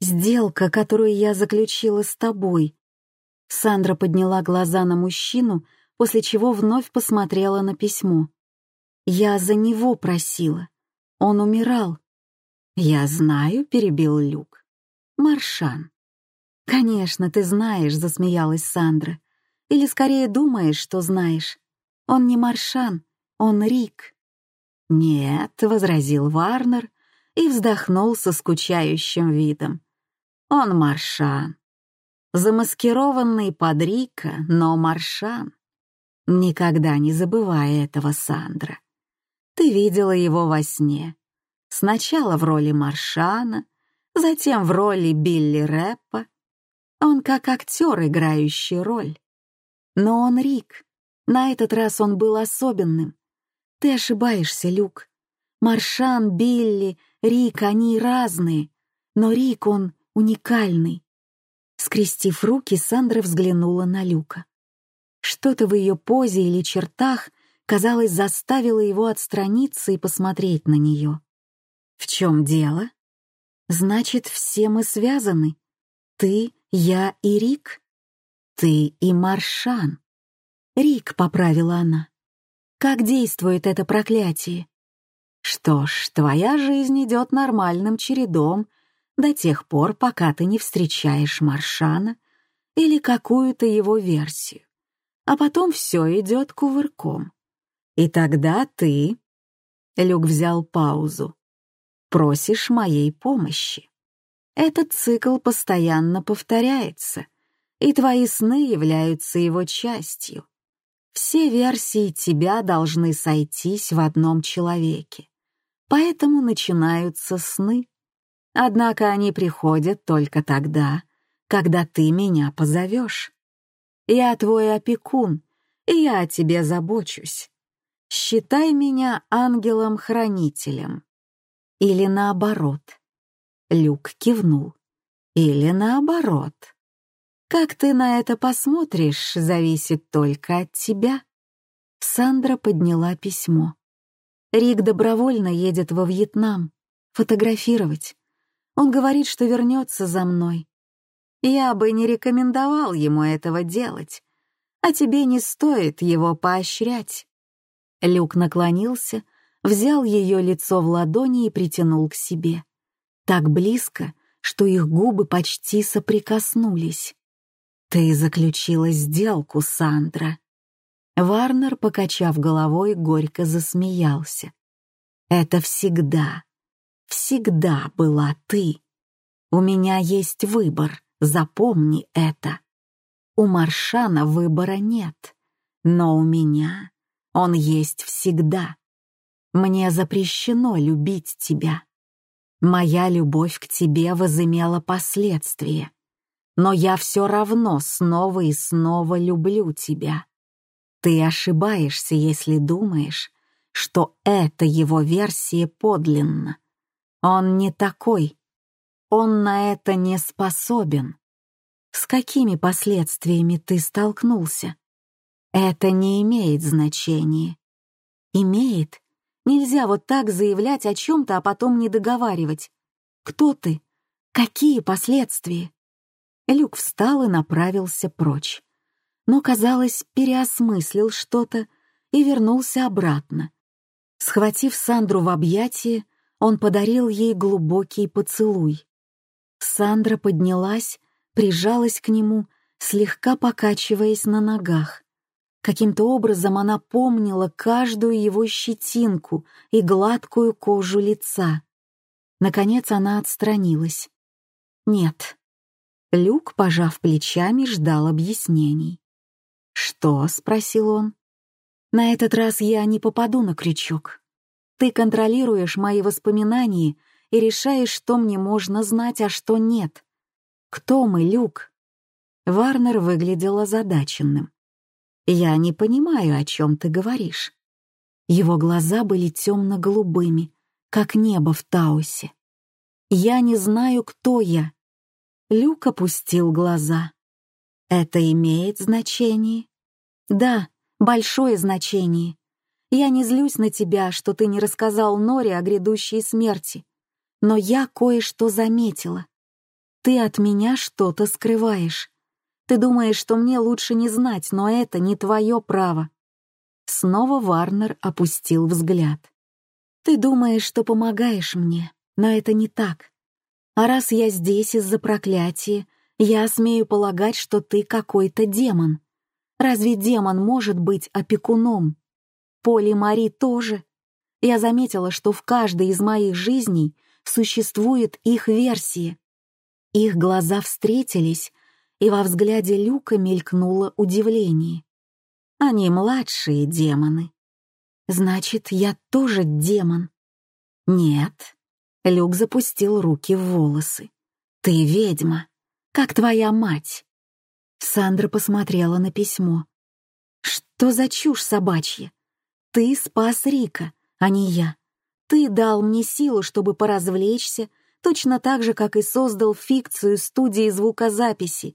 «Сделка, которую я заключила с тобой», Сандра подняла глаза на мужчину, после чего вновь посмотрела на письмо. «Я за него просила. Он умирал». «Я знаю», — перебил Люк. «Маршан». «Конечно, ты знаешь», — засмеялась Сандра. «Или скорее думаешь, что знаешь. Он не Маршан, он Рик». «Нет», — возразил Варнер и вздохнул со скучающим видом. «Он Маршан замаскированный под Рика, но Маршан. Никогда не забывай этого, Сандра. Ты видела его во сне. Сначала в роли Маршана, затем в роли Билли Рэппа. Он как актер, играющий роль. Но он Рик. На этот раз он был особенным. Ты ошибаешься, Люк. Маршан, Билли, Рик, они разные. Но Рик, он уникальный. Скрестив руки, Сандра взглянула на Люка. Что-то в ее позе или чертах, казалось, заставило его отстраниться и посмотреть на нее. «В чем дело?» «Значит, все мы связаны. Ты, я и Рик. Ты и Маршан». «Рик», — поправила она. «Как действует это проклятие?» «Что ж, твоя жизнь идет нормальным чередом до тех пор, пока ты не встречаешь Маршана или какую-то его версию а потом все идет кувырком. И тогда ты... Люк взял паузу. Просишь моей помощи. Этот цикл постоянно повторяется, и твои сны являются его частью. Все версии тебя должны сойтись в одном человеке. Поэтому начинаются сны. Однако они приходят только тогда, когда ты меня позовешь. Я твой опекун, и я о тебе забочусь. Считай меня ангелом-хранителем. Или наоборот. Люк кивнул. Или наоборот. Как ты на это посмотришь, зависит только от тебя. Сандра подняла письмо. Рик добровольно едет во Вьетнам. Фотографировать. Он говорит, что вернется за мной. Я бы не рекомендовал ему этого делать, а тебе не стоит его поощрять». Люк наклонился, взял ее лицо в ладони и притянул к себе. Так близко, что их губы почти соприкоснулись. «Ты заключила сделку, Сандра». Варнер, покачав головой, горько засмеялся. «Это всегда, всегда была ты. У меня есть выбор. Запомни это. У Маршана выбора нет, но у меня он есть всегда. Мне запрещено любить тебя. Моя любовь к тебе возымела последствия, но я все равно снова и снова люблю тебя. Ты ошибаешься, если думаешь, что эта его версия подлинна. Он не такой, он на это не способен. С какими последствиями ты столкнулся? Это не имеет значения. Имеет. Нельзя вот так заявлять о чем-то, а потом не договаривать. Кто ты? Какие последствия? Люк встал и направился прочь. Но, казалось, переосмыслил что-то и вернулся обратно. Схватив Сандру в объятия, он подарил ей глубокий поцелуй. Сандра поднялась, прижалась к нему, слегка покачиваясь на ногах. Каким-то образом она помнила каждую его щетинку и гладкую кожу лица. Наконец она отстранилась. «Нет». Люк, пожав плечами, ждал объяснений. «Что?» — спросил он. «На этот раз я не попаду на крючок. Ты контролируешь мои воспоминания и решаешь, что мне можно знать, а что нет. Кто мы, Люк?» Варнер выглядел озадаченным. «Я не понимаю, о чем ты говоришь». Его глаза были темно-голубыми, как небо в Таусе. «Я не знаю, кто я». Люк опустил глаза. «Это имеет значение?» «Да, большое значение. Я не злюсь на тебя, что ты не рассказал Норе о грядущей смерти но я кое-что заметила. Ты от меня что-то скрываешь. Ты думаешь, что мне лучше не знать, но это не твое право. Снова Варнер опустил взгляд. Ты думаешь, что помогаешь мне, но это не так. А раз я здесь из-за проклятия, я смею полагать, что ты какой-то демон. Разве демон может быть опекуном? Поли Мари тоже. Я заметила, что в каждой из моих жизней существует их версия. Их глаза встретились, и во взгляде Люка мелькнуло удивление. Они младшие демоны. Значит, я тоже демон. Нет. Люк запустил руки в волосы. Ты ведьма, как твоя мать. Сандра посмотрела на письмо. Что за чушь собачья? Ты спас Рика, а не я. Ты дал мне силу, чтобы поразвлечься, точно так же, как и создал фикцию студии звукозаписи.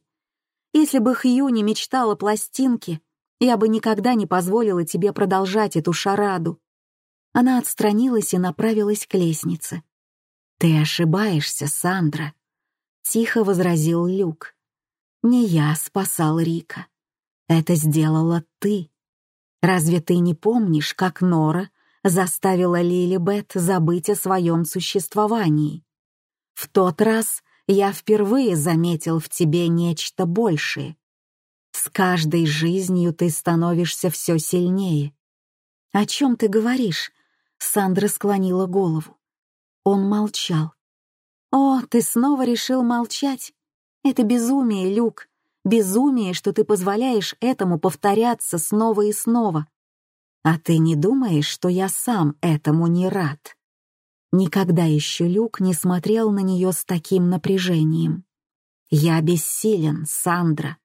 Если бы Хью не мечтала пластинке, я бы никогда не позволила тебе продолжать эту шараду. Она отстранилась и направилась к лестнице. «Ты ошибаешься, Сандра», — тихо возразил Люк. «Не я спасал Рика. Это сделала ты. Разве ты не помнишь, как Нора заставила Лилибет забыть о своем существовании? В тот раз я впервые заметил в тебе нечто большее. С каждой жизнью ты становишься все сильнее. О чем ты говоришь? Сандра склонила голову. Он молчал. О, ты снова решил молчать? Это безумие, Люк. Безумие, что ты позволяешь этому повторяться снова и снова. А ты не думаешь, что я сам этому не рад? Никогда еще Люк не смотрел на нее с таким напряжением. «Я бессилен, Сандра.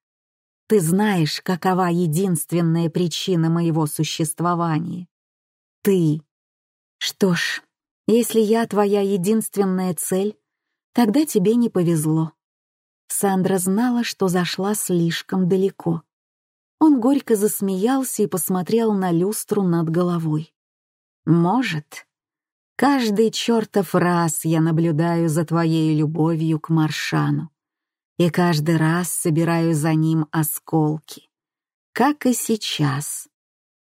Ты знаешь, какова единственная причина моего существования. Ты. Что ж, если я твоя единственная цель, тогда тебе не повезло». Сандра знала, что зашла слишком далеко. Он горько засмеялся и посмотрел на люстру над головой. «Может, Каждый чертов раз я наблюдаю за твоей любовью к Маршану, и каждый раз собираю за ним осколки, как и сейчас.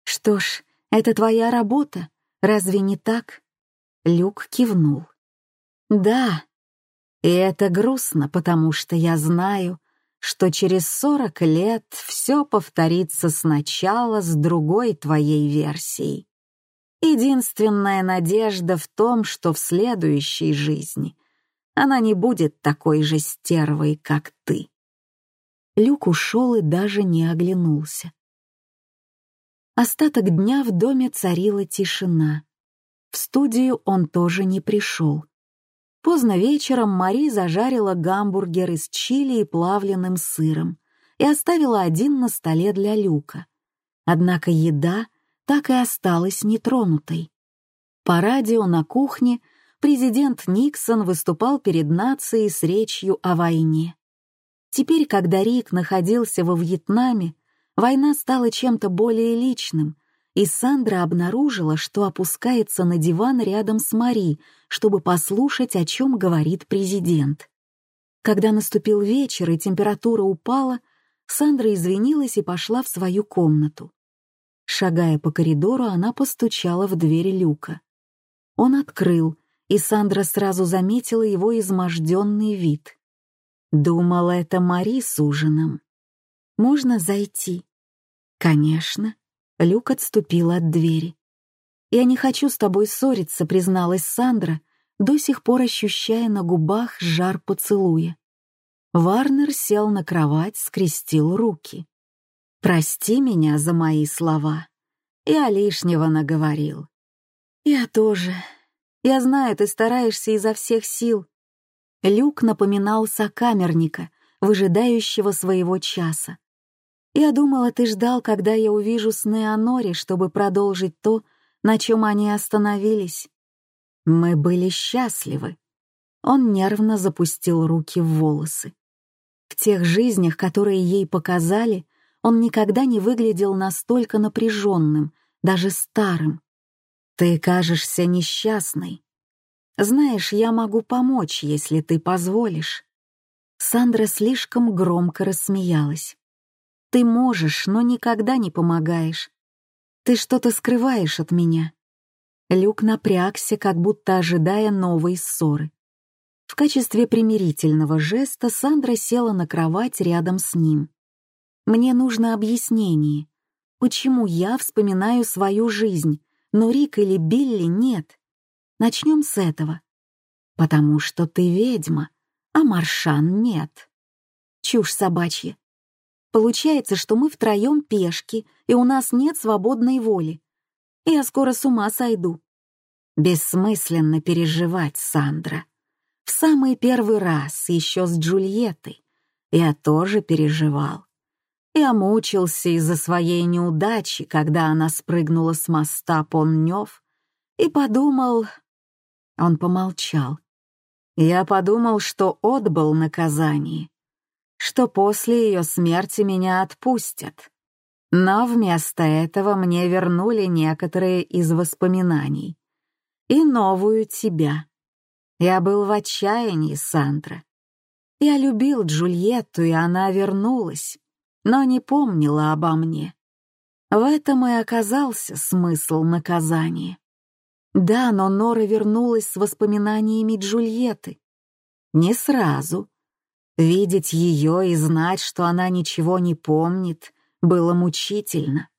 Что ж, это твоя работа, разве не так? Люк кивнул. Да, и это грустно, потому что я знаю, что через сорок лет все повторится сначала с другой твоей версией. Единственная надежда в том, что в следующей жизни она не будет такой же стервой, как ты. Люк ушел и даже не оглянулся. Остаток дня в доме царила тишина. В студию он тоже не пришел. Поздно вечером Мари зажарила гамбургер из чили и плавленным сыром и оставила один на столе для Люка. Однако еда так и осталась нетронутой. По радио на кухне президент Никсон выступал перед нацией с речью о войне. Теперь, когда Рик находился во Вьетнаме, война стала чем-то более личным, и Сандра обнаружила, что опускается на диван рядом с Мари, чтобы послушать, о чем говорит президент. Когда наступил вечер и температура упала, Сандра извинилась и пошла в свою комнату. Шагая по коридору, она постучала в дверь люка. Он открыл, и Сандра сразу заметила его изможденный вид. Думала, это Мари с ужином. «Можно зайти?» «Конечно». Люк отступил от двери. «Я не хочу с тобой ссориться», — призналась Сандра, до сих пор ощущая на губах жар поцелуя. Варнер сел на кровать, скрестил руки. Прости меня за мои слова. Я лишнего наговорил. Я тоже. Я знаю, ты стараешься изо всех сил. Люк напоминал сокамерника, выжидающего своего часа. Я думала, ты ждал, когда я увижу сны о Норе, чтобы продолжить то, на чем они остановились. Мы были счастливы. Он нервно запустил руки в волосы. В тех жизнях, которые ей показали, он никогда не выглядел настолько напряженным, даже старым. «Ты кажешься несчастной. Знаешь, я могу помочь, если ты позволишь». Сандра слишком громко рассмеялась. «Ты можешь, но никогда не помогаешь. Ты что-то скрываешь от меня». Люк напрягся, как будто ожидая новой ссоры. В качестве примирительного жеста Сандра села на кровать рядом с ним. Мне нужно объяснение. Почему я вспоминаю свою жизнь, но Рик или Билли нет? Начнем с этого. Потому что ты ведьма, а Маршан нет. Чушь собачья. Получается, что мы втроем пешки, и у нас нет свободной воли. Я скоро с ума сойду. Бессмысленно переживать, Сандра. В самый первый раз, еще с Джульеттой, я тоже переживал. Я мучился из-за своей неудачи, когда она спрыгнула с моста Поннёв, и подумал... Он помолчал. Я подумал, что отбыл наказание, что после ее смерти меня отпустят. Но вместо этого мне вернули некоторые из воспоминаний. И новую тебя. Я был в отчаянии, Сандра. Я любил Джульетту, и она вернулась но не помнила обо мне. В этом и оказался смысл наказания. Да, но Нора вернулась с воспоминаниями Джульетты. Не сразу. Видеть ее и знать, что она ничего не помнит, было мучительно.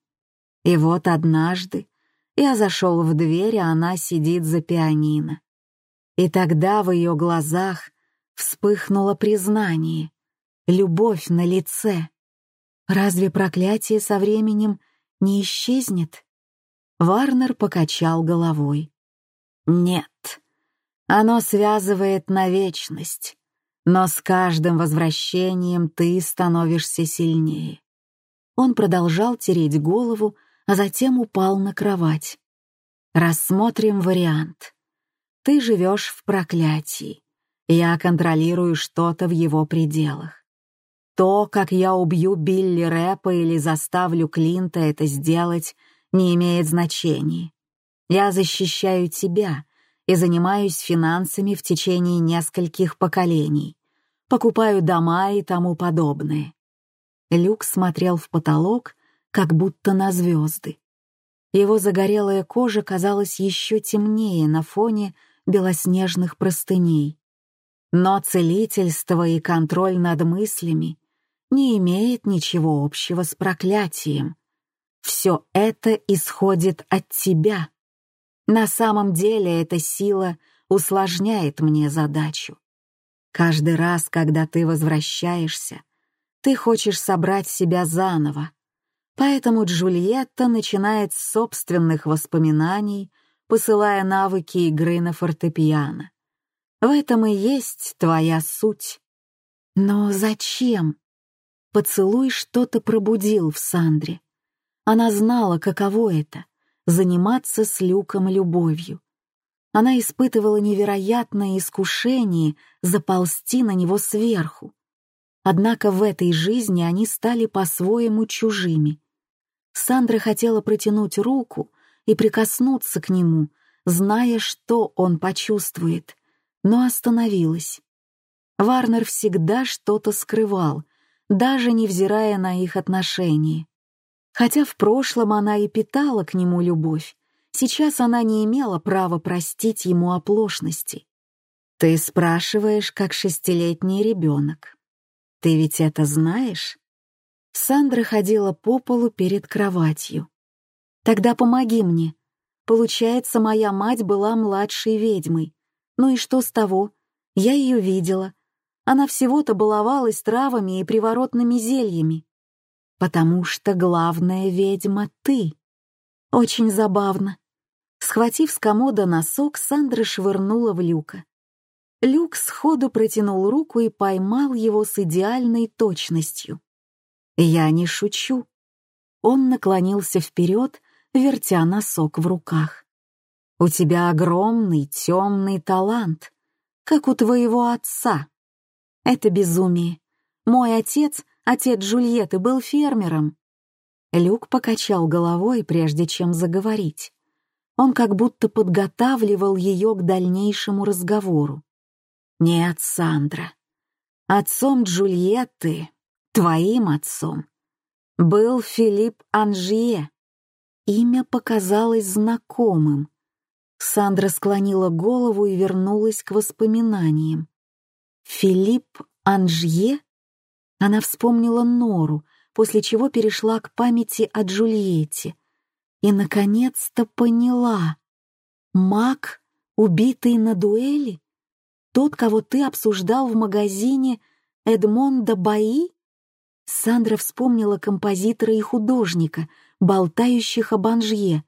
И вот однажды я зашел в дверь, а она сидит за пианино. И тогда в ее глазах вспыхнуло признание, любовь на лице. Разве проклятие со временем не исчезнет? Варнер покачал головой. Нет, оно связывает на вечность, но с каждым возвращением ты становишься сильнее. Он продолжал тереть голову, а затем упал на кровать. Рассмотрим вариант. Ты живешь в проклятии. Я контролирую что-то в его пределах. То, как я убью Билли Рэпа или заставлю Клинта это сделать, не имеет значения. Я защищаю тебя и занимаюсь финансами в течение нескольких поколений. Покупаю дома и тому подобное. Люк смотрел в потолок, как будто на звезды. Его загорелая кожа казалась еще темнее на фоне белоснежных простыней. Но целительство и контроль над мыслями не имеет ничего общего с проклятием. Все это исходит от тебя. На самом деле эта сила усложняет мне задачу. Каждый раз, когда ты возвращаешься, ты хочешь собрать себя заново. Поэтому Джульетта начинает с собственных воспоминаний, посылая навыки игры на фортепиано. В этом и есть твоя суть. Но зачем? Поцелуй что-то пробудил в Сандре. Она знала, каково это — заниматься с Люком любовью. Она испытывала невероятное искушение заползти на него сверху. Однако в этой жизни они стали по-своему чужими. Сандра хотела протянуть руку и прикоснуться к нему, зная, что он почувствует, но остановилась. Варнер всегда что-то скрывал — даже невзирая на их отношения. Хотя в прошлом она и питала к нему любовь, сейчас она не имела права простить ему оплошности. «Ты спрашиваешь, как шестилетний ребенок. Ты ведь это знаешь?» Сандра ходила по полу перед кроватью. «Тогда помоги мне. Получается, моя мать была младшей ведьмой. Ну и что с того? Я ее видела, она всего-то баловалась травами и приворотными зельями. Потому что главная ведьма — ты. Очень забавно. Схватив с комода носок, Сандра швырнула в Люка. Люк сходу протянул руку и поймал его с идеальной точностью. Я не шучу. Он наклонился вперед, вертя носок в руках. «У тебя огромный темный талант, как у твоего отца». Это безумие. Мой отец, отец Джульетты, был фермером. Люк покачал головой, прежде чем заговорить. Он как будто подготавливал ее к дальнейшему разговору. «Нет, Сандра. Отцом Джульетты, твоим отцом, был Филипп Анжье». Имя показалось знакомым. Сандра склонила голову и вернулась к воспоминаниям. Филипп Анжье? Она вспомнила Нору, после чего перешла к памяти о Джульетте. И, наконец-то, поняла. Маг, убитый на дуэли? Тот, кого ты обсуждал в магазине Эдмонда Баи? Сандра вспомнила композитора и художника, болтающих об Анжье.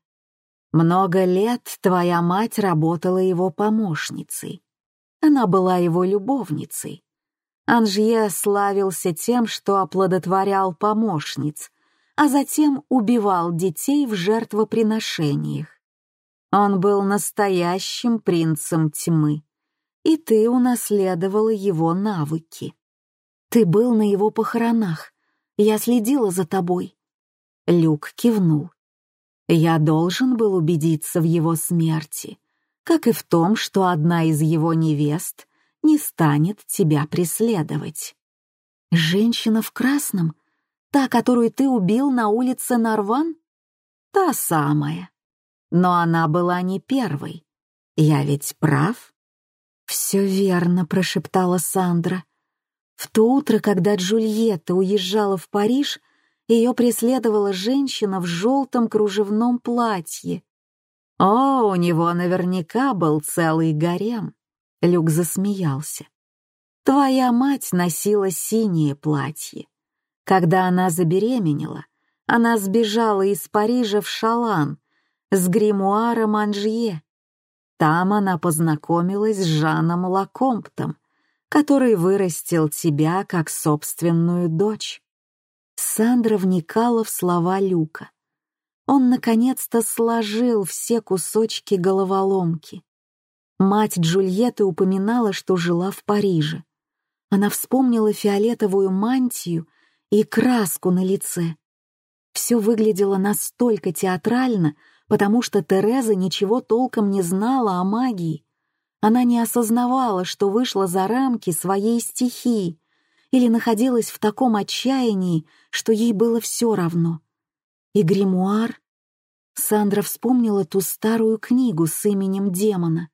Много лет твоя мать работала его помощницей. Она была его любовницей. Анжье славился тем, что оплодотворял помощниц, а затем убивал детей в жертвоприношениях. Он был настоящим принцем тьмы, и ты унаследовала его навыки. Ты был на его похоронах, я следила за тобой. Люк кивнул. Я должен был убедиться в его смерти, как и в том, что одна из его невест не станет тебя преследовать. Женщина в красном, та, которую ты убил на улице Нарван? Та самая. Но она была не первой. Я ведь прав? Все верно, прошептала Сандра. В то утро, когда Джульетта уезжала в Париж, ее преследовала женщина в желтом кружевном платье. О, у него наверняка был целый гарем. Люк засмеялся. Твоя мать носила синее платье. Когда она забеременела, она сбежала из Парижа в Шалан с гримуаром Анжье. Там она познакомилась с Жаном Лакомптом, который вырастил тебя как собственную дочь. Сандра вникала в слова Люка. Он наконец-то сложил все кусочки головоломки. Мать Джульетты упоминала, что жила в Париже. Она вспомнила фиолетовую мантию и краску на лице. Все выглядело настолько театрально, потому что Тереза ничего толком не знала о магии. Она не осознавала, что вышла за рамки своей стихии, или находилась в таком отчаянии, что ей было все равно. И гримуар... Сандра вспомнила ту старую книгу с именем демона.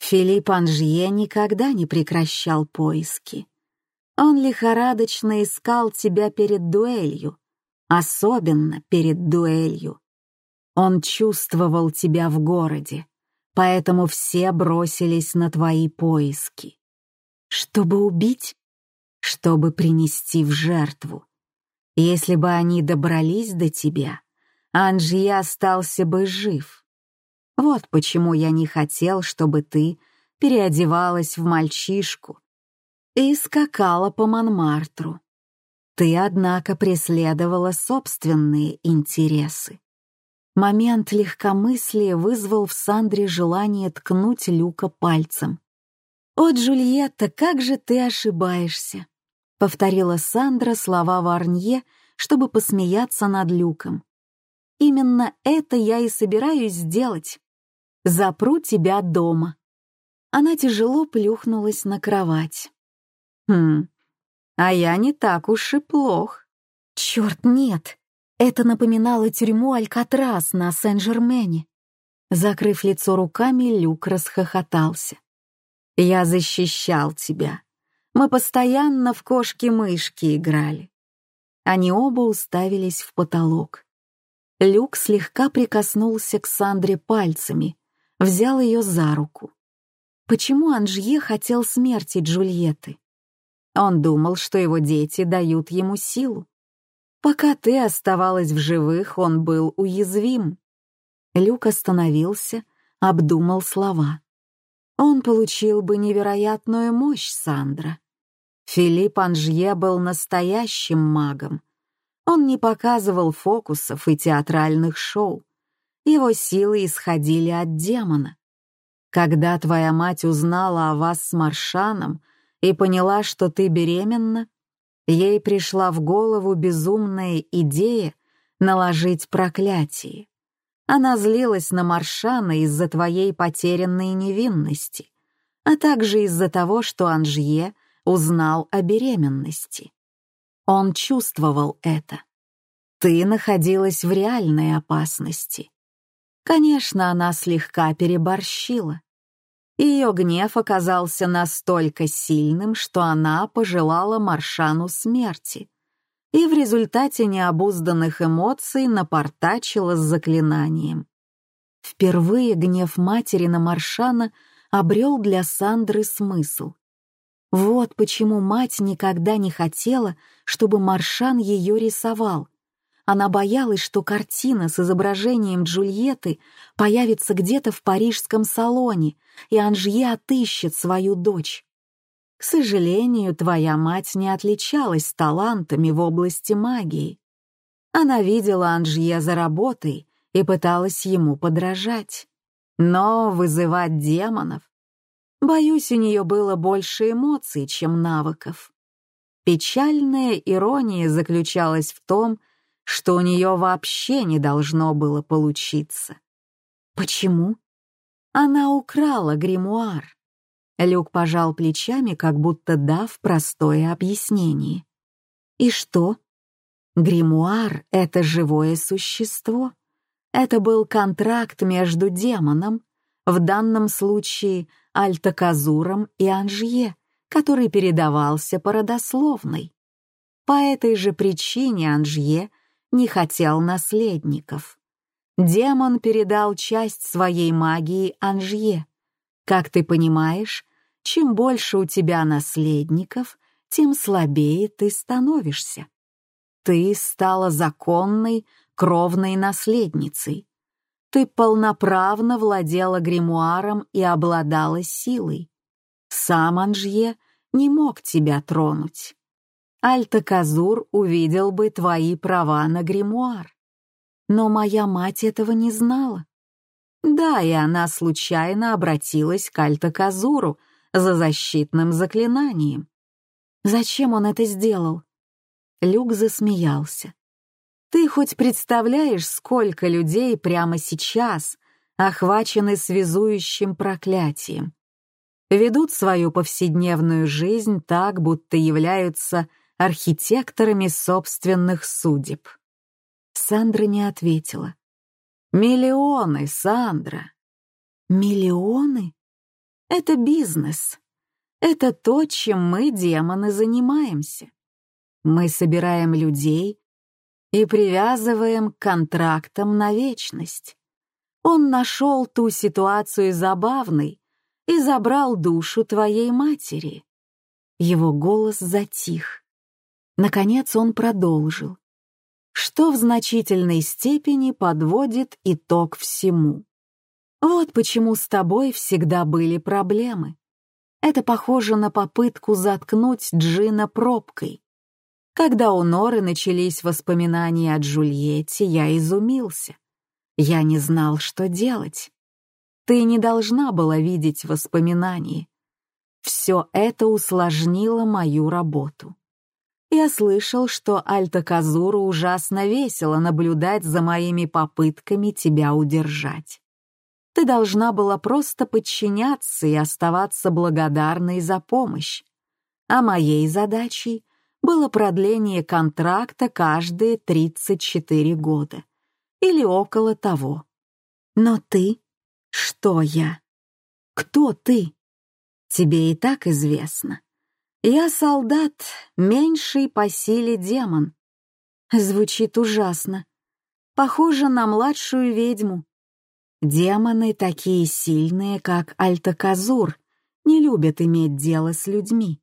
Филипп Анжье никогда не прекращал поиски. Он лихорадочно искал тебя перед дуэлью, особенно перед дуэлью. Он чувствовал тебя в городе, поэтому все бросились на твои поиски. Чтобы убить? чтобы принести в жертву. Если бы они добрались до тебя, Анжи остался бы жив. Вот почему я не хотел, чтобы ты переодевалась в мальчишку и скакала по Монмартру. Ты, однако, преследовала собственные интересы. Момент легкомыслия вызвал в Сандре желание ткнуть Люка пальцем. «О, Джульетта, как же ты ошибаешься! повторила Сандра слова Варнье, чтобы посмеяться над Люком. «Именно это я и собираюсь сделать. Запру тебя дома». Она тяжело плюхнулась на кровать. «Хм, а я не так уж и плох». «Черт, нет!» Это напоминало тюрьму Алькатрас на Сен-Жермене. Закрыв лицо руками, Люк расхохотался. «Я защищал тебя. Мы постоянно в кошки-мышки играли. Они оба уставились в потолок. Люк слегка прикоснулся к Сандре пальцами, взял ее за руку. Почему Анжье хотел смерти Джульетты? Он думал, что его дети дают ему силу. Пока ты оставалась в живых, он был уязвим. Люк остановился, обдумал слова. Он получил бы невероятную мощь, Сандра. Филипп Анжье был настоящим магом. Он не показывал фокусов и театральных шоу. Его силы исходили от демона. Когда твоя мать узнала о вас с Маршаном и поняла, что ты беременна, ей пришла в голову безумная идея наложить проклятие. Она злилась на Маршана из-за твоей потерянной невинности, а также из-за того, что Анжье узнал о беременности. Он чувствовал это. Ты находилась в реальной опасности. Конечно, она слегка переборщила. Ее гнев оказался настолько сильным, что она пожелала Маршану смерти и в результате необузданных эмоций напортачила с заклинанием. Впервые гнев матери на Маршана обрел для Сандры смысл. Вот почему мать никогда не хотела, чтобы Маршан ее рисовал. Она боялась, что картина с изображением Джульетты появится где-то в парижском салоне, и Анжье отыщет свою дочь. К сожалению, твоя мать не отличалась талантами в области магии. Она видела Анжье за работой и пыталась ему подражать. Но вызывать демонов... Боюсь, у нее было больше эмоций, чем навыков. Печальная ирония заключалась в том, что у нее вообще не должно было получиться. Почему? Она украла гримуар. Люк пожал плечами, как будто дав простое объяснение. И что? Гримуар — это живое существо. Это был контракт между демоном, в данном случае Альтаказуром и Анжье, который передавался по родословной. По этой же причине Анжье не хотел наследников. Демон передал часть своей магии Анжье. Как ты понимаешь, чем больше у тебя наследников, тем слабее ты становишься. Ты стала законной, кровной наследницей. Ты полноправно владела гримуаром и обладала силой. Сам Анжье не мог тебя тронуть. Альтаказур увидел бы твои права на гримуар. Но моя мать этого не знала. Да, и она случайно обратилась к Альтаказуру за защитным заклинанием. Зачем он это сделал? Люк засмеялся. Ты хоть представляешь, сколько людей прямо сейчас охвачены связующим проклятием? Ведут свою повседневную жизнь так, будто являются архитекторами собственных судеб. Сандра не ответила. «Миллионы, Сандра!» «Миллионы? Это бизнес. Это то, чем мы, демоны, занимаемся. Мы собираем людей и привязываем к контрактам на вечность. Он нашел ту ситуацию забавной и забрал душу твоей матери. Его голос затих. Наконец он продолжил, что в значительной степени подводит итог всему. Вот почему с тобой всегда были проблемы. Это похоже на попытку заткнуть Джина пробкой. Когда у Норы начались воспоминания о Джульетте, я изумился. Я не знал, что делать. Ты не должна была видеть воспоминания. Все это усложнило мою работу. Я слышал, что Альтаказуру ужасно весело наблюдать за моими попытками тебя удержать. Ты должна была просто подчиняться и оставаться благодарной за помощь. А моей задачей было продление контракта каждые 34 года или около того. Но ты? Что я? Кто ты? Тебе и так известно. Я солдат, меньший по силе демон. Звучит ужасно. Похоже на младшую ведьму. Демоны такие сильные, как Альтаказур, не любят иметь дело с людьми.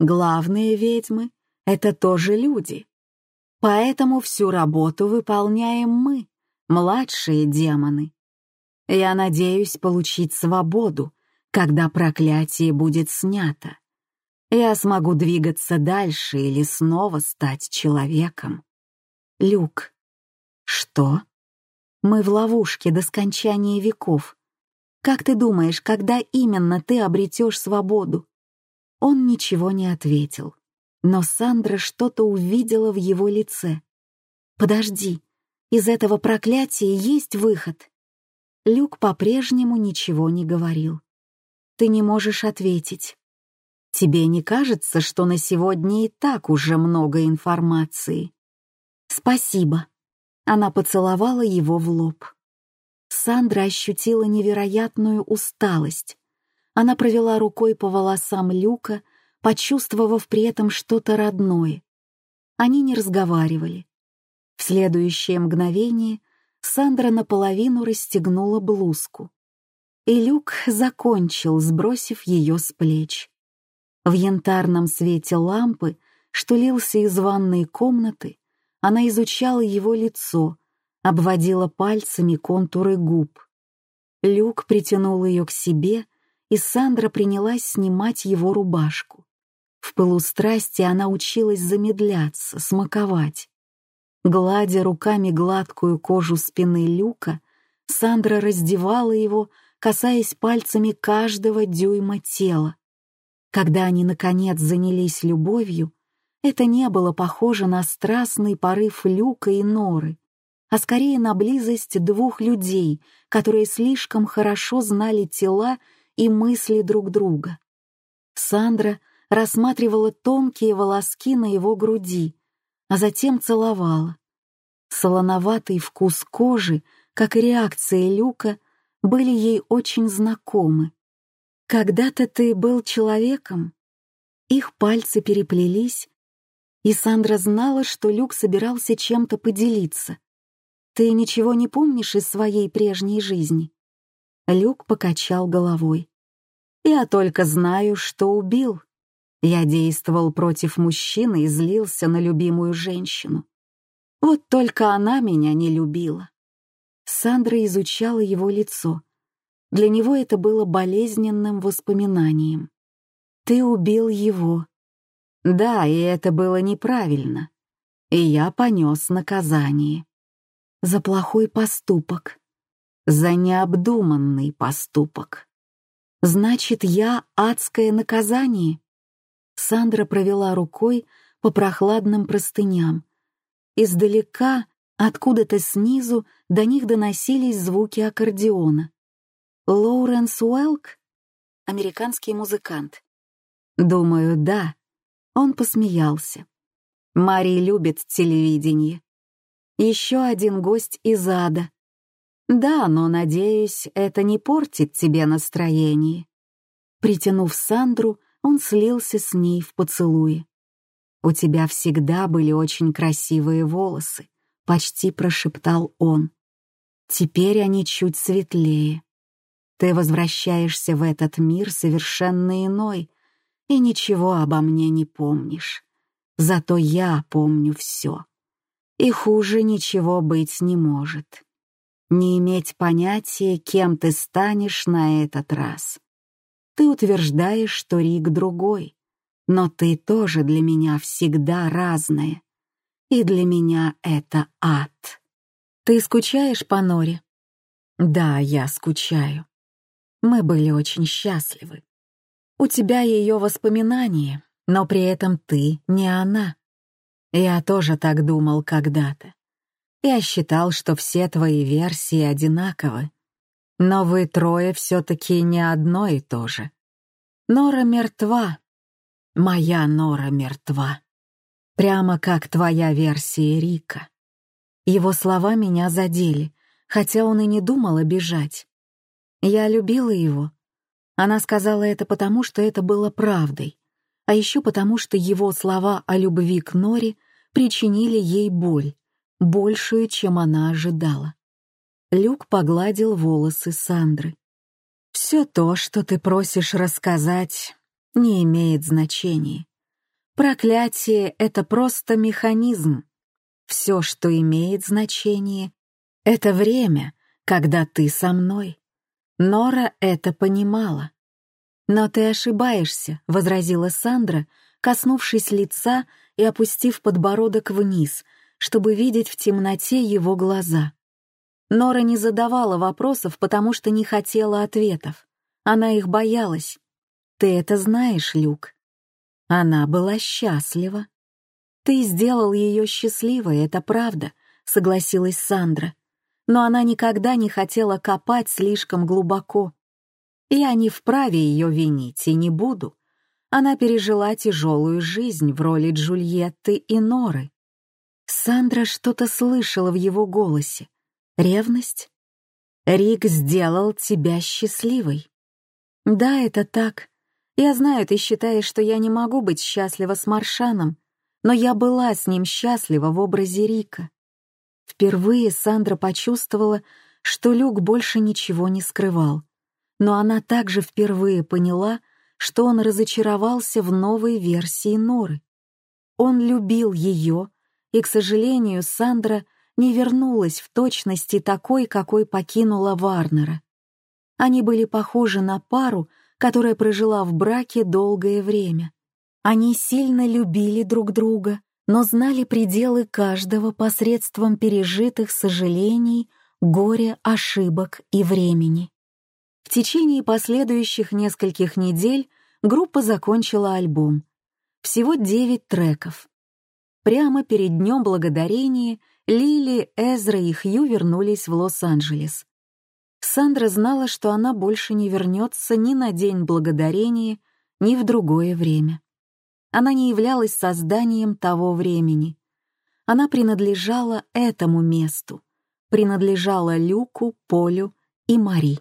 Главные ведьмы это тоже люди. Поэтому всю работу выполняем мы, младшие демоны. Я надеюсь получить свободу, когда проклятие будет снято. Я смогу двигаться дальше или снова стать человеком. Люк. Что? Мы в ловушке до скончания веков. Как ты думаешь, когда именно ты обретешь свободу? Он ничего не ответил но Сандра что-то увидела в его лице. «Подожди, из этого проклятия есть выход». Люк по-прежнему ничего не говорил. «Ты не можешь ответить. Тебе не кажется, что на сегодня и так уже много информации?» «Спасибо». Она поцеловала его в лоб. Сандра ощутила невероятную усталость. Она провела рукой по волосам Люка, почувствовав при этом что-то родное. Они не разговаривали. В следующее мгновение Сандра наполовину расстегнула блузку. И Люк закончил, сбросив ее с плеч. В янтарном свете лампы, что лился из ванной комнаты, она изучала его лицо, обводила пальцами контуры губ. Люк притянул ее к себе, и Сандра принялась снимать его рубашку. В пылу страсти она училась замедляться, смаковать. Гладя руками гладкую кожу спины Люка, Сандра раздевала его, касаясь пальцами каждого дюйма тела. Когда они, наконец, занялись любовью, это не было похоже на страстный порыв Люка и Норы, а скорее на близость двух людей, которые слишком хорошо знали тела и мысли друг друга. Сандра рассматривала тонкие волоски на его груди, а затем целовала. Солоноватый вкус кожи, как и реакция Люка, были ей очень знакомы. «Когда-то ты был человеком?» Их пальцы переплелись, и Сандра знала, что Люк собирался чем-то поделиться. «Ты ничего не помнишь из своей прежней жизни?» Люк покачал головой. «Я только знаю, что убил. Я действовал против мужчины и злился на любимую женщину. Вот только она меня не любила». Сандра изучала его лицо. Для него это было болезненным воспоминанием. «Ты убил его». «Да, и это было неправильно. И я понес наказание». «За плохой поступок». «За необдуманный поступок». «Значит, я адское наказание?» Сандра провела рукой по прохладным простыням. Издалека, откуда-то снизу, до них доносились звуки аккордеона. Лоуренс Уэлк? Американский музыкант. Думаю, да. Он посмеялся. Мари любит телевидение. Еще один гость из ада. Да, но, надеюсь, это не портит тебе настроение. Притянув Сандру, он слился с ней в поцелуе. «У тебя всегда были очень красивые волосы», — почти прошептал он. «Теперь они чуть светлее. Ты возвращаешься в этот мир совершенно иной и ничего обо мне не помнишь. Зато я помню все. И хуже ничего быть не может. Не иметь понятия, кем ты станешь на этот раз. Ты утверждаешь, что Рик другой, но ты тоже для меня всегда разная. И для меня это ад. Ты скучаешь по Норе? Да, я скучаю. Мы были очень счастливы. У тебя ее воспоминания, но при этом ты не она. Я тоже так думал когда-то. Я считал, что все твои версии одинаковы. Но вы трое все-таки не одно и то же. Нора мертва. Моя Нора мертва. Прямо как твоя версия Рика. Его слова меня задели, хотя он и не думал обижать. Я любила его. Она сказала это потому, что это было правдой, а еще потому, что его слова о любви к Норе причинили ей боль, большую, чем она ожидала. Люк погладил волосы Сандры. «Все то, что ты просишь рассказать, не имеет значения. Проклятие — это просто механизм. Все, что имеет значение, — это время, когда ты со мной. Нора это понимала. «Но ты ошибаешься», — возразила Сандра, коснувшись лица и опустив подбородок вниз, чтобы видеть в темноте его глаза. Нора не задавала вопросов, потому что не хотела ответов. Она их боялась. «Ты это знаешь, Люк?» Она была счастлива. «Ты сделал ее счастливой, это правда», — согласилась Сандра но она никогда не хотела копать слишком глубоко. Я не вправе ее винить и не буду. Она пережила тяжелую жизнь в роли Джульетты и Норы. Сандра что-то слышала в его голосе. Ревность? Рик сделал тебя счастливой. Да, это так. Я знаю, ты считаешь, что я не могу быть счастлива с Маршаном, но я была с ним счастлива в образе Рика. Впервые Сандра почувствовала, что Люк больше ничего не скрывал. Но она также впервые поняла, что он разочаровался в новой версии Норы. Он любил ее И, к сожалению, Сандра не вернулась в точности такой, какой покинула Варнера. Они были похожи на пару, которая прожила в браке долгое время. Они сильно любили друг друга, но знали пределы каждого посредством пережитых сожалений, горя, ошибок и времени. В течение последующих нескольких недель группа закончила альбом. Всего девять треков. Прямо перед Днем Благодарения Лили, Эзра и Хью вернулись в Лос-Анджелес. Сандра знала, что она больше не вернется ни на День Благодарения, ни в другое время. Она не являлась созданием того времени. Она принадлежала этому месту, принадлежала Люку, Полю и Мари.